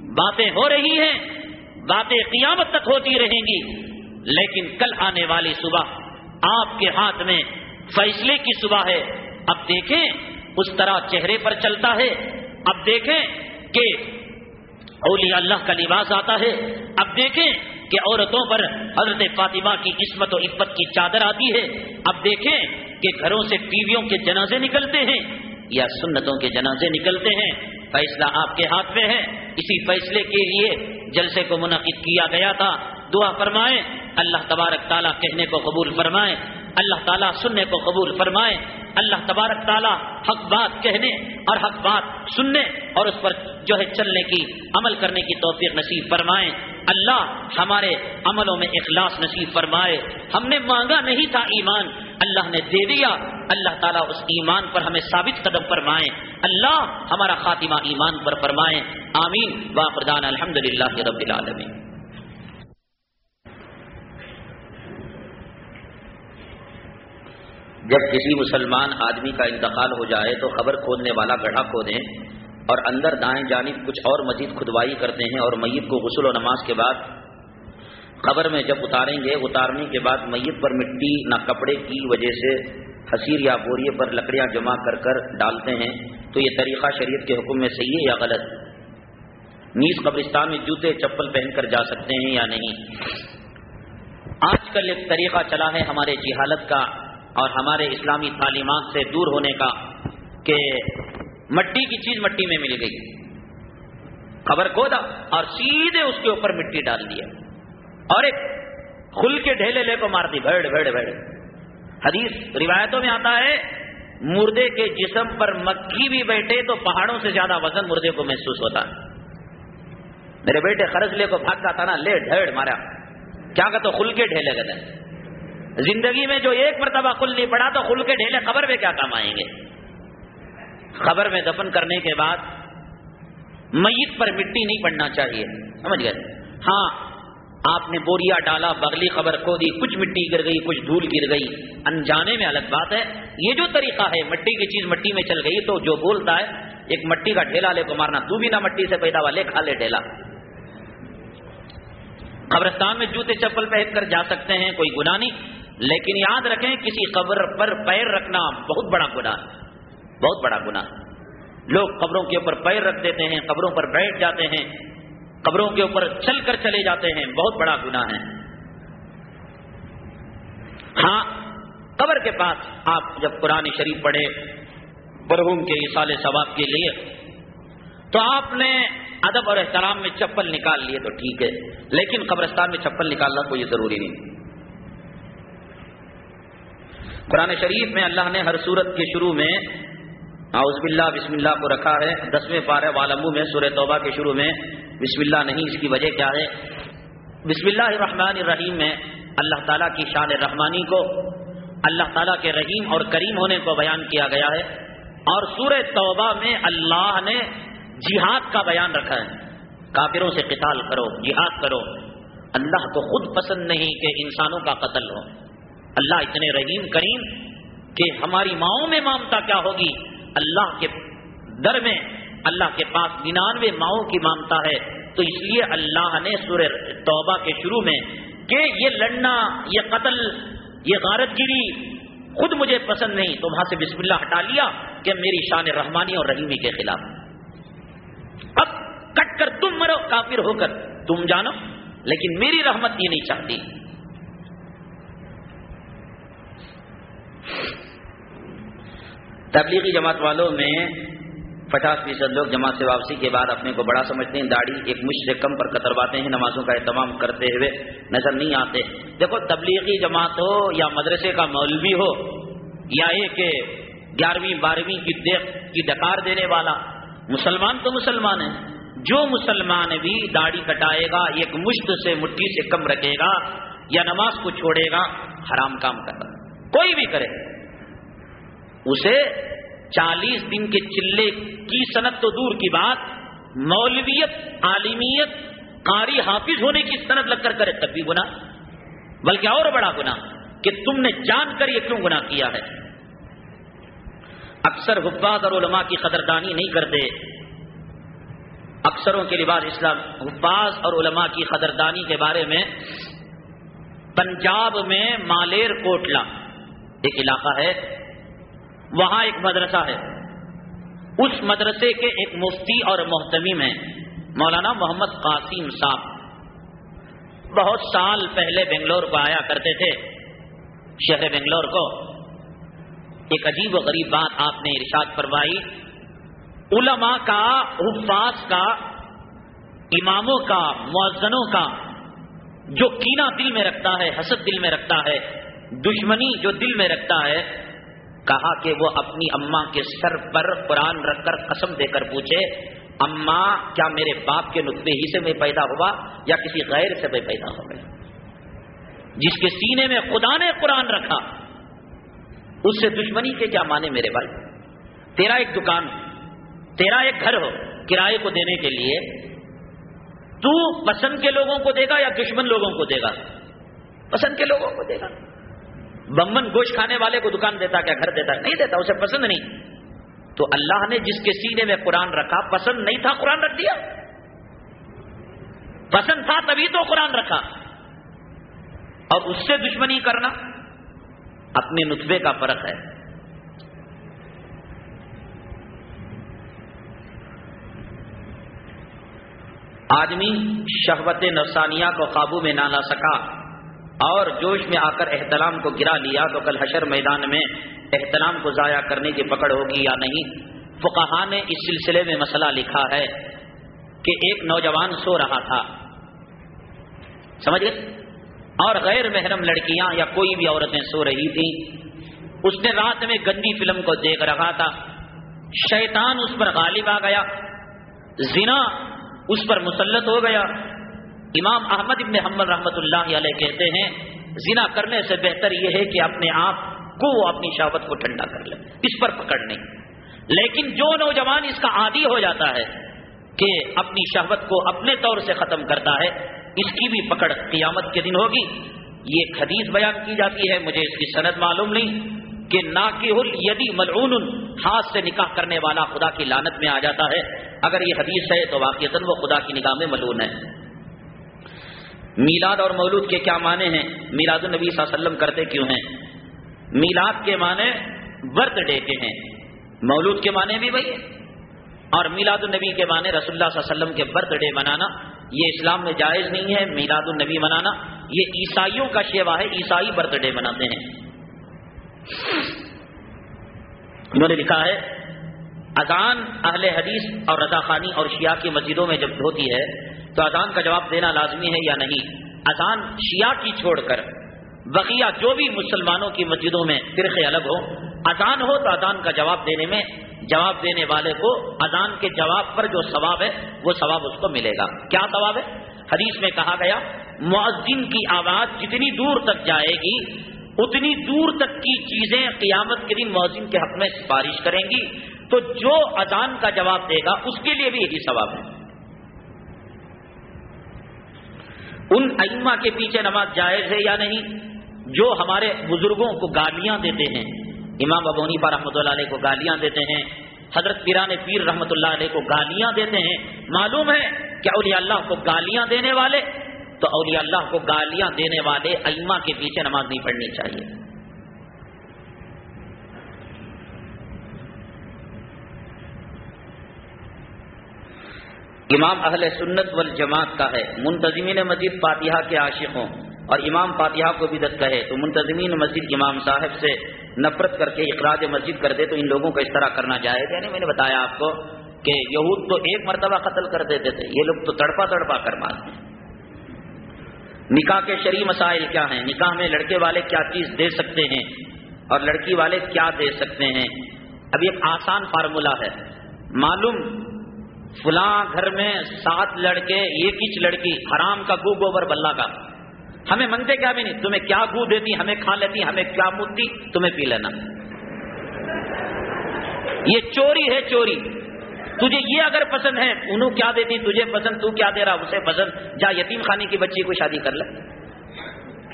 باتیں ہو رہی ہیں باتیں قیامت تک ہوتی رہیں گی۔ لیکن کل آنے والی صبح آپ کے ہاتھ میں فیصلے کی صبح ہے۔ اب دیکھیں، اس طرح چہرے پر چلتا ہے۔ اب دیکھیں کہ اولیاء اللہ کا لباس آتا ہے۔ اب دیکھیں کہ عورتوں پر حضرت فاطمہ کی عصمت و عبت کی چادر آتی ہے۔ اب دیکھیں کہ گھروں سے ٹیویوں کے جنازے نکلتے ہیں یا سنتوں کے جنازے نکلتے ہیں۔ فیصلہ آپ کے ہاتھ میں ہے۔ اسی فیصلے کے لیے جلسے کو منعقد کیا گیا تھا۔ دعا فرمائیں۔ اللہ تبارک تعالیٰ کہنے کو قبول فرمائیں۔ اللہ تعالیٰ سننے کو قبول فرمائے اللہ تبارک تعالیٰ حق بات کہنے اور حق بات سننے اور اس پر جو ہے چلنے کی، عمل کرنے کی توفیق نصیب فرمائے اللہ ہمارے عملوں میں اخلاص نصیب فرمائے۔ ہم نے مانگا نہیں تھا ایمان۔ اللہ نے دے دیا۔ اللہ تعالیٰ اس ایمان پر ہمیں ثابت قدم فرمائے۔ اللہ ہمارا خاتمہ ایمان پر فرمائے۔ آمین۔ واپردان الحمد للہ رب العالمین۔ جب کسی مسلمان آدمی کا انتقال ہو جائے تو خبر کھودنے والا گڑھا کھودیں اور اندر دائیں جانب کچھ اور مزید کھدوائی کرتے ہیں اور میت کو غسل و نماز کے بعد خبر میں جب اتاریں گے، اتارنے کے بعد میت پر مٹی نہ کپڑے کی وجہ سے حسیر یا بوریے پر لکڑیاں جمع کر کر ڈالتے ہیں، تو یہ طریقہ شریعت کے حکم میں صحیح ہے یا غلط؟ نیز قبرستان میں جوتے، چپل پہن کر جا سکتے ہیں یا نہیں؟ آج کل ایک طریقہ چلا ہے ہمارے جہالت کا اور ہمارے اسلامی تعلیمات سے دور ہونے کا کہ مٹی کی چیز مٹی میں مل گئی۔ خبر کھودا اور سیدھے اس کے اوپر مٹی ڈال دیا۔ اور ایک کھل کے ڈھیلے لے کو مار دی، بھڑ بھڑ بھڑ۔ حدیث روایتوں میں آتا ہے، مردے کے جسم پر مکھی بھی بیٹھے تو پہاڑوں سے زیادہ وزن مردے کو محسوس ہوتا۔ ہے میرے بیٹے خرچ لے کو بھاگ تھا نا، لے ڈھڑ مارا۔ کیا کہ تو کھل کے ڈھیلے گئے زندگی میں جو ایک مرتبہ کھل نہیں پڑا تو کھل کے ڈھیلے خبر میں کیا کام آئیں گے؟ خبر میں دفن کرنے کے بعد میت پر مٹی نہیں پڑنا چاہیے۔ سمجھ گئے؟ ہاں آپ نے بوریا ڈالا، بغلی خبر کھو دی، کچھ مٹی گر گئی، کچھ دھول گر گئی۔ انجانے میں الگ بات ہے۔ یہ جو طریقہ ہے، مٹی کی چیز مٹی میں چل گئی تو جو بولتا ہے، ایک مٹی کا ڈھیلا لے کو مارنا، تو بھی نہ مٹی سے پیدا والے کھا لے ڈھیلا قبرستان میں جوتے چپل پہن کر جا سکتے ہیں، کوئی گناہ نہیں۔ لیکن یاد رکھیں، کسی قبر پر پیر رکھنا بہت بڑا گناہ بہت بڑا گناہ۔ لوگ قبروں کے اوپر پیر رکھ دیتے ہیں، قبروں پر بیٹھ جاتے ہیں۔ قبروں کے اوپر چل کر چلے جاتے ہیں، بہت بڑا گناہ ہے۔ ہاں قبر کے پاس آپ جب قرآن شریف پڑھے برہوم کے اصال ثواب کے لیے، تو آپ نے ادب اور احترام میں چپل نکال لیے تو ٹھیک ہے، لیکن قبرستان میں چپل نکالنا کوئی ضروری نہیں۔ قرآن شریف میں اللہ نے ہر صورت کے شروع میں اعوذ باللہ، بسم اللہ کو رکھا ہے۔ دسویں پارے والمو میں سورہ توبہ کے شروع میں۔ بسم اللہ نہیں، اس کی وجہ کیا ہے؟ بسم اللہ الرحمن الرحیم میں اللہ تعالیٰ کی شان رحمانی کو، اللہ تعالیٰ کے رحیم اور کریم ہونے کو بیان کیا گیا ہے۔ اور سورہ توبہ میں اللہ نے جہاد کا بیان رکھا ہے۔ کافروں سے قتال کرو، جہاد کرو۔ اللہ کو خود پسند نہیں کہ انسانوں کا قتل ہو۔ اللہ اتنے رحیم، کریم کہ ہماری ماؤں میں مامتا کیا ہوگی؟ اللہ کے در میں، اللہ کے پاس ننانوے ماؤں کی مامتا ہے، تو اس لیے اللہ نے سور توبہ کے شروع میں کہ یہ لڑنا، یہ قتل، یہ غارت گیری خود مجھے پسند نہیں، تو وہاں سے بسم اللہ ہٹا لیا کہ میری شان رحمانی اور رحیمی کے خلاف۔ اب کٹ کر تم مرو، کافر ہو کر۔ تم جانو، لیکن میری رحمت یہ نہیں چاہتی۔ تبلیغی جماعت والوں میں پچاس فیصد لوگ جماعت سے واپسی کے بعد اپنے کو بڑا سمجھتے ہیں، داڑھی ایک مشت سے کم پر کترواتے ہیں، نمازوں کا اہتمام کرتے ہوئے نظر نہیں آتے۔ دیکھو، تبلیغی جماعت ہو یا مدرسے کا مولوی ہو یا ایک گیارہویں، بارہویں کی دیکھ، کی ڈکار دینے والا، مسلمان تو مسلمان ہے۔ جو مسلمان بھی داڑھی کٹائے گا، ایک مشت سے مٹھی سے کم رکھے گا یا نماز کو چھوڑے گا، حرام کام کر رہا کوئی بھی کرے۔ اسے چالیس دن کے چلے کی صنعت تو دور کی بات، مولویت، عالمیت، قاری حافظ ہونے کی صنعت لگ کر کرے تب بھی گنا بلکہ اور بڑا گنا کہ تم نے جان کر یہ کیوں گنا کیا ہے۔ اکثر حفاظ اور علماء کی قدردانی نہیں کرتے۔ اکثروں کے لباس اسلام، حفاظ اور علماء کی قدردانی کے بارے میں پنجاب میں مالیر کوٹلا ایک علاقہ ہے۔ وہاں ایک مدرسہ ہے۔ اس مدرسے کے ایک مفتی اور محتمیم ہیں، مولانا محمد قاسم صاحب۔ بہت سال پہلے بنگلور کو آیا کرتے تھے۔ شہر بنگلور کو۔ ایک عجیب و غریب بات آپ نے ارشاد فرمائی۔ علماء کا، حفاظ کا، اماموں کا معذنوں کا، جو کینا دل میں رکھتا ہے، حسد دل میں رکھتا ہے، دشمنی جو دل میں رکھتا ہے کہا کہ وہ اپنی اماں کے سر پر قرآن رکھ کر قسم دے کر پوچھے، اماں، کیا میرے باپ کے نطبے ہی سے میں پیدا ہوا یا کسی غیر سے میں پیدا ہو گیا جس کے سینے میں خدا نے قرآن رکھا، اس سے دشمنی کے کیا مانے میرے بھائی؟ تیرا ایک دکان تیرا ایک گھر ہو کرائے کو دینے کے لیے، تو پسند کے لوگوں کو دے گا یا دشمن لوگوں کو دے گا؟ پسند کے لوگوں کو دے گا۔ بمن گوشت کھانے والے کو دکان دیتا کیا گھر دیتا نہیں دیتا، اسے پسند نہیں۔ تو اللہ نے جس کے سینے میں قرآن رکھا، پسند نہیں تھا، قرآن رکھ دیا۔ پسند تھا تبھی تو قرآن رکھا۔ اور اس سے دشمنی کرنا اپنے نطبے کا فرق ہے۔ آدمی شہوت نفسانیہ کو قابو میں نہ لا سکا۔ اور جوش میں آ کر احترام کو گرا لیا تو کل حشر میدان میں احترام کو ضائع کرنے کی پکڑ ہوگی یا نہیں؟ فقہ نے اس سلسلے میں مسئلہ لکھا ہے کہ ایک نوجوان سو رہا تھا۔ سمجھ گئے؟ اور غیر محرم لڑکیاں یا کوئی بھی عورتیں سو رہی تھیں۔ اس نے رات میں گندی فلم کو دیکھ رہا تھا۔ شیطان اس پر غالب آ گیا۔ زنا اس پر مسلط ہو گیا۔ امام احمد ابن حمد رحمت اللہ علیہ کہتے ہیں، زنا کرنے سے بہتر یہ ہے کہ اپنے آپ کو اپنی شہوت کو ٹھنڈا کر لے، اس پر پکڑ نہیں۔ لیکن جو نوجوان اس کا عادی ہو جاتا ہے کہ اپنی شہوت کو اپنے طور سے ختم کرتا ہے، اس کی بھی پکڑ قیامت کے دن ہوگی۔ یہ حدیث بیان کی جاتی ہے، مجھے اس کی صنعت معلوم نہیں کہ نا یدی ملعون، ہاتھ سے نکاح کرنے والا خدا کی لانت میں آ جاتا ہے۔ اگر یہ حدیث ہے تو واقع وہ خدا کی نگاہ میں ملون ہے۔ میلاد اور مولود کے کیا معنی ہیں؟ میلاد النبی صلی اللہ علیہ وسلم کرتے کیوں ہیں؟ میلاد کے معنی برتھ ڈے کے ہیں۔ مولود کے معنی بھی وہی اور میلاد النبی کے معنی رسول اللہ صلی اللہ علیہ وسلم کے برتھ ڈے منانا، یہ اسلام میں جائز نہیں ہے۔ میلاد النبی منانا، یہ عیسائیوں کا شیوا ہے۔ عیسائی برتھ ڈے مناتے ہیں۔ انہوں نے لکھا ہے، اذان اہل حدیث اور رضا خانی اور شیعہ کی مسجدوں میں جب ہوتی ہے تو اذان کا جواب دینا لازمی ہے یا نہیں؟ اذان شیعہ کی چھوڑ کر، بقیہ جو بھی مسلمانوں کی مسجدوں میں فرقے الگ ہو اذان ہو تو اذان کا جواب دینے میں، جواب دینے والے کو اذان کے جواب پر جو ثواب ہے، وہ ثواب اس کو ملے گا۔ کیا ثواب ہے؟ حدیث میں کہا گیا معذن کی آواز جتنی دور تک جائے گی، اتنی دور تک کی چیزیں قیامت کے دن معذن کے حق میں سفارش کریں گی۔ تو جو اذان کا جواب دے گا، اس کے لیے بھی یہی ثواب ہے۔ ان ائمہ کے پیچھے نماز جائز ہے یا نہیں؟ جو ہمارے بزرگوں کو گالیاں دیتے ہیں، امام ابونی پر رحمۃ اللہ علیہ کو گالیاں دیتے ہیں، حضرت پیران پیر رحمۃ اللہ علیہ کو گالیاں دیتے ہیں، معلوم ہے کہ اولیاء اللہ کو گالیاں دینے والے، تو اولیاء اللہ کو گالیاں دینے والے ائمہ کے پیچھے نماز نہیں پڑھنی چاہیے۔ امام اہل سنت والجماعت کا ہے، منتظمین مجید فاتحہ کے عاشق ہوں اور امام فاتحہ کو بھی دست کہے تو منتظمین مسجد امام صاحب سے نفرت کر کے اخراج مسجد کر دے تو ان لوگوں کو اس طرح کرنا چاہے یعنی میں نے بتایا آپ کو کہ یہود تو ایک مرتبہ قتل کر دیتے تھے، یہ لوگ تو تڑپا تڑپا کر مارتے ہیں۔ نکاح کے شرعی مسائل کیا ہیں؟ نکاح میں لڑکے والے کیا چیز دے سکتے ہیں اور لڑکی والے کیا دے سکتے ہیں؟ اب ایک آسان فارمولہ ہے۔ معلوم فلاں گھر میں سات لڑکے، ایک ہی لڑکی، حرام کا گو گوبر بلہ کا۔ ہمیں منگتے کیا بھی نہیں؟ تمہیں کیا گو دیتی؟ ہمیں کھا لیتی؟ ہمیں کیا مدتی تمہیں پی لینا۔ یہ چوری ہے چوری۔ تجھے یہ اگر پسند ہے، انہوں کیا دیتی؟ تجھے پسند، تو کیا دے رہا؟ اسے پسند۔ جا یتیم خانے کی بچی کو شادی کر لے۔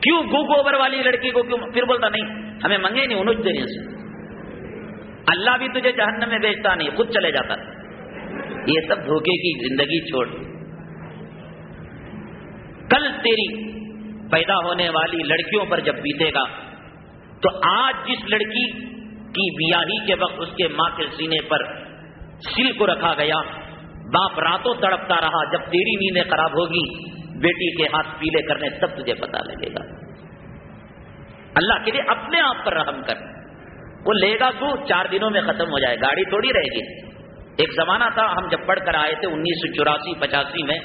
کیوں گو گوبر والی لڑکی کو کیوں؟ پھر بولتا نہیں، ہمیں منگے نہیں، انہوں دے سے اللہ بھی تجھے جہنم میں بیچتا نہیں، خود چلے جاتا۔ یہ سب دھوکے کی زندگی چھوڑ کل تیری پیدا ہونے والی لڑکیوں پر جب بیتے گا، تو آج جس لڑکی کی بیاہی کے وقت اس کے ماں کے سینے پر سل کو رکھا گیا، باپ راتوں تڑپتا رہا، جب تیری نیندیں خراب ہوگی، بیٹی کے ہاتھ پیلے کرنے تب تجھے پتا لگے گا۔ اللہ کے لیے اپنے آپ پر رحم کر۔ وہ لے گا تو چار دنوں میں ختم ہو جائے، گاڑی تھوڑی رہے گی۔ ایک زمانہ تھا، ہم جب پڑھ کر آئے تھے انیس سو چوراسی، پچاسی میں،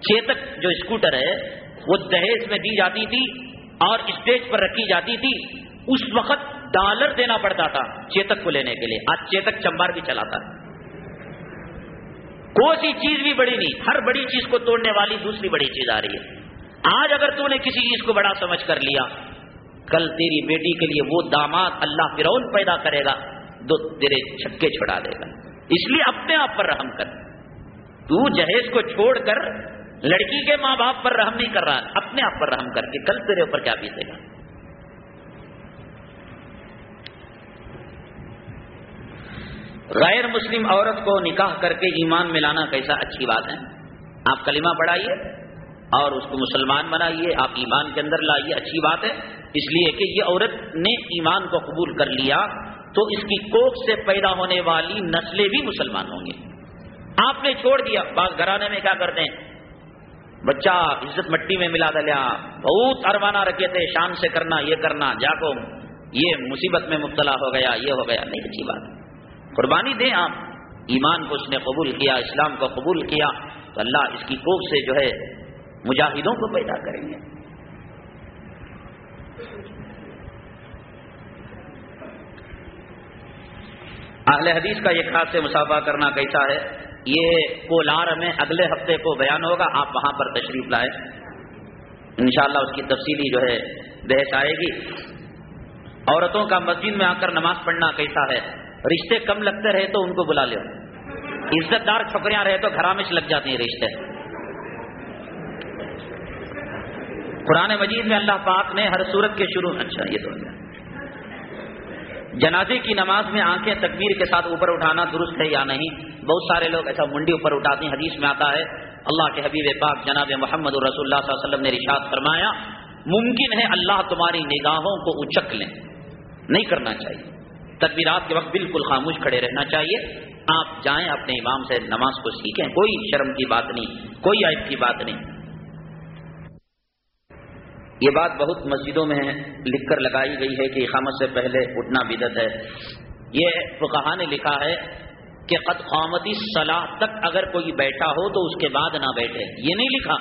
چیتک جو اسکوٹر ہے، وہ دہیز میں دی جاتی تھی اور اسٹیج پر رکھی جاتی تھی۔ اس وقت ڈالر دینا پڑتا تھا چیتک کو لینے کے لیے۔ آج چیتک چمبار بھی چلاتا ہے۔ کوئی سی چیز بھی بڑی نہیں، ہر بڑی چیز کو توڑنے والی دوسری بڑی چیز آ رہی ہے۔ آج اگر تو نے کسی چیز کو بڑا سمجھ کر لیا، کل تیری بیٹی کے لیے وہ داماد اللہ فرون پیدا کرے گا، تو تیرے چھکے چھڑا دے گا۔ اس لیے اپنے آپ پر رحم کر۔ تو جہیز کو چھوڑ کر لڑکی کے ماں باپ پر رحم نہیں کر رہا، اپنے آپ پر رحم کر کے کل تیرے اوپر کیا بیتے گا؟ غیر مسلم عورت کو نکاح کر کے ایمان ملانا کیسا اچھی بات ہے؟ آپ کلمہ پڑھائیے اور اس کو مسلمان بنائیے، آپ ایمان کے اندر لائیے، اچھی بات ہے۔ اس لیے کہ یہ عورت نے ایمان کو قبول کر لیا۔ تو اس کی کوک سے پیدا ہونے والی نسلیں بھی مسلمان ہوں گے آپ نے چھوڑ دیا۔ بعض گھرانے میں کیا کرتے ہیں؟ بچہ، عزت مٹی میں ملا دلیا بہت ارمانہ رکھے تھے شان سے کرنا، یہ کرنا، جا کو۔ یہ مصیبت میں مبتلا ہو گیا، یہ ہو گیا۔ نہیں، اچھی بات۔ قربانی دیں آپ۔ ایمان کو اس نے قبول کیا، اسلام کو قبول کیا، تو اللہ اس کی کوف سے جو ہے مجاہدوں کو پیدا کریں گے۔ اہل حدیث کا یہ خاص سے مسافہ کرنا کیسا ہے؟ یہ کولار میں اگلے ہفتے کو بیان ہوگا، آپ وہاں پر تشریف لائیں۔ انشاءاللہ اس کی تفصیلی جو ہے، بحث آئے گی۔ عورتوں کا مسجد میں آ کر نماز پڑھنا کیسا ہے؟ رشتے کم لگتے رہے تو ان کو بلا لو۔ عزت دار چھوکریاں رہے تو گھرامش لگ جاتی ہیں رشتے۔ قرآن مجید میں اللہ پاک نے ہر صورت کے شروع اچھا یہ تو جنازے کی نماز میں آنکھیں تکبیر کے ساتھ اوپر اٹھانا درست ہے یا نہیں؟ بہت سارے لوگ ایسا منڈی اوپر اٹھاتے ہیں، حدیث میں آتا ہے، اللہ کے حبیب پاک جناب محمد الرسول اللہ صلی اللہ علیہ وسلم نے رشاد فرمایا، ممکن ہے اللہ تمہاری نگاہوں کو اچک لیں۔ نہیں کرنا چاہیے۔ تدبیرات کے وقت بالکل خاموش کھڑے رہنا چاہیے۔ آپ جائیں اپنے امام سے نماز کو سیکھیں، کوئی شرم کی بات نہیں، کوئی عائب کی بات نہیں۔ یہ بات بہت مسجدوں میں لکھ کر لگائی گئی ہے کہ اقامت سے پہلے اٹھنا بدت ہے۔ یہ فقہ نے لکھا ہے کہ قد قامتی صلاح تک اگر کوئی بیٹھا ہو تو اس کے بعد نہ بیٹھے۔ یہ نہیں لکھا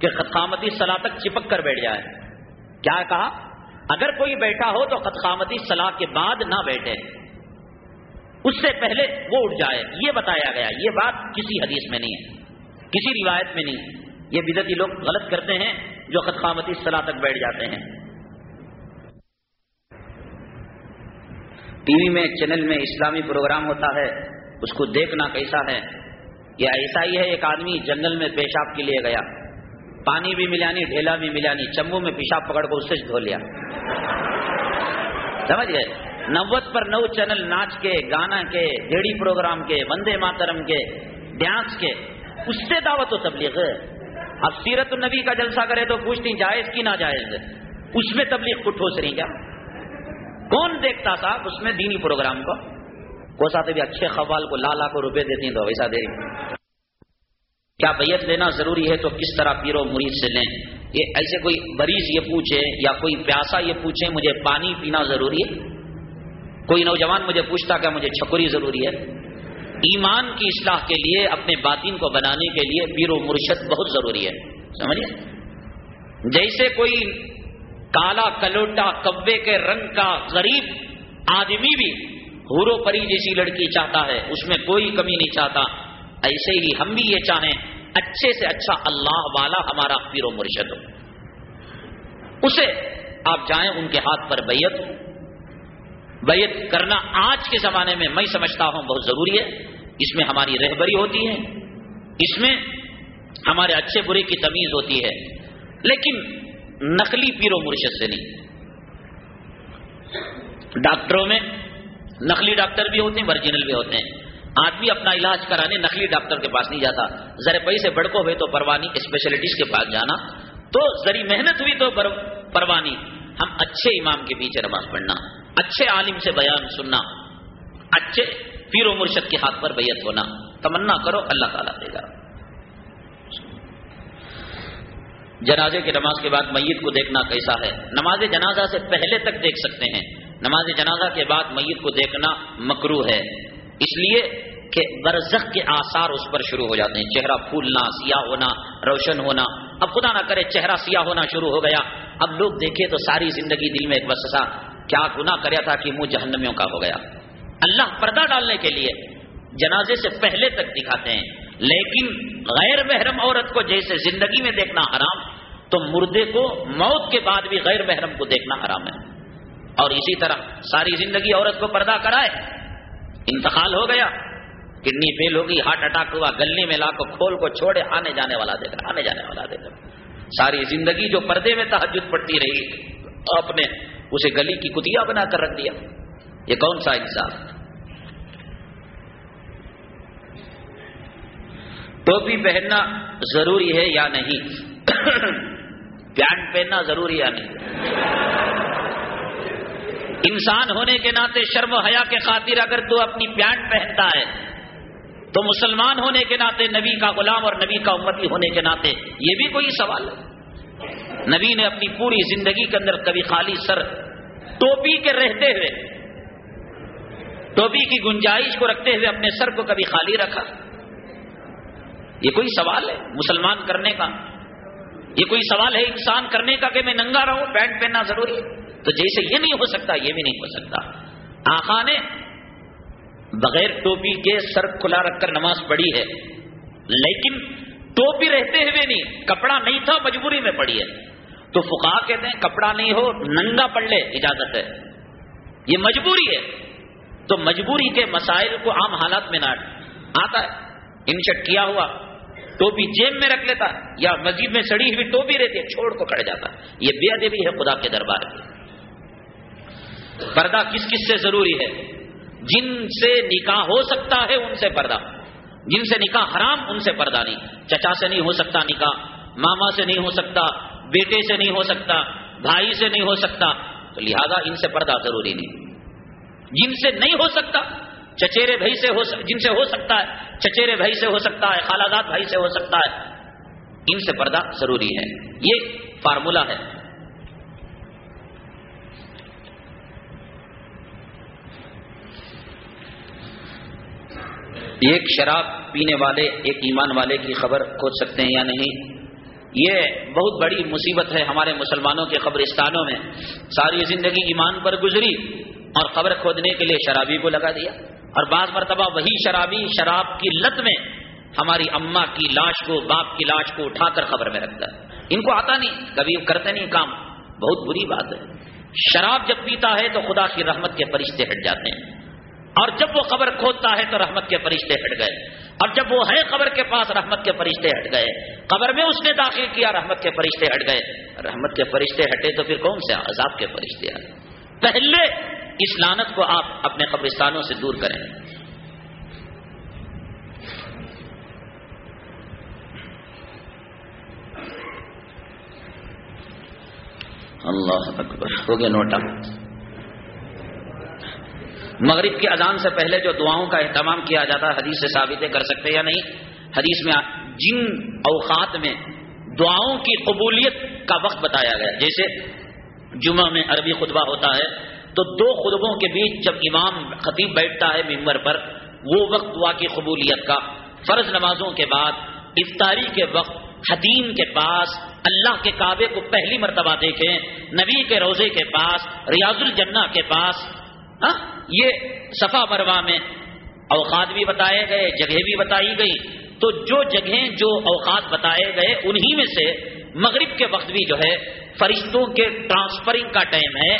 کہ قد قامتی صلاح تک چپک کر بیٹھ جائے۔ کیا کہا؟ اگر کوئی بیٹھا ہو تو خطقامتی صلاح کے بعد نہ بیٹھے۔ اس سے پہلے وہ اٹھ جائے۔ یہ بتایا گیا۔ یہ بات کسی حدیث میں نہیں ہے۔ کسی روایت میں نہیں۔ یہ بدتی لوگ غلط کرتے ہیں جو خطقامتی صلاح تک بیٹھ جاتے ہیں۔ ٹی وی میں، چینل میں اسلامی پروگرام ہوتا ہے، اس کو دیکھنا کیسا ہے؟ یہ ایسا ہی ہے، ایک آدمی جنگل میں پیشاب کے لیے گیا۔ پانی بھی ملانی ڈھیلا بھی ملانی چمبو میں پیشاب پکڑ کو اس سے دھو لیا۔ سمجھ گئے؟ نوت پر نو چینل ناچ کے، گانا کے ڈیڑی پروگرام کے، وندے ماترم کے، ڈانس کے، اس سے دعوت و تبلیغ۔ اب سیرت النبی کا جلسہ کرے تو پوچھتی جائز کی نہ جائز اس میں تبلیغ کو ٹھوس رہی کیا؟ کون دیکھتا تھا اس میں دینی پروگرام کو؟ کوسا بھی اچھے خوال کو لالا کو روپے دیتی تو ویسا دے رہی کیا بیت لینا ضروری ہے تو کس طرح پیرو مرید سے لیں؟ یہ ایسے کوئی مریض یہ پوچھے یا کوئی پیاسا یہ پوچھے، مجھے پانی پینا ضروری ہے؟ کوئی نوجوان مجھے پوچھتا کہ مجھے چھکری ضروری ہے؟ ایمان کی اصلاح کے لیے، اپنے باطن کو بنانے کے لیے پیر و مرشد بہت ضروری ہے۔ سمجھے؟ جیسے کوئی کالا کلوٹا، کبے کے رنگ کا غریب آدمی بھی ہورو پری جیسی لڑکی چاہتا ہے، اس میں کوئی کمی نہیں چاہتا۔ ایسے ہی ہم بھی یہ چاہیں، اچھے سے اچھا اللہ والا ہمارا پیر و مرشد ہو۔ اسے آپ جائیں ان کے ہاتھ پر بیت بیت کرنا آج کے زمانے میں میں سمجھتا ہوں بہت ضروری ہے۔ اس میں ہماری رہبری ہوتی ہے۔ اس میں ہمارے اچھے برے کی تمیز ہوتی ہے۔ لیکن نقلی پیر و مرشد سے نہیں۔ ڈاکٹروں میں نقلی ڈاکٹر بھی ہوتے ہیں ورجنل بھی ہوتے ہیں۔ آدمی اپنا علاج کرانے نقلی ڈاکٹر کے پاس نہیں جاتا۔ ذرا پیسے بڑکو ہوئے تو پروانی اسپیشلٹیز کے پاس جانا۔ تو ذری محنت ہوئی تو پروانی۔ ہم اچھے امام کے پیچھے نماز پڑھنا۔ اچھے عالم سے بیان سننا، اچھے پیر و مرشد کے ہاتھ پر بیعت ہونا، تمنا کرو، اللہ تعالیٰ دے گا۔ جنازے کی نماز کے بعد میت کو دیکھنا کیسا ہے؟ نماز جنازہ سے پہلے تک دیکھ سکتے ہیں۔ نماز جنازہ کے بعد میت کو دیکھنا مکرو ہے۔ اس لیے کہ برزخ کے آثار اس پر شروع ہو جاتے ہیں۔ چہرہ پھولنا، سیاہ ہونا، روشن ہونا۔ اب خدا نہ کرے چہرہ سیاہ ہونا شروع ہو گیا۔ اب لوگ دیکھے تو ساری زندگی دل میں ایک بسا کیا گنا کریا تھا کہ منہ جہنمیوں کا ہو گیا۔ اللہ پردہ ڈالنے کے لیے جنازے سے پہلے تک دکھاتے ہیں۔ لیکن غیر محرم عورت کو جیسے زندگی میں دیکھنا حرام، تو مردے کو موت کے بعد بھی غیر محرم کو دیکھنا حرام ہے۔ اور اسی طرح ساری زندگی عورت کو پردہ کرائے، انتقال ہو گیا۔ کڈنی فیل ہوگی، ہارٹ اٹیک ہوا گلے میں لا کو کھول کو چھوڑے، آنے جانے والا دیکھ آنے جانے والا دیکھ ساری زندگی جو پردے میں تحجد پڑتی رہی آپ نے اسے گلی کی کتیا بنا کر رکھ دیا۔ یہ کون سا انسان؟ ٹوپی پہننا ضروری ہے یا نہیں؟ پینٹ پہننا ضروری یا نہیں؟ انسان ہونے کے ناطے شرم و حیا کے خاطر اگر تو اپنی پینٹ پہنتا ہے، تو مسلمان ہونے کے ناطے نبی کا غلام اور نبی کا امتی ہونے کے ناطے یہ بھی کوئی سوال ہے؟ نبی نے اپنی پوری زندگی کے اندر کبھی خالی سر ٹوپی کے رہتے ہوئے، ٹوپی کی گنجائش کو رکھتے ہوئے اپنے سر کو کبھی خالی رکھا؟ یہ کوئی سوال ہے مسلمان کرنے کا؟ یہ کوئی سوال ہے انسان کرنے کا کہ میں ننگا رہوں، پینٹ پہننا ضروری ہے؟ تو جیسے یہ نہیں ہو سکتا، یہ بھی نہیں ہو سکتا۔ آخا نے بغیر ٹوپی کے سر کھلا رکھ کر نماز پڑھی ہے، لیکن ٹوپی رہتے ہوئے نہیں، کپڑا نہیں تھا، مجبوری میں پڑھی ہے۔ تو فکا کہتے ہیں، کپڑا نہیں ہو، ننگا پڑھ لے، اجازت ہے۔ یہ مجبوری ہے۔ تو مجبوری کے مسائل کو عام حالات میں نہ آتا ہے۔ انشٹ کیا ہوا، ٹوپی جیب میں رکھ لیتا یا مسجد میں سڑی ہوئی ٹوپی رہتی ہے، چھوڑ کو کھڑ جاتا یہ بے ادبی ہے، خدا کے دربار کی پردہ کس کس سے ضروری ہے؟ جن سے نکاح ہو سکتا ہے، ان سے پردہ۔ جن سے نکاح حرام، ان سے پردہ نہیں۔ چچا سے نہیں ہو سکتا نکاح، ماما سے نہیں ہو سکتا، بیٹے سے نہیں ہو سکتا، بھائی سے نہیں ہو سکتا۔ تو لہذا ان سے پردہ ضروری نہیں۔ جن سے نہیں ہو سکتا، چچیرے بھائی سے ہو جن سے ہو سکتا ہے، چچیرے بھائی سے ہو سکتا ہے خالادات بھائی سے ہو سکتا ہے۔ ان سے پردہ ضروری ہے۔ یہ فارمولا ہے۔ ایک شراب پینے والے، ایک ایمان والے کی خبر کھود سکتے ہیں یا نہیں؟ یہ بہت بڑی مصیبت ہے ہمارے مسلمانوں کے قبرستانوں میں۔ ساری زندگی ایمان پر گزری اور خبر کھودنے کے لیے شرابی کو لگا دیا۔ اور بعض مرتبہ وہی شرابی، شراب کی لت میں ہماری اماں کی لاش کو، باپ کی لاش کو اٹھا کر خبر میں رکھتا۔ ہے ان کو آتا نہیں، کبھی کرتے نہیں کام۔ بہت بری بات ہے۔ شراب جب پیتا ہے تو خدا کی رحمت کے فرشتے ہٹ جاتے ہیں۔ اور جب وہ خبر کھودتا ہے تو رحمت کے فرشتے ہٹ گئے۔ اور جب وہ ہے قبر کے پاس، رحمت کے فرشتے ہٹ گئے۔ قبر میں اس نے داخل کیا، رحمت کے فرشتے ہٹ گئے۔ رحمت کے فرشتے ہٹے تو پھر کون سے؟ عذاب کے فرشتے آئے۔ پہلے اس لانت کو آپ اپنے قبرستانوں سے دور کریں۔ اللہ اکبر، ہو گیا نوٹا۔ مغرب کی اذان سے پہلے جو دعاؤں کا اہتمام کیا جاتا ہے، حدیث سے ثابتیں کر سکتے یا نہیں؟ حدیث میں جن اوقات میں دعاؤں کی قبولیت کا وقت بتایا گیا۔ جیسے جمعہ میں عربی خطبہ ہوتا ہے، تو دو خطبوں کے بیچ جب امام خطیب بیٹھتا ہے ممبر پر، وہ وقت دعا کی قبولیت کا۔ فرض نمازوں کے بعد، افطاری کے وقت حدیم کے پاس، اللہ کے کعبے کو پہلی مرتبہ دیکھیں، نبی کے روزے کے پاس، ریاض الجنہ کے پاس ہاں؟ یہ صفا مروا میں اوقات بھی بتائے گئے جگہ بھی بتائی گئی۔ تو جو جگہیں جو اوقات بتائے گئے، انہی میں سے مغرب کے وقت بھی جو ہے، فرشتوں کے ٹرانسفرنگ کا ٹائم ہے،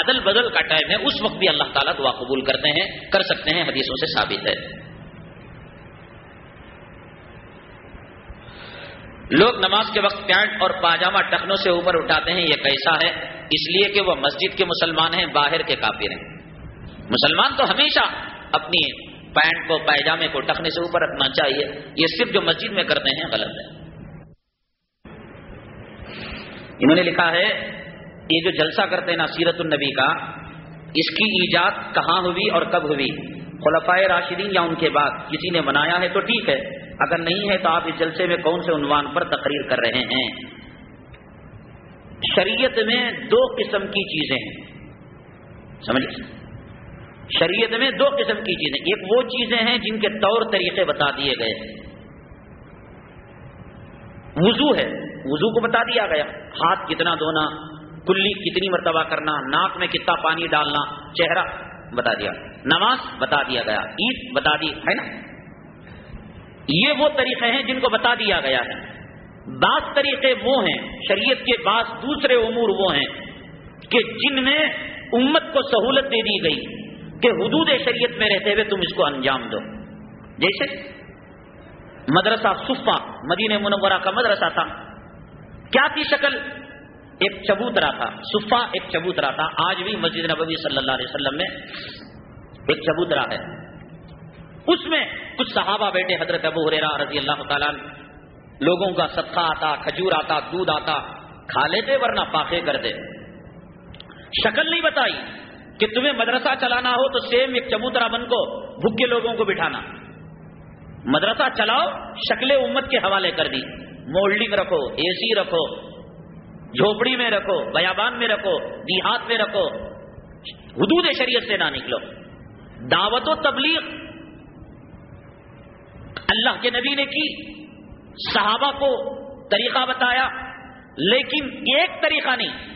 عدل بدل کا ٹائم ہے، اس وقت بھی اللہ تعالیٰ دعا قبول کرتے ہیں، کر سکتے ہیں، حدیثوں سے ثابت ہے۔ لوگ نماز کے وقت پینٹ اور پاجامہ ٹخنوں سے اوپر اٹھاتے ہیں، یہ کیسا ہے۔ اس لیے کہ وہ مسجد کے مسلمان ہیں، باہر کے کافر ہیں۔ مسلمان تو ہمیشہ اپنی پینٹ کو پائجامے کو ٹخنے سے اوپر رکھنا چاہیے۔ یہ صرف جو مسجد میں کرتے ہیں غلط ہے۔ انہوں نے لکھا ہے، یہ جو جلسہ کرتے ہیں نا سیرت النبی کا، اس کی ایجاد کہاں ہوئی اور کب ہوئی؟ خلفائے راشدین یا ان کے بعد؟ کسی نے بنایا ہے تو ٹھیک ہے۔ اگر نہیں ہے تو آپ اس جلسے میں کون سے عنوان پر تقریر کر رہے ہیں؟ شریعت میں دو قسم کی چیزیں ہیں۔ سمجھے شریعت میں دو قسم کی چیزیں۔ ایک وہ چیزیں ہیں جن کے طور طریقے بتا دیے گئے وضو ہے۔ وضو کو بتا دیا گیا۔ ہاتھ کتنا دھونا، کلی کتنی مرتبہ کرنا، ناک میں کتنا پانی ڈالنا، چہرہ بتا دیا۔ نماز بتا دیا گیا۔ عید بتا دی، ہے نا؟ یہ وہ طریقے ہیں جن کو بتا دیا گیا ہے۔ بعض طریقے وہ ہیں، شریعت کے بعض دوسرے امور وہ ہیں کہ جن میں امت کو سہولت دے دی گئی۔ کہ حدود شریعت میں رہتے ہوئے تم اس کو انجام دو۔ جیسے مدرسہ صفا مدینہ منورہ کا مدرسہ تھا۔ کیا تھی شکل؟ ایک چبوترا تھا۔ صفا ایک چبوترا تھا۔ آج بھی مسجد نبوی صلی اللہ علیہ وسلم میں ایک چبوترا ہے۔ اس میں کچھ صحابہ بیٹے حضرت ابو حریرا رضی اللہ تعالیٰ لوگوں کا صدقہ آتا، کھجور آتا، دودھ آتا۔ کھا لیتے ورنہ پاکے کرتے شکل نہیں بتائی۔ کہ تمہیں مدرسہ چلانا ہو تو سیم ایک چبوترا بن کو، بھوکے لوگوں کو بٹھانا۔ مدرسہ چلاؤ، شکل امت کے حوالے کر دی۔ مولڈنگ رکھو اے سی رکھو جھوپڑی میں رکھو، بیابان میں رکھو، دیہات میں رکھو۔ حدود شریعت سے نہ نکلو۔ دعوت و تبلیغ۔ اللہ کے نبی نے کی، صحابہ کو طریقہ بتایا، لیکن ایک طریقہ نہیں۔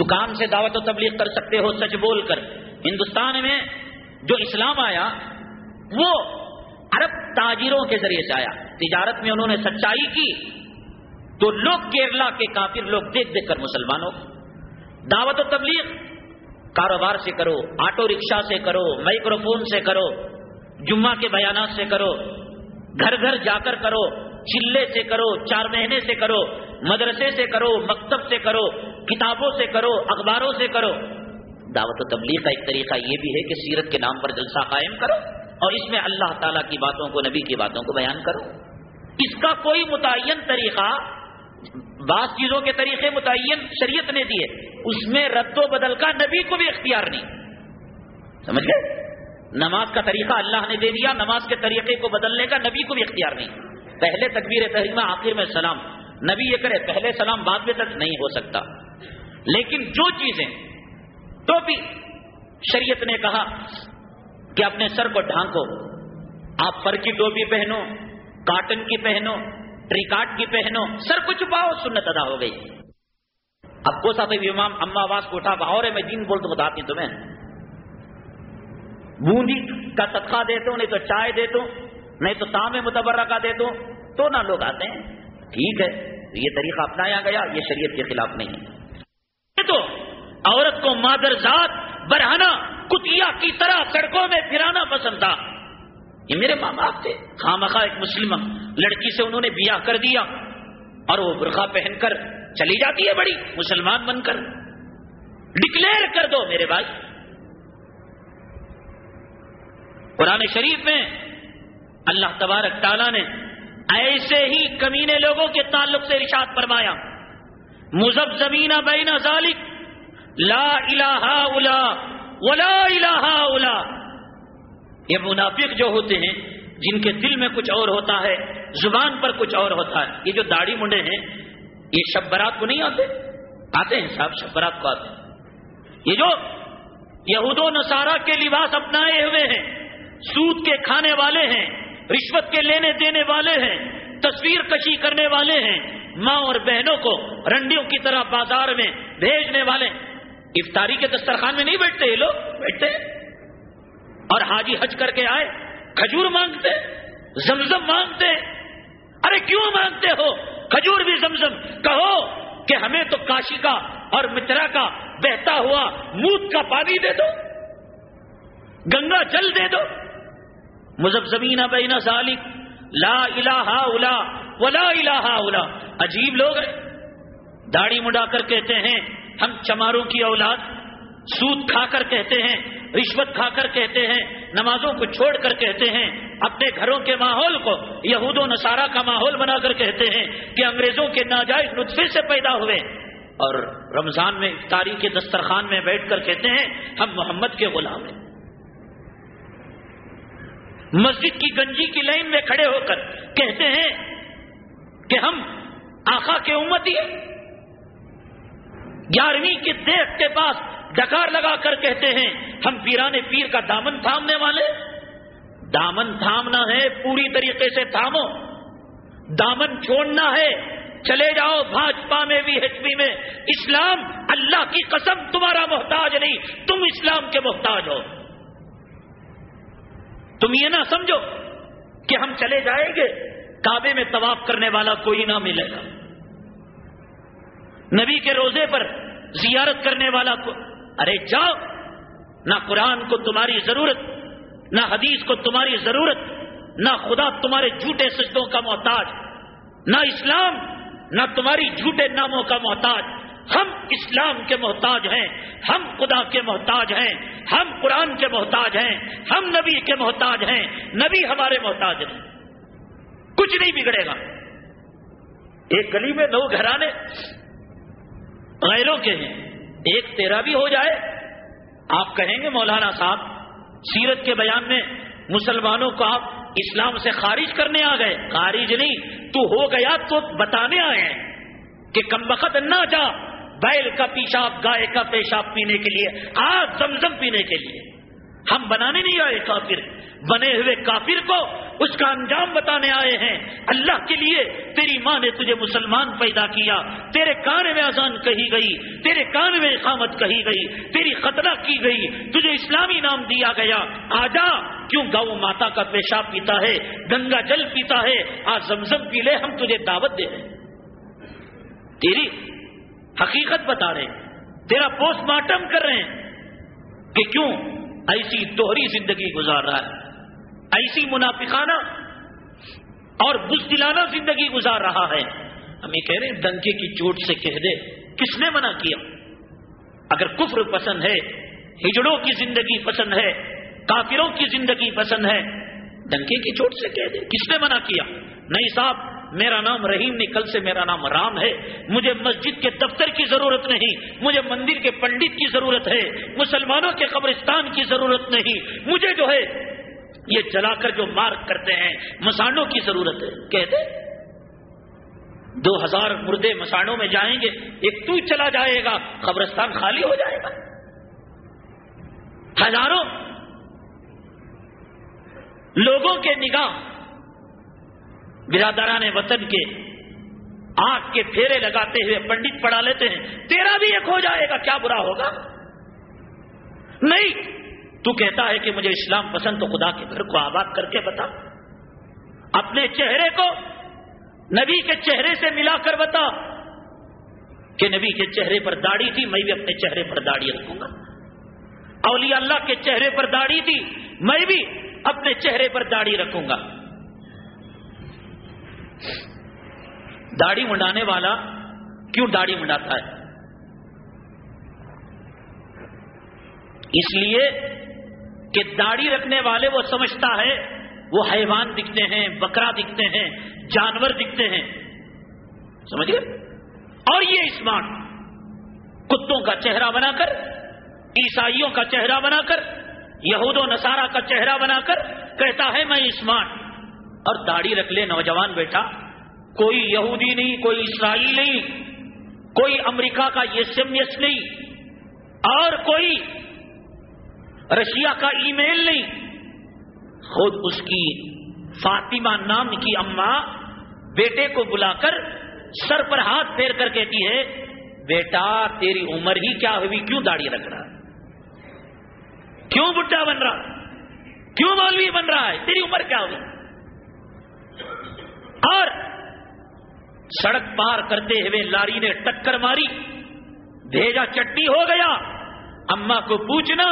دکان سے دعوت و تبلیغ کر سکتے ہو، سچ بول کر۔ ہندوستان میں جو اسلام آیا، وہ عرب تاجروں کے ذریعے سے آیا۔ تجارت میں انہوں نے سچائی کی تو لوگ کیرلا کے کافر لوگ دیکھ دیکھ کر مسلمانوں دعوت و تبلیغ، کاروبار سے کرو، آٹو رکشا سے کرو مائکرو فون سے کرو، جمعہ کے بیانات سے کرو، گھر گھر جا کر کرو، چلے سے کرو، چار مہینے سے کرو۔ مدرسے سے کرو، مکتب سے کرو، کتابوں سے کرو، اخباروں سے کرو۔ دعوت و تبلیغ کا ایک طریقہ یہ بھی ہے کہ سیرت کے نام پر جلسہ قائم کرو اور اس میں اللہ تعالیٰ کی باتوں کو، نبی کی باتوں کو بیان کرو۔ اس کا کوئی متعین طریقہ، بعض چیزوں کے طریقے متعین شریعت نے دیے، اس میں رد و بدل کا نبی کو بھی اختیار نہیں۔ سمجھ گئے؟ نماز کا طریقہ اللہ نے دے دیا، نماز کے طریقے کو بدلنے کا نبی کو بھی اختیار نہیں۔ پہلے تکبیر تحریمہ، آخر میں سلام۔ نبی یہ کرے پہلے سلام بعد میں تک نہیں ہو سکتا۔ لیکن جو چیزیں تو بھی شریعت نے کہا کہ اپنے سر کو ڈھانکو۔ آپ فر کی ٹوپی پہنو، کاٹن کی پہنو ٹریکاٹ کی پہنو، سر کو چھپاؤ، سنت ادا ہو گئی۔ اب کو سا امام اما آواز کو اٹھا اور میں دین بول تو بتاتی تمہیں۔ بوندی کا صدقہ دیتا ہوں، نہیں تو چائے دیتا ہوں، نہیں تو تام متبرہ کا دیتا ہوں، تو نہ لوگ آتے ہیں۔ ٹھیک ہے یہ طریقہ اپنایا گیا، یہ شریعت کے خلاف نہیں ہے۔ تو عورت کو مادر ذات برہنا کتیا کی طرح سڑکوں میں پھرانا پسند تھا۔ یہ میرے ماں باپ تھے۔ خام ایک مسلم لڑکی سے انہوں نے بیاہ کر دیا اور وہ برقع پہن کر چلی جاتی ہے بڑی مسلمان بن کر۔ ڈکلیئر کر دو میرے بھائی۔ قرآن شریف میں اللہ تبارک تعالیٰ نے ایسے ہی کمینے لوگوں کے تعلق سے رشاد فرمایا مزب زمین بین ذالک، لا الہ الا، ولا الہ الا۔ یہ منافق جو ہوتے ہیں، جن کے دل میں کچھ اور ہوتا ہے، زبان پر کچھ اور ہوتا ہے، یہ جو داڑھی منڈے ہیں، یہ شب برات کو نہیں آتے؟ آتے ہیں صاحب، شب برات کو آتے یہ جو یہود و نصارہ کے لباس اپنائے ہوئے ہیں، سود کے کھانے والے ہیں رشوت کے لینے دینے والے ہیں، تصویر کشی کرنے والے ہیں، ماں اور بہنوں کو رنڈیوں کی طرح بازار میں بھیجنے والے افطاری کے دسترخوان میں نہیں بیٹھتے یہ لوگ؟ بیٹھتے۔ اور حاجی حج کر کے آئے، کھجور مانگتے، زمزم مانگتے۔ ارے کیوں مانگتے ہو؟ کھجور بھی زمزم۔ کہو کہ ہمیں تو کاشی کا اور مترا کا بہتا ہوا موت کا پانی دے دو، گنگا جل دے دو۔ مذہب زمین بین ذالک، لا الہ الا، ولا الہ الا۔ عجیب لوگ ہیں۔ داڑھی مڈا کر کہتے ہیں، ہم چماروں کی اولاد، سود کھا کر کہتے ہیں، رشوت کھا کر کہتے ہیں، نمازوں کو چھوڑ کر کہتے ہیں، اپنے گھروں کے ماحول کو، یہود و نصارہ کا ماحول بنا کر کہتے ہیں کہ انگریزوں کے ناجائز نطفے سے پیدا ہوئے۔ اور رمضان میں افطاری کے دسترخوان میں بیٹھ کر کہتے ہیں، ہم محمد کے غلام ہیں۔ مسجد کی گنجی کی لائن میں کھڑے ہو کر کہتے ہیں کہ ہم آخا کے امتی ہیں۔ گیارہویں کے دیکھ کے پاس ڈکار لگا کر کہتے ہیں، ہم پیرانے پیر کا دامن تھامنے والے۔ دامن تھامنا ہے، پوری طریقے سے تھامو۔ دامن چھوڑنا ہے، چلے جاؤ بھاجپا میں بھی ایچ پی میں۔ اسلام اللہ کی قسم تمہارا محتاج نہیں، تم اسلام کے محتاج ہو۔ تم یہ نہ سمجھو کہ ہم چلے جائیں گے، کعبے میں طواف کرنے والا کوئی نہ ملے گا۔ نبی کے روزے پر زیارت کرنے والا کو ارے جاؤ، نہ قرآن کو تمہاری ضرورت، نہ حدیث کو تمہاری ضرورت، نہ خدا تمہارے جھوٹے سجدوں کا محتاج، نہ اسلام، نہ تمہاری جھوٹے ناموں کا محتاج۔ ہم اسلام کے محتاج ہیں، ہم خدا کے محتاج ہیں، ہم قرآن کے محتاج ہیں، ہم نبی کے محتاج ہیں، نبی ہمارے محتاج ہیں۔ کچھ نہیں بگڑے گا۔ ایک گلی میں دو گھرانے غیروں کے ہیں۔ ایک تیرا بھی ہو جائے۔ آپ کہیں گے، مولانا صاحب، سیرت کے بیان میں مسلمانوں کو آپ اسلام سے خارج کرنے آ گئے۔ خارج نہیں، تو ہو گیا تو بتانے آئے ہیں کہ کم وقت نہ جا۔ بیل کا پیشاب، گائے کا پیشاب پینے کے لیے آج زمزم پینے کے لیے۔ ہم بنانے نہیں آئے کافر۔ بنے ہوئے کافر کو اس کا انجام بتانے آئے ہیں۔ اللہ کے لیے تیری ماں نے تجھے مسلمان پیدا کیا۔ تیرے کان میں اذان کہی گئی، تیرے کان میں اقامت کہی گئی، تیری خطرہ کی گئی، تجھے اسلامی نام دیا گیا۔ آجا کیوں گاؤں ماتا کا پیشاب پیتا ہے، گنگا جل پیتا ہے آج زمزم پی لے، ہم تجھے دعوت دے رہے تیری حقیقت بتا رہے تیرا پوسٹ مارٹم کر رہے ہیں کہ کیوں ایسی دوہری زندگی گزار رہا ہے۔ ایسی منافقانہ اور بزدلانہ زندگی گزار رہا ہے۔ ہم یہ کہہ رہے ہیں ڈنکے کی چوٹ سے کہہ دے۔ کس نے منع کیا؟ اگر کفر پسند ہے، ہجڑوں کی زندگی پسند ہے، کافروں کی زندگی پسند ہے ڈنکے کی چوٹ سے کہہ دے۔ کس نے منع کیا؟ نہیں صاحب میرا نام رحیم نہیں، کل سے میرا نام رام ہے۔ مجھے مسجد کے دفتر کی ضرورت نہیں، مجھے مندر کے پنڈت کی ضرورت ہے، مسلمانوں کے قبرستان کی ضرورت نہیں۔ مجھے جو ہے، یہ جلا کر جو مارک کرتے ہیں، مسانوں کی ضرورت ہے۔ کہتے دو ہزار مردے مسانوں میں جائیں گے، ایک تو چلا جائے گا، قبرستان خالی ہو جائے گا۔ ہزاروں لوگوں کے نگاہ برادران وطن کے آنکھ کے پھیرے لگاتے ہوئے پنڈت پڑھا لیتے ہیں، تیرا بھی ایک ہو جائے گا، کیا برا ہوگا؟ نہیں، تو کہتا ہے کہ مجھے اسلام پسند تو خدا کے گھر کو آباد کر کے بتا۔ اپنے چہرے کو نبی کے چہرے سے ملا کر بتا کہ نبی کے چہرے پر داڑھی تھی، میں بھی اپنے چہرے پر داڑھی رکھوں گا۔ اولیاء اللہ کے چہرے پر داڑھی تھی، میں بھی اپنے چہرے پر داڑھی رکھوں گا۔ داڑھی منڈانے والا کیوں داڑھی منڈاتا ہے؟ اس لیے کہ داڑھی رکھنے والے وہ سمجھتا ہے، وہ حیوان دکھتے ہیں، بکرا دکھتے ہیں، جانور دکھتے ہیں۔ سمجھ گئے؟ اور یہ اسمارٹ کتوں کا چہرہ بنا کر، عیسائیوں کا چہرہ بنا کر، یہود و نصارہ کا چہرہ بنا کر کہتا ہے، میں اسمارٹ اور داڑھی رکھ لے نوجوان بیٹا۔ کوئی یہودی نہیں، کوئی اسرائیل نہیں، کوئی امریکہ کا یس ایم ایس نہیں، اور کوئی رشیا کا ای میل نہیں۔ خود اس کی فاطمہ نام کی اماں بیٹے کو بلا کر سر پر ہاتھ پھیر کر کہتی ہے، بیٹا، تیری عمر ہی کیا ہوئی؟ کیوں داڑھی رکھ رہا کیوں بڈھا بن رہا؟ کیوں مولوی بن رہا ہے؟ تیری عمر کیا ہوئی؟ اور سڑک پار کرتے ہوئے لاری نے ٹکر ماری، بھیجا چٹی ہو گیا۔ اما کو پوچھنا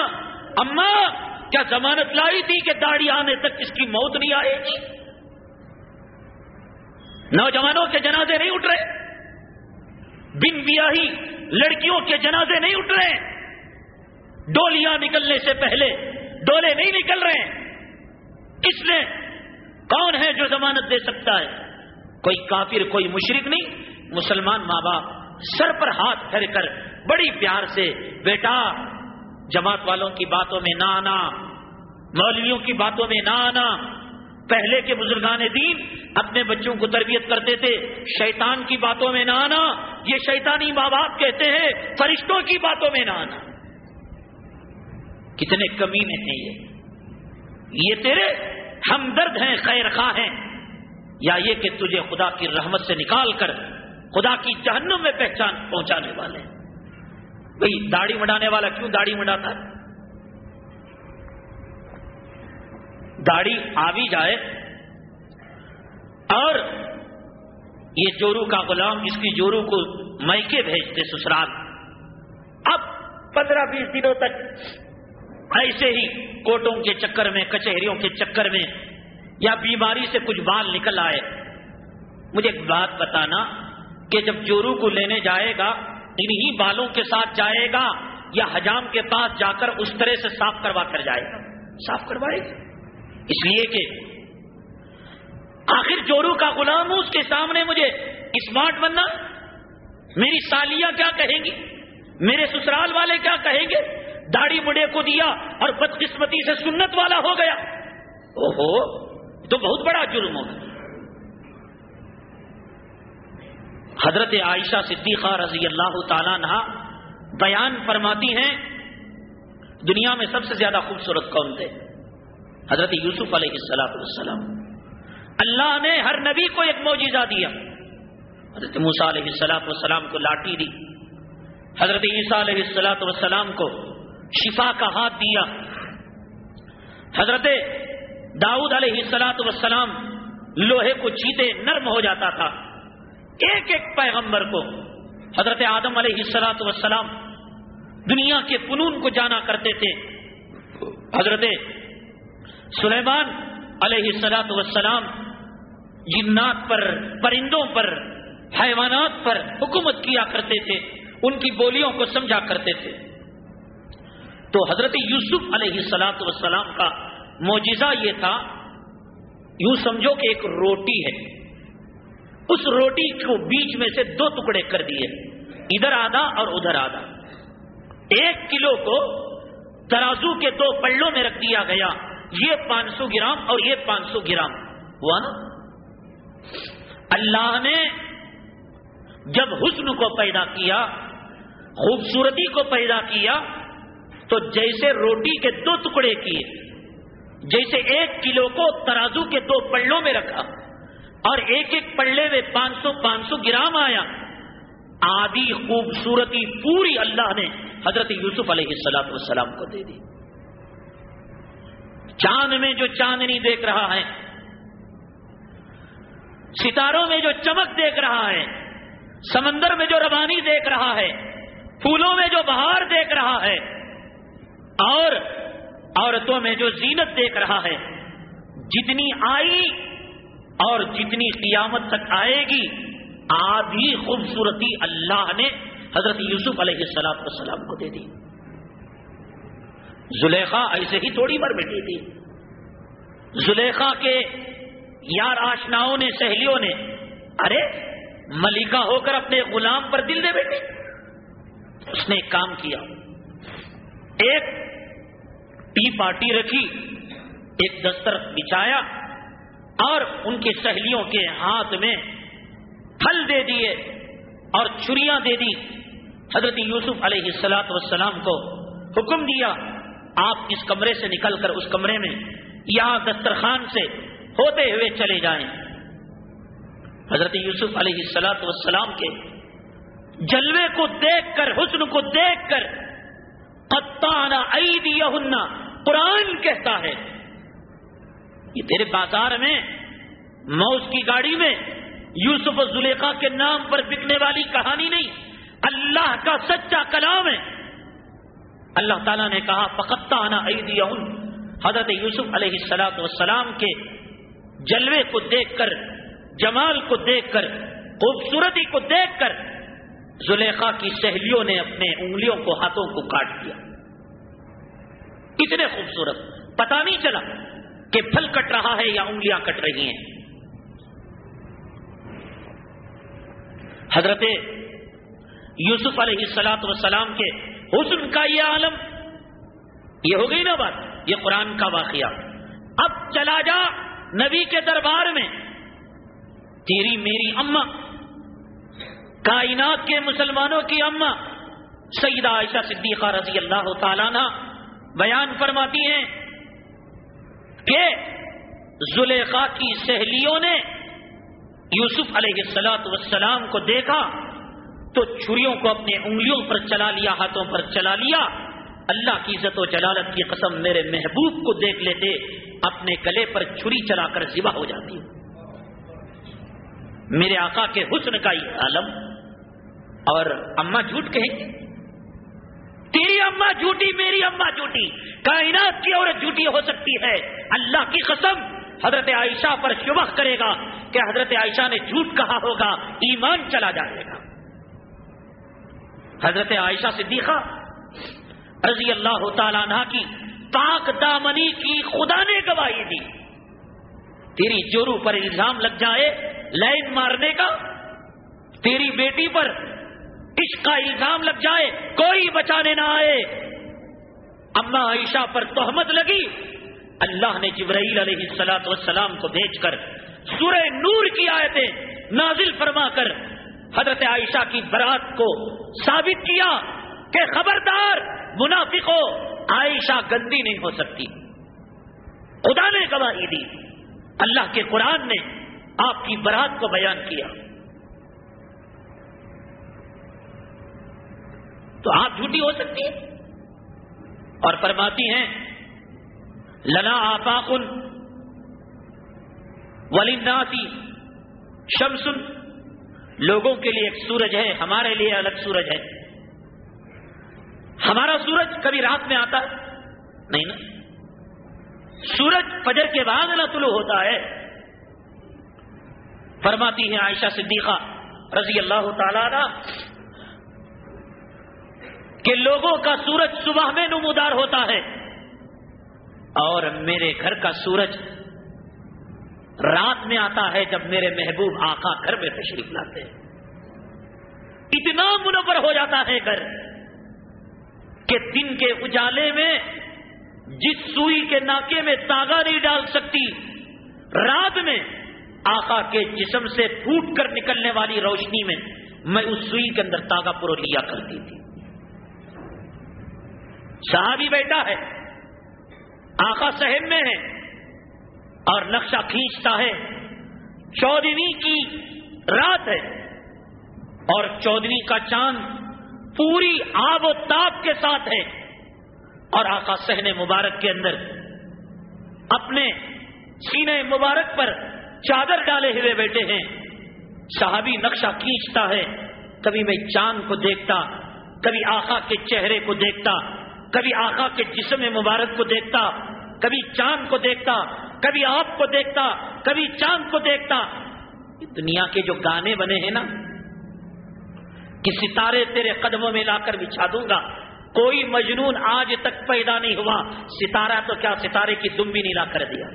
اما کیا ضمانت لائی تھی کہ داڑھی آنے تک اس کی موت نہیں آئے گی؟ نوجوانوں کے جنازے نہیں اٹھ رہے۔ بن بیاہی لڑکیوں کے جنازے نہیں اٹھ رہے۔ ڈولیاں نکلنے سے پہلے ڈولے نہیں نکل رہے۔ اس نے کون ہے جو ضمانت دے سکتا ہے؟ کوئی کافر، کوئی مشرق نہیں، مسلمان ماں باپ سر پر ہاتھ پھر کر بڑی پیار سے، بیٹا، جماعت والوں کی باتوں میں نہ آنا، مولویوں کی باتوں میں نہ آنا۔ پہلے کے بزرگان دین اپنے بچوں کو تربیت کرتے تھے، شیطان کی باتوں میں نہ آنا۔ یہ شیطانی ماں باپ کہتے ہیں، فرشتوں کی باتوں میں نہ آنا۔ کتنے کمی میں ہیں یہ۔ یہ تیرے ہمدرد ہیں خیر خواہ ہیں۔ یا یہ کہ تجھے خدا کی رحمت سے نکال کر خدا کی جہنم میں پہچان پہنچانے والے بھائی داڑھی مڈانے والا کیوں داڑھی مڈاتا ہے داڑھی آ بھی جائے اور یہ جورو کا غلام اس کی جورو کو میکے بھیجتے سسرال۔ اب پندرہ بیس دنوں تک ایسے ہی کوٹوں کے چکر میں، کچہریوں کے چکر میں یا بیماری سے کچھ بال نکل آئے۔ مجھے ایک بات بتانا کہ جب جورو کو لینے جائے گا، انہی بالوں کے ساتھ جائے گا یا حجام کے پاس جا کر اس طرح سے صاف کروا کر جائے گا؟ صاف کروائے گا۔ اس لیے کہ آخر جورو کا غلام اس کے سامنے مجھے اسمارٹ بننا، میری سالیاں کیا کہیں گی؟ میرے سسرال والے کیا کہیں گے؟ داڑھی بڑے کو دیا اور بدقسمتی سے سنت والا ہو گیا۔ اوہو تو بہت بڑا جرم ہوگا حضرت عائشہ صدیقہ رضی اللہ تعالیٰ نہ بیان فرماتی ہیں، دنیا میں سب سے زیادہ خوبصورت کون تھے؟ حضرت یوسف علیہ السلام السلام اللہ نے ہر نبی کو ایک معجزہ دیا۔ حضرت موسا علیہ السلاط والسلام کو لاٹھی دی۔ حضرت عیسیٰ علیہ السلاط والسلام کو شفا کا ہاتھ دیا۔ حضرت داؤد علیہ السلاط والسلام لوہے کو چیتے نرم ہو جاتا تھا۔ ایک ایک پیغمبر کو حضرت آدم علیہ السلاط والسلام دنیا کے فنون کو جانا کرتے تھے۔ حضرت سلیمان علیہ السلاط وسلام جنات پر، پرندوں پر، حیوانات پر حکومت کیا کرتے تھے۔ ان کی بولیوں کو سمجھا کرتے تھے۔ تو حضرت یوسف علیہ السلاط وسلام کا معجزہ یہ تھا، یوں سمجھو کہ ایک روٹی ہے۔ اس روٹی کو بیچ میں سے دو ٹکڑے کر دیے، ادھر آدھا اور ادھر آدھا۔ ایک کلو کو ترازو کے دو پلوں میں رکھ دیا گیا، یہ پانچ سو گرام اور یہ پانچ سو گرام۔ ہوا نا؟ اللہ نے جب حسن کو پیدا کیا، خوبصورتی کو پیدا کیا تو جیسے روٹی کے دو ٹکڑے کیے، جیسے ایک کلو کو ترازو کے دو پلوں میں رکھا اور ایک ایک پلے میں پانچ سو پانچ سو گرام آیا۔ آدھی خوبصورتی پوری اللہ نے حضرت یوسف علیہ السلام والسلام کو دے دی۔ چاند میں جو چاندنی دیکھ رہا ہے، ستاروں میں جو چمک دیکھ رہا ہے، سمندر میں جو روانی دیکھ رہا ہے، پھولوں میں جو بہار دیکھ رہا ہے اور عورتوں میں جو زینت دیکھ رہا ہے، جتنی آئی اور جتنی قیامت تک آئے گی، آدھی خوبصورتی اللہ نے حضرت یوسف علیہ السلام والسلام کو دے دی۔ زلیخا ایسے ہی تھوڑی مر بیٹھی تھی۔ زلیخا کے یار آشناؤں نے، سہیلیوں نے، ارے، ملکہ ہو کر اپنے غلام پر دل دے بیٹھے اس نے ایک کام کیا۔ ایک ٹی پارٹی رکھی، ایک دستر بچھایا اور ان کی سہیلیوں کے ہاتھ میں پھل دے دیے اور چھریاں دے دی۔ حضرت یوسف علیہ السلاط والسلام کو حکم دیا، آپ اس کمرے سے نکل کر اس کمرے میں یہاں دسترخوان سے ہوتے ہوئے چلے جائیں۔ حضرت یوسف علیہ السلاط والسلام کے جلوے کو دیکھ کر، حسن کو دیکھ کر قطانہ عید قرآن کہتا ہے، یہ تیرے بازار میں موز کی گاڑی میں یوسف زلیخا کے نام پر بکنے والی کہانی نہیں، اللہ کا سچا کلام ہے۔ اللہ تعالیٰ نے کہا پکتا آنا حضرت یوسف علیہ السلاط والسلام کے جلوے کو دیکھ کر، جمال کو دیکھ کر، خوبصورتی کو دیکھ کر زلیخا کی سہیلیوں نے اپنے انگلیوں کو ہاتھوں کو کاٹ دیا۔ اتنے خوبصورت۔ پتا نہیں چلا کہ پھل کٹ رہا ہے یا انگلیاں کٹ رہی ہیں۔ حضرت یوسف علیہ السلاط وسلام کے حسن کا یہ عالم، یہ ہو گئی نا بات، یہ قرآن کا واقعہ۔ اب چلا جا نبی کے دربار میں، تیری میری اما کائنات کے مسلمانوں کی اما سیدہ عائشہ صدیقہ رضی اللہ تعالیٰ بیان فرماتی ہیں کہ زلیخا کی سہیلیوں نے یوسف علیہ السلاط وسلام کو دیکھا تو چھریوں کو اپنے انگلیوں پر چلا لیا، ہاتھوں پر چلا لیا۔ اللہ کی عزت و جلالت کی قسم میرے محبوب کو دیکھ لیتے، اپنے گلے پر چھری چلا کر ذبح ہو جاتی۔ میرے آقا کے حسن کا یہ عالم اور اما جھوٹ کہیں گے؟ تیری اما جھوٹی، میری اما جھوٹی، کائنات کی عورت جھوٹی ہو سکتی ہے۔ اللہ کی قسم، حضرت عائشہ پر شبہ کرے گا کہ حضرت عائشہ نے جھوٹ کہا ہوگا، ایمان چلا جائے گا۔ حضرت عائشہ صدیقہ رضی اللہ تعالیٰ عنہ کی پاک دامنی کی خدا نے گواہی دی۔ تیری جورو پر الزام لگ جائے، لائن مارنے کا، تیری بیٹی پر عشق کا الزام لگ جائے، کوئی بچانے نہ آئے۔ اما عائشہ پر تہمت لگی۔ اللہ نے جبرائیل علیہ السلاط والسلام کو بھیج کر سورہ نور کی آیتیں نازل فرما کر حضرت عائشہ کی برات کو ثابت کیا کہ خبردار منافقوں عائشہ گندی نہیں ہو سکتی۔ خدا نے گواہی دی۔ اللہ کے قرآن نے آپ کی برات کو بیان کیا۔ تو آپ جھوٹی ہو سکتی ہے۔ اور فرماتی ہیں، لنا آپاکن ولنداسی شمسن۔ لوگوں کے لیے ایک سورج ہے، ہمارے لیے الگ سورج ہے۔ ہمارا سورج کبھی رات میں آتا ہے؟ نہیں نا۔ سورج فجر کے بعد نہ طلوع ہوتا ہے۔ فرماتی ہیں عائشہ صدیقہ رضی اللہ تعالی کہ لوگوں کا سورج صبح میں نمودار ہوتا ہے اور میرے گھر کا سورج رات میں آتا ہے جب میرے محبوب آقا گھر میں تشریف لاتے ہیں۔ اتنا منور ہو جاتا ہے گھر کہ دن کے اجالے میں جس سوئی کے ناکے میں تاگا نہیں ڈال سکتی، رات میں آقا کے جسم سے پھوٹ کر نکلنے والی روشنی میں میں اس سوئی کے اندر تاگا پرو لیا کرتی تھی صحابی بیٹا ہے، آقا صحب میں ہے اور نقشہ کھینچتا ہے۔ چودہویں کی رات ہے اور چودہویں کا چاند پوری آب و تاب کے ساتھ ہے۔ اور آقا سہنے مبارک کے اندر اپنے سینے مبارک پر چادر ڈالے ہوئے بیٹھے ہیں۔ صحابی نقشہ کھینچتا ہے، کبھی میں چاند کو دیکھتا، کبھی آقا کے چہرے کو دیکھتا۔ کبھی آقا کے جسم مبارک کو دیکھتا، کبھی چاند کو دیکھتا، کبھی آپ کو دیکھتا، کبھی چاند کو دیکھتا۔ دنیا کے جو گانے بنے ہیں نا، کہ ستارے تیرے قدموں میں لا کر بچھا دوں گا۔ کوئی مجنون آج تک پیدا نہیں ہوا۔ ستارہ تو کیا ستارے کی دم بھی نہیں لا کر دیا۔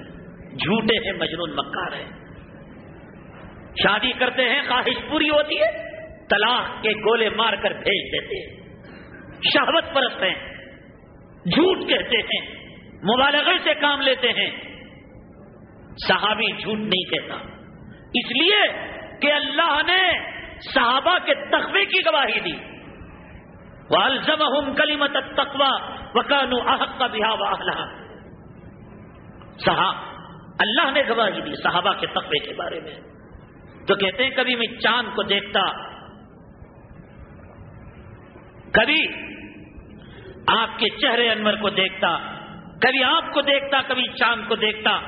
جھوٹے ہیں مجنون مکار ہیں۔ شادی کرتے ہیں، خواہش پوری ہوتی ہے، طلاق کے گولے مار کر بھیج دیتے ہیں۔ شہوت پرست ہیں۔ جھوٹ کہتے ہیں، مبالغے سے کام لیتے ہیں۔ صحابی جھوٹ نہیں کہتا۔ اس لیے کہ اللہ نے صحابہ کے تقوی کی گواہی دی۔ والزمہم کلیمت تقوا وکانو احق کا بہا واہلا صحاب اللہ نے گواہی دی صحابہ کے تقوی کے بارے میں۔ تو کہتے ہیں، کبھی میں چاند کو دیکھتا، کبھی آپ کے چہرے انور کو دیکھتا، کبھی آپ کو دیکھتا، کبھی چاند کو دیکھتا۔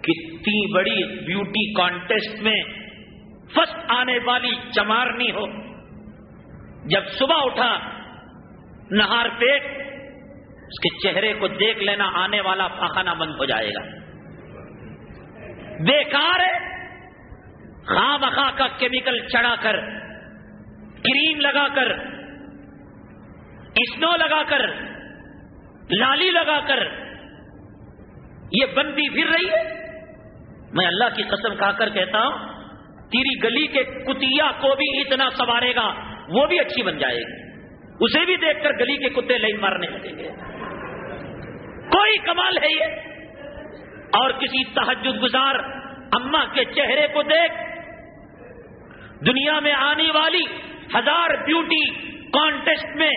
کتنی بڑی بیوٹی کانٹیسٹ میں فسٹ آنے والی چمارنی ہو۔ جب صبح اٹھا، نہار پیٹ، اس کے چہرے کو دیکھ لینا، آنے والا پاخانہ بند ہو جائے گا۔ بیکار ہے۔ خواہ بخواہ کا کیمیکل چڑھا کر، کریم لگا کر اسنو لگا کر، لالی لگا کر یہ بندی پھر رہی ہے؟ میں اللہ کی قسم کھا کر کہتا ہوں، تیری گلی کے کتیا کو بھی اتنا سوارے گا، وہ بھی اچھی بن جائے گی۔ اسے بھی دیکھ کر گلی کے کتے لائن مارنے لگیں گے۔ کوئی کمال ہے یہ؟ اور کسی تحجد گزار اما کے چہرے کو دیکھ، دنیا میں آنے والی ہزار بیوٹی کانٹیسٹ میں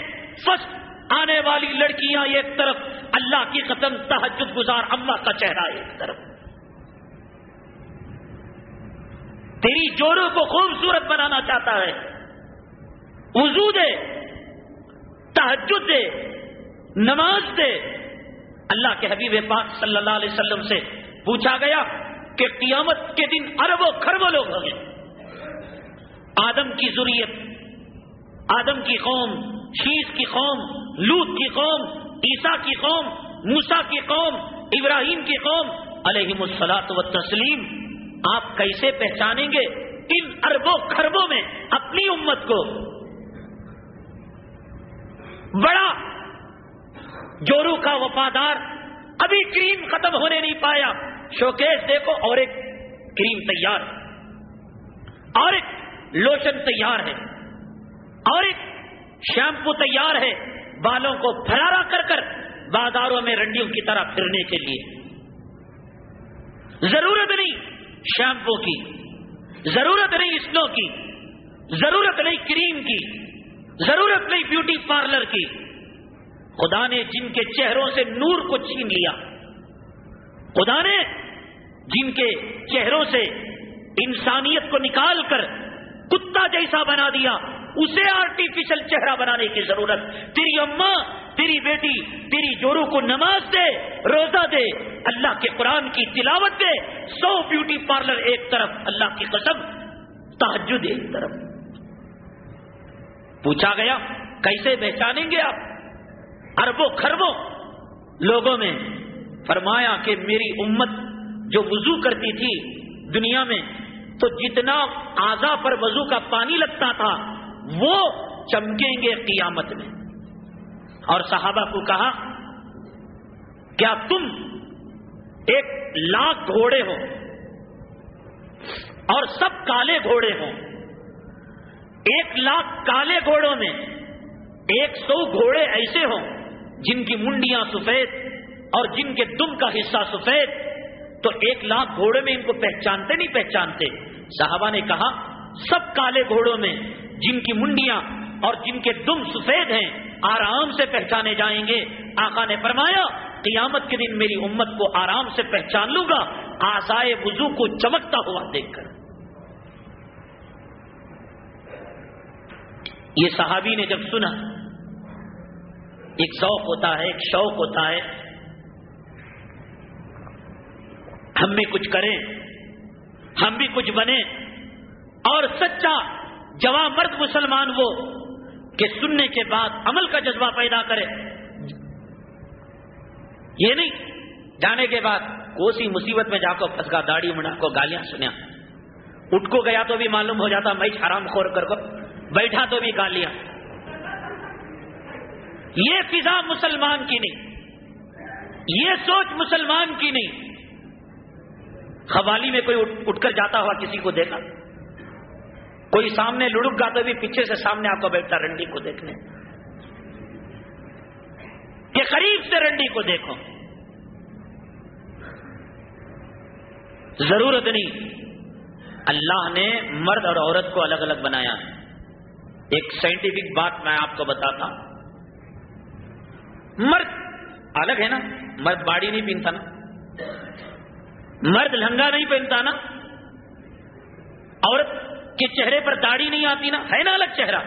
فرسٹ آنے والی لڑکیاں ایک طرف، اللہ کی قسم تحجد گزار اما کا چہرہ ایک طرف۔ تیری جوڑوں کو خوبصورت بنانا چاہتا ہے۔ وضو دے تحجد دے، نماز دے۔ اللہ کے حبیب پاک صلی اللہ علیہ وسلم سے پوچھا گیا کہ قیامت کے دن اربوں خربوں لوگ ہوں گے۔ آدم کی ضروریت آدم کی قوم شیش کی قوم لوت کی قوم عیسا کی قوم موسا کی قوم، ابراہیم کی قوم علیہ السلاط و تسلیم آپ کیسے پہچانیں گے؟ ان اربوں خربوں میں اپنی امت کو۔ بڑا جورو کا وفادار، ابھی کریم ختم ہونے نہیں پایا۔ شوکیس دیکھو، اور ایک کریم تیار۔ اور ایک لوشن تیار ہے۔ اور ایک شیمپو تیار ہے بالوں کو پھرارا کر کر بازاروں میں رنڈیوں کی طرح پھرنے کے لیے۔ ضرورت نہیں شیمپو کی، ضرورت نہیں اسنو کی، ضرورت نہیں کریم کی، ضرورت نہیں بیوٹی پارلر کی۔ خدا نے جن کے چہروں سے نور کو چھین لیا۔ خدا نے جن کے چہروں سے انسانیت کو نکال کر کتا جیسا بنا دیا۔ اسے آرٹیفیشل چہرہ بنانے کی ضرورت۔ تیری اماں، تیری بیٹی، تیری جورو کو نماز دے، روزہ دے، اللہ کے قرآن کی تلاوت دے۔ سو بیوٹی پارلر ایک طرف، اللہ کی قسم تحجد ایک طرف۔ پوچھا گیا، کیسے پہچانیں گے آپ؟ اربوں خربوں لوگوں میں فرمایا کہ میری امت جو وضو کرتی تھی دنیا میں، تو جتنا آزا پر وضو کا پانی لگتا تھا وہ چمکیں گے قیامت میں۔ اور صحابہ کو کہا، کیا تم ایک لاکھ گھوڑے ہو اور سب کالے گھوڑے ہوں ایک لاکھ کالے گھوڑوں میں ایک سو گھوڑے ایسے ہوں جن کی منڈیاں سفید اور جن کے دم کا حصہ سفید، تو ایک لاکھ گھوڑے میں ان کو پہچانتے نہیں پہچانتے۔ صحابہ نے کہا، سب کالے گھوڑوں میں جن کی منڈیاں اور جن کے دم سفید ہیں، آرام سے پہچانے جائیں گے۔ آقا نے فرمایا، قیامت کے دن میری امت کو آرام سے پہچان لوں گا۔ آسائے وضو کو چمکتا ہوا دیکھ کر۔ یہ صحابی نے جب سنا، ایک ذوق ہوتا ہے، ایک شوق ہوتا ہے۔ ہم بھی کچھ کریں، ہم بھی کچھ بنے اور سچا جوا مرد مسلمان وہ کہ سننے کے بعد عمل کا جذبہ پیدا کرے۔ یہ نہیں، جانے کے بعد کوسی مصیبت میں جا کو پھنس گا داڑھی مڑا کو گالیاں سنیا۔ اٹھ کو گیا تو بھی معلوم ہو جاتا میں حرام خور کر کو، بیٹھا تو بھی گالیاں۔ یہ فضا مسلمان کی نہیں، یہ سوچ مسلمان کی نہیں۔ قوالی میں کوئی اٹھ کر جاتا ہوا کسی کو دیکھا۔ کوئی سامنے لڑک گا تو بھی پیچھے سے سامنے آپ کو بیٹھتا رنڈی کو دیکھنے۔ کہ قریب سے رنڈی کو دیکھو۔ ضرورت نہیں۔ اللہ نے مرد اور عورت کو الگ الگ بنایا۔ ایک سائنٹیفک بات میں آپ کو بتاتا۔ مرد الگ ہے نا۔ مرد باڑی نہیں پینتا نا۔ مرد لہنگا نہیں پہنتا نا۔ عورت کے چہرے پر داڑھی نہیں آتی نا، ہے نا الگ چہرہ؟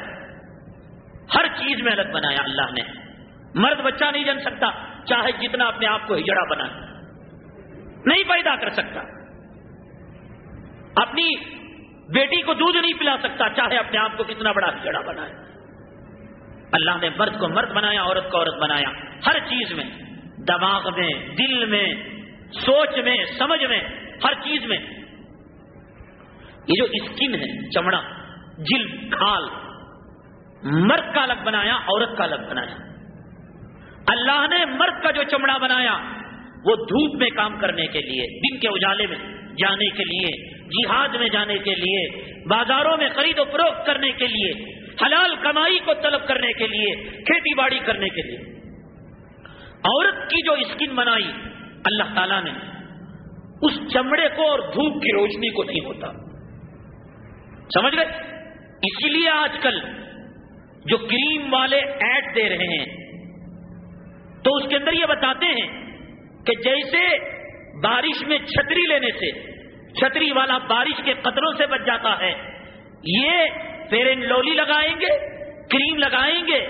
ہر چیز میں الگ بنایا اللہ نے۔ مرد بچہ نہیں جن سکتا، چاہے جتنا اپنے آپ کو ہجڑا بنا۔ نہیں پیدا کر سکتا۔ اپنی بیٹی کو دودھ نہیں پلا سکتا، چاہے اپنے آپ کو کتنا بڑا چڑا بنائے۔ اللہ نے مرد کو مرد بنایا، عورت کو عورت بنایا۔ ہر چیز میں، دماغ میں، دل میں، سوچ میں، سمجھ میں، ہر چیز میں۔ یہ جو اسکن ہے، چمڑا جل کھال، مرد کا الگ بنایا، عورت کا الگ بنایا۔ اللہ نے مرد کا جو چمڑا بنایا، وہ دھوپ میں کام کرنے کے لیے، دن کے اجالے میں جانے کے لیے، جہاد میں جانے کے لیے، بازاروں میں خرید و فروخت کرنے کے لیے، حلال کمائی کو طلب کرنے کے لیے، کھیتی باڑی کرنے کے لیے۔ عورت کی جو اسکن بنائی، اللہ تعالی نے، اس چمڑے کو اور دھوپ کی روشنی کو نہیں ہوتا۔ سمجھ گئے؟ اسی لیے آج کل جو کریم والے ایڈ دے رہے ہیں، تو اس کے اندر یہ بتاتے ہیں کہ جیسے بارش میں چھتری لینے سے، چھتری والا بارش کے قطروں سے بچ جاتا ہے، یہ فیر اینڈ لولی لگائیں گے، کریم لگائیں گے،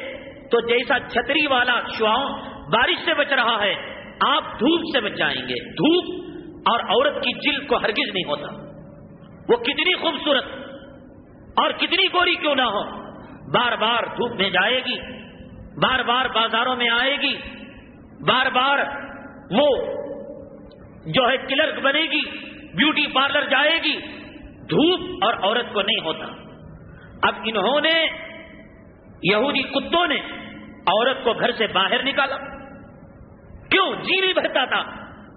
تو جیسا چھتری والا شواؤں بارش سے بچ رہا ہے، آپ دھوپ سے بچ جائیں گے۔ دھوپ اور عورت کی جلد کو ہرگز نہیں ہوتا۔ وہ کتنی خوبصورت اور کتنی گوری کیوں نہ ہو؟ بار بار دھوپ میں جائے گی، بار بار بازاروں میں آئے گی، بار بار وہ جو ہے کلرک بنے گی، بیوٹی پارلر جائے گی۔ دھوپ اور عورت کو نہیں ہوتا۔ اب انہوں نے، یہودی کتوں نے عورت کو گھر سے باہر نکالا۔ کیوں؟ جی نہیں بھرتا تھا۔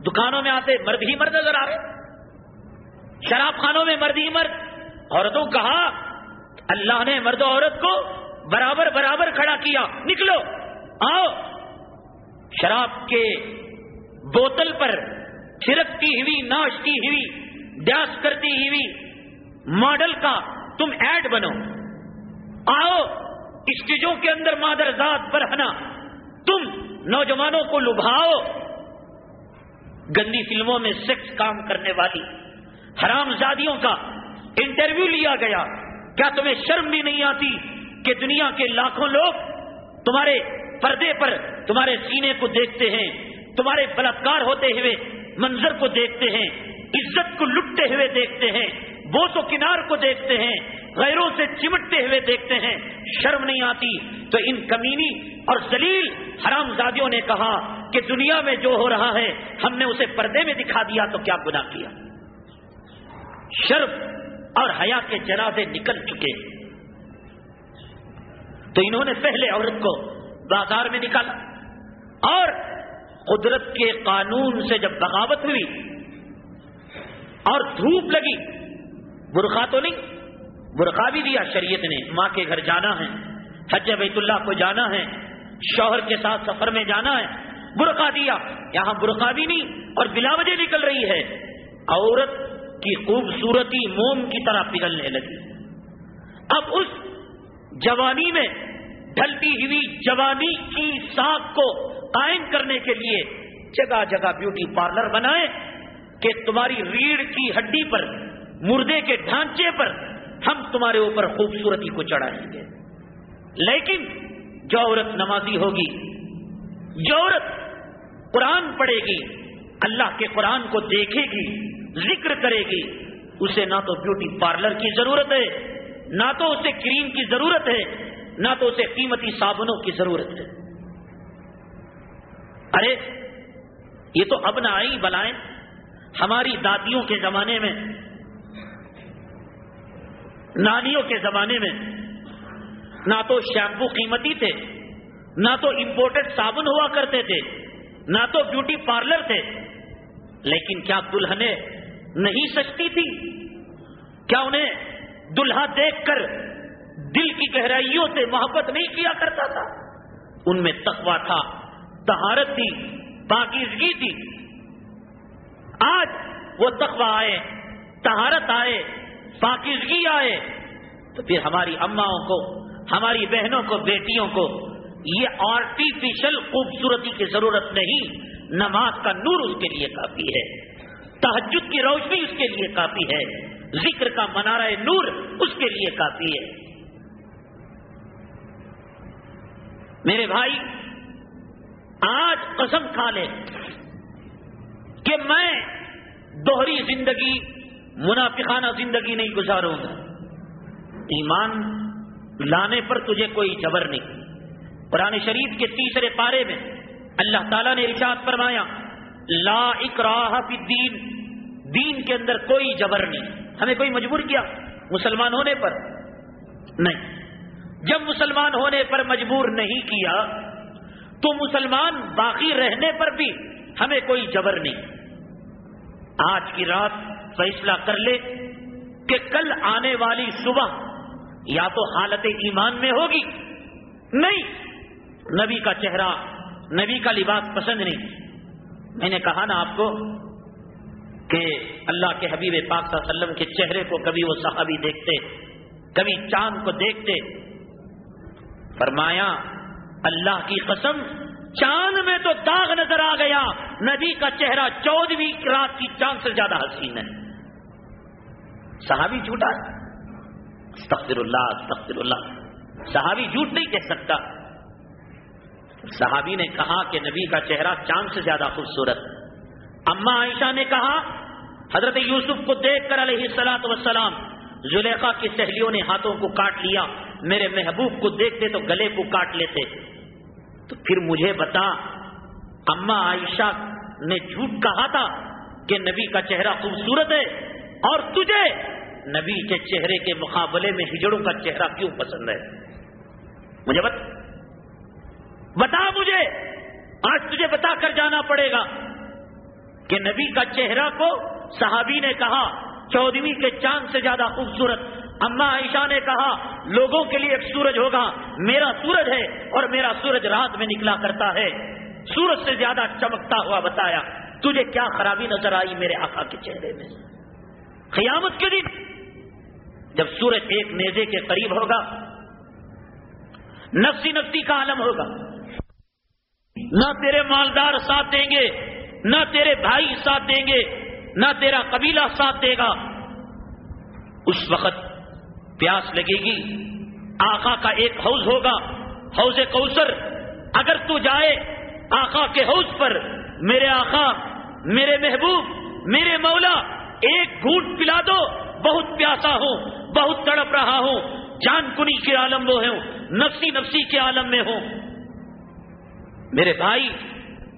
دکانوں میں آتے مرد ہی مرد نظر آ رہے۔ شراب خانوں میں مرد ہی مرد۔ عورتوں کہا اللہ نے مرد و عورت کو برابر برابر کھڑا کیا۔ نکلو، آؤ۔ شراب کے بوتل پر چھڑکتی ہوئی، ناشتی ہوئی ڈیاس کرتی ہوئی ماڈل کا تم ایڈ بنو۔ آؤ، اسٹیجوں کے اندر مادر ذات برہنا تم نوجوانوں کو لبھاؤ۔ گندی فلموں میں سیکس کام کرنے والی حرام زادیوں کا انٹرویو لیا گیا۔ کیا تمہیں شرم بھی نہیں آتی کہ دنیا کے لاکھوں لوگ تمہارے پردے پر تمہارے سینے کو دیکھتے ہیں، تمہارے بلاکار ہوتے ہوئے منظر کو دیکھتے ہیں، عزت کو لٹتے ہوئے دیکھتے ہیں، بوس و کنار کو دیکھتے ہیں، غیروں سے چمٹتے ہوئے دیکھتے ہیں، شرم نہیں آتی۔ تو ان کمینی اور زلیل حرام زادیوں نے کہا کہ دنیا میں جو ہو رہا ہے، ہم نے اسے پردے میں دکھا دیا تو کیا گناہ کیا؟ شرم اور حیا کے جنازے نکل چکے تو انہوں نے پہلے عورت کو بازار میں نکالا اور قدرت کے قانون سے جب بغاوت ہوئی اور دھوپ لگی، برقع تو نہیں، برقع بھی دیا شریعت نے۔ ماں کے گھر جانا ہے، حج بیت اللہ کو جانا ہے، شوہر کے ساتھ سفر میں جانا ہے، برقع دیا۔ یہاں برقع بھی نہیں اور بلا وجہ نکل رہی ہے۔ عورت کی خوبصورتی موم کی طرح پگھلنے لگی۔ اب اس جوانی میں ڈھلتی ہوئی جوانی کی ساکھ کو قائم کرنے کے لیے جگہ جگہ بیوٹی پارلر بنائے کہ تمہاری ریڑھ کی ہڈی پر، مردے کے ڈھانچے پر ہم تمہارے اوپر خوبصورتی کو چڑھائیں گے۔ لیکن جو عورت نمازی ہوگی، جو عورت قرآن پڑھے گی، اللہ کے قرآن کو دیکھے گی ذکر کرے گی، اسے نہ تو بیوٹی پارلر کی ضرورت ہے، نہ تو اسے کریم کی ضرورت ہے، نہ تو اسے قیمتی صابنوں کی ضرورت ہے۔ ارے، یہ تو اب نہ آئی بلائیں ہماری دادیوں کے زمانے میں، نانیوں کے زمانے میں نہ تو شیمپو قیمتی تھے، نہ تو امپورٹڈ صابن ہوا کرتے تھے، نہ تو بیوٹی پارلر تھے۔ لیکن کیا دلہنے نہیں سچتی تھی۔ کیا انہیں دلہا دیکھ کر دل کی گہرائیوں سے محبت نہیں کیا کرتا تھا؟ ان میں تقوا تھا تہارت تھی، پاکیزگی تھی۔ آج وہ تقوا آئے تہارت آئے، پاکیزگی آئے۔ تو پھر ہماری اماؤں کو، ہماری بہنوں کو، بیٹیوں کو یہ آرٹیفیشل خوبصورتی کی ضرورت نہیں، نماز کا نور اس کے لیے کافی ہے۔ تحجد کی روشنی اس کے لیے کافی ہے ذکر کا منارہ نور اس کے لیے کافی ہے میرے بھائی، آج قسم کھا لے کہ میں دوہری زندگی، منافقانہ زندگی نہیں گزاروں گا۔ ایمان لانے پر تجھے کوئی جبر نہیں۔ قرآن شریف کے تیسرے پارے میں اللہ تعالیٰ نے ارشاد فرمایا لا اکراہ فی الدین، دین کے اندر کوئی جبر نہیں۔ ہمیں کوئی مجبور کیا؟ مسلمان ہونے پر؟ نہیں۔ جب مسلمان ہونے پر مجبور نہیں کیا، تو مسلمان باقی رہنے پر بھی ہمیں کوئی جبر نہیں۔ آج کی رات فیصلہ کر لے کہ کل آنے والی صبح یا تو حالت ایمان میں ہوگی۔ نہیں۔ نبی کا چہرہ، نبی کا لباس پسند نہیں۔ میں نے کہا نا آپ کو کہ اللہ کے حبیب پاک صلی اللہ علیہ وسلم کے چہرے کو کبھی وہ صحابی دیکھتے، کبھی چاند کو دیکھتے۔ فرمایا، اللہ کی قسم، چاند میں تو داغ نظر آ گیا۔ نبی کا چہرہ چودہویں رات کی چاند سے زیادہ حسین ہے۔ صحابی جھوٹا ہے۔ استغفر اللہ استغفر اللہ۔ صحابی جھوٹ نہیں کہہ سکتا۔ صحابی نے کہا کہ نبی کا چہرہ چاند سے زیادہ خوبصورت اما عائشہ نے کہا، حضرت یوسف کو دیکھ کر علیہ السلاط وسلام زلیخا کی سہیلیوں نے ہاتھوں کو کاٹ لیا، میرے محبوب کو دیکھتے تو گلے کو کاٹ لیتے۔ تو پھر مجھے بتا، اما عائشہ نے جھوٹ کہا تھا کہ نبی کا چہرہ خوبصورت ہے اور تجھے؟ نبی کے چہرے کے مقابلے میں ہجڑوں کا چہرہ کیوں پسند ہے؟ مجھے بت بتا مجھے۔ آج تجھے بتا کر جانا پڑے گا کہ نبی کا چہرہ کو صحابی نے کہا چودہویں کے چاند سے زیادہ خوبصورت۔ اما عائشہ نے کہا، لوگوں کے لیے ایک سورج ہوگا، میرا سورج ہے اور میرا سورج رات میں نکلا کرتا ہے۔ سورج سے زیادہ چمکتا ہوا بتایا، تجھے کیا خرابی نظر آئی میرے آقا کے چہرے میں؟ قیامت کے دن جب سورج ایک نیزے کے قریب ہوگا، نفسی نفسی کا عالم ہوگا۔ نہ تیرے مالدار ساتھ دیں گے، نہ تیرے بھائی ساتھ دیں گے، نہ تیرا قبیلہ ساتھ دے گا۔ اس وقت پیاس لگے گی۔ آقا کا ایک حوض ہوگا، حوض کوثر۔ اگر تو جائے آقا کے حوض پر، میرے آقا، میرے محبوب، میرے مولا، ایک گھوٹ پلا دو۔ بہت پیاسا ہوں، بہت تڑپ رہا ہوں۔ جان کنی کے عالم میں ہوں، نفسی نفسی کے عالم میں ہوں۔ میرے بھائی،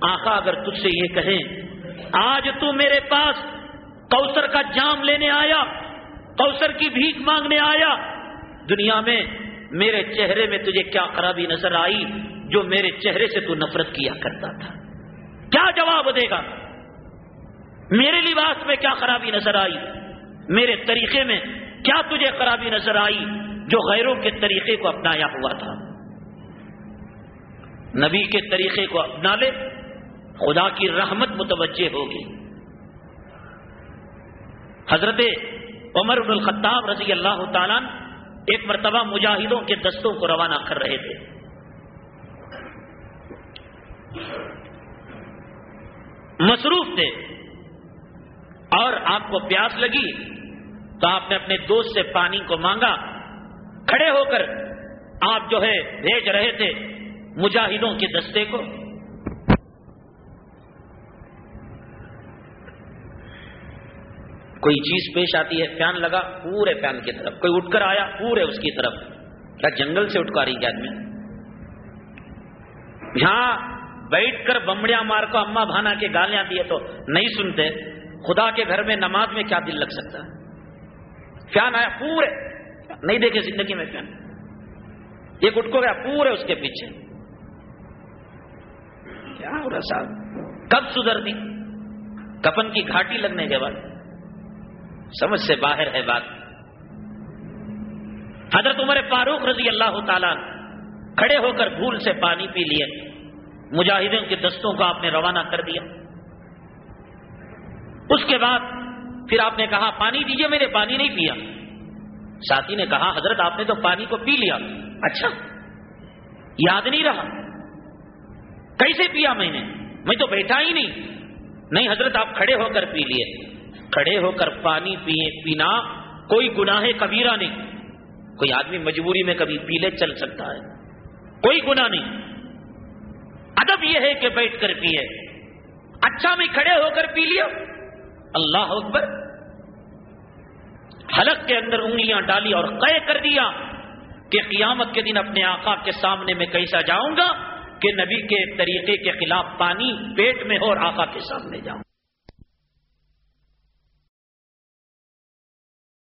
آقا اگر تجھ سے یہ کہیں، آج تو میرے پاس کوثر کا جام لینے آیا، کوثر کی بھیک مانگنے آیا۔ دنیا میں میرے چہرے میں تجھے کیا خرابی نظر آئی جو میرے چہرے سے تو نفرت کیا کرتا تھا؟ کیا جواب دے گا؟ میرے لباس میں کیا خرابی نظر آئی؟ میرے طریقے میں کیا تجھے خرابی نظر آئی جو غیروں کے طریقے کو اپنایا ہوا تھا؟ نبی کے طریقے کو اپنا لے، خدا کی رحمت متوجہ ہوگی۔ حضرت عمر بن الخطاب رضی اللہ تعالیٰ ایک مرتبہ مجاہدوں کے دستوں کو روانہ کر رہے تھے۔ مصروف تھے۔ اور آپ کو پیاس لگی تو آپ نے اپنے دوست سے پانی کو مانگا۔ کھڑے ہو کر آپ جو ہے بھیج رہے تھے۔ مجاہدوں کے دستے کو۔ کوئی چیز پیش آتی ہے فین لگا، پورے فین کی طرف۔ کوئی اٹھ کر آیا، پورے اس کی طرف۔ کیا جنگل سے اٹھ کر رہی آدمی؟ یہاں بیٹھ کر بمڑیا مار کو اما بھانا کے گالیاں دیے تو نہیں سنتے۔ خدا کے گھر میں نماز میں کیا دل لگ سکتا ہے؟ فین آیا، پورے۔ نہیں دیکھے زندگی میں فین ایک اٹھ کو گیا، پورے اس کے پیچھے۔ کیا ہو رہا صاحب؟ کب سدھر دی کپن کی گھاٹی لگنے کے بعد۔ سمجھ سے باہر ہے بات۔ حضرت عمر فاروق رضی اللہ تعالی کھڑے ہو کر بھول سے پانی پی لیے۔ مجاہدین کے دستوں کو آپ نے روانہ کر دیا۔ اس کے بعد پھر آپ نے کہا، پانی دیجیے میں نے پانی نہیں پیا۔ ساتھی نے کہا، حضرت آپ نے تو پانی کو پی لیا۔ اچھا یاد نہیں رہا۔ کیسے پیا میں نے؟ میں تو بیٹھا ہی نہیں۔ نہیں حضرت، آپ کھڑے ہو کر پی لیے۔ کھڑے ہو کر پانی پیے پینا کوئی گناہ کبیرہ نہیں۔ کوئی آدمی مجبوری میں کبھی پیلے چل سکتا ہے۔ کوئی گناہ نہیں۔ ادب یہ ہے کہ بیٹھ کر پیے اچھا میں کھڑے ہو کر پی لیا۔ اللہ اکبر۔ حلق کے اندر انگلیاں ڈالی اور قے کر دیا کہ قیامت کے دن اپنے آقا کے سامنے میں کیسا جاؤں گا؟ کہ نبی کے طریقے کے خلاف پانی پیٹ میں ہو اور آقا کے سامنے جاؤں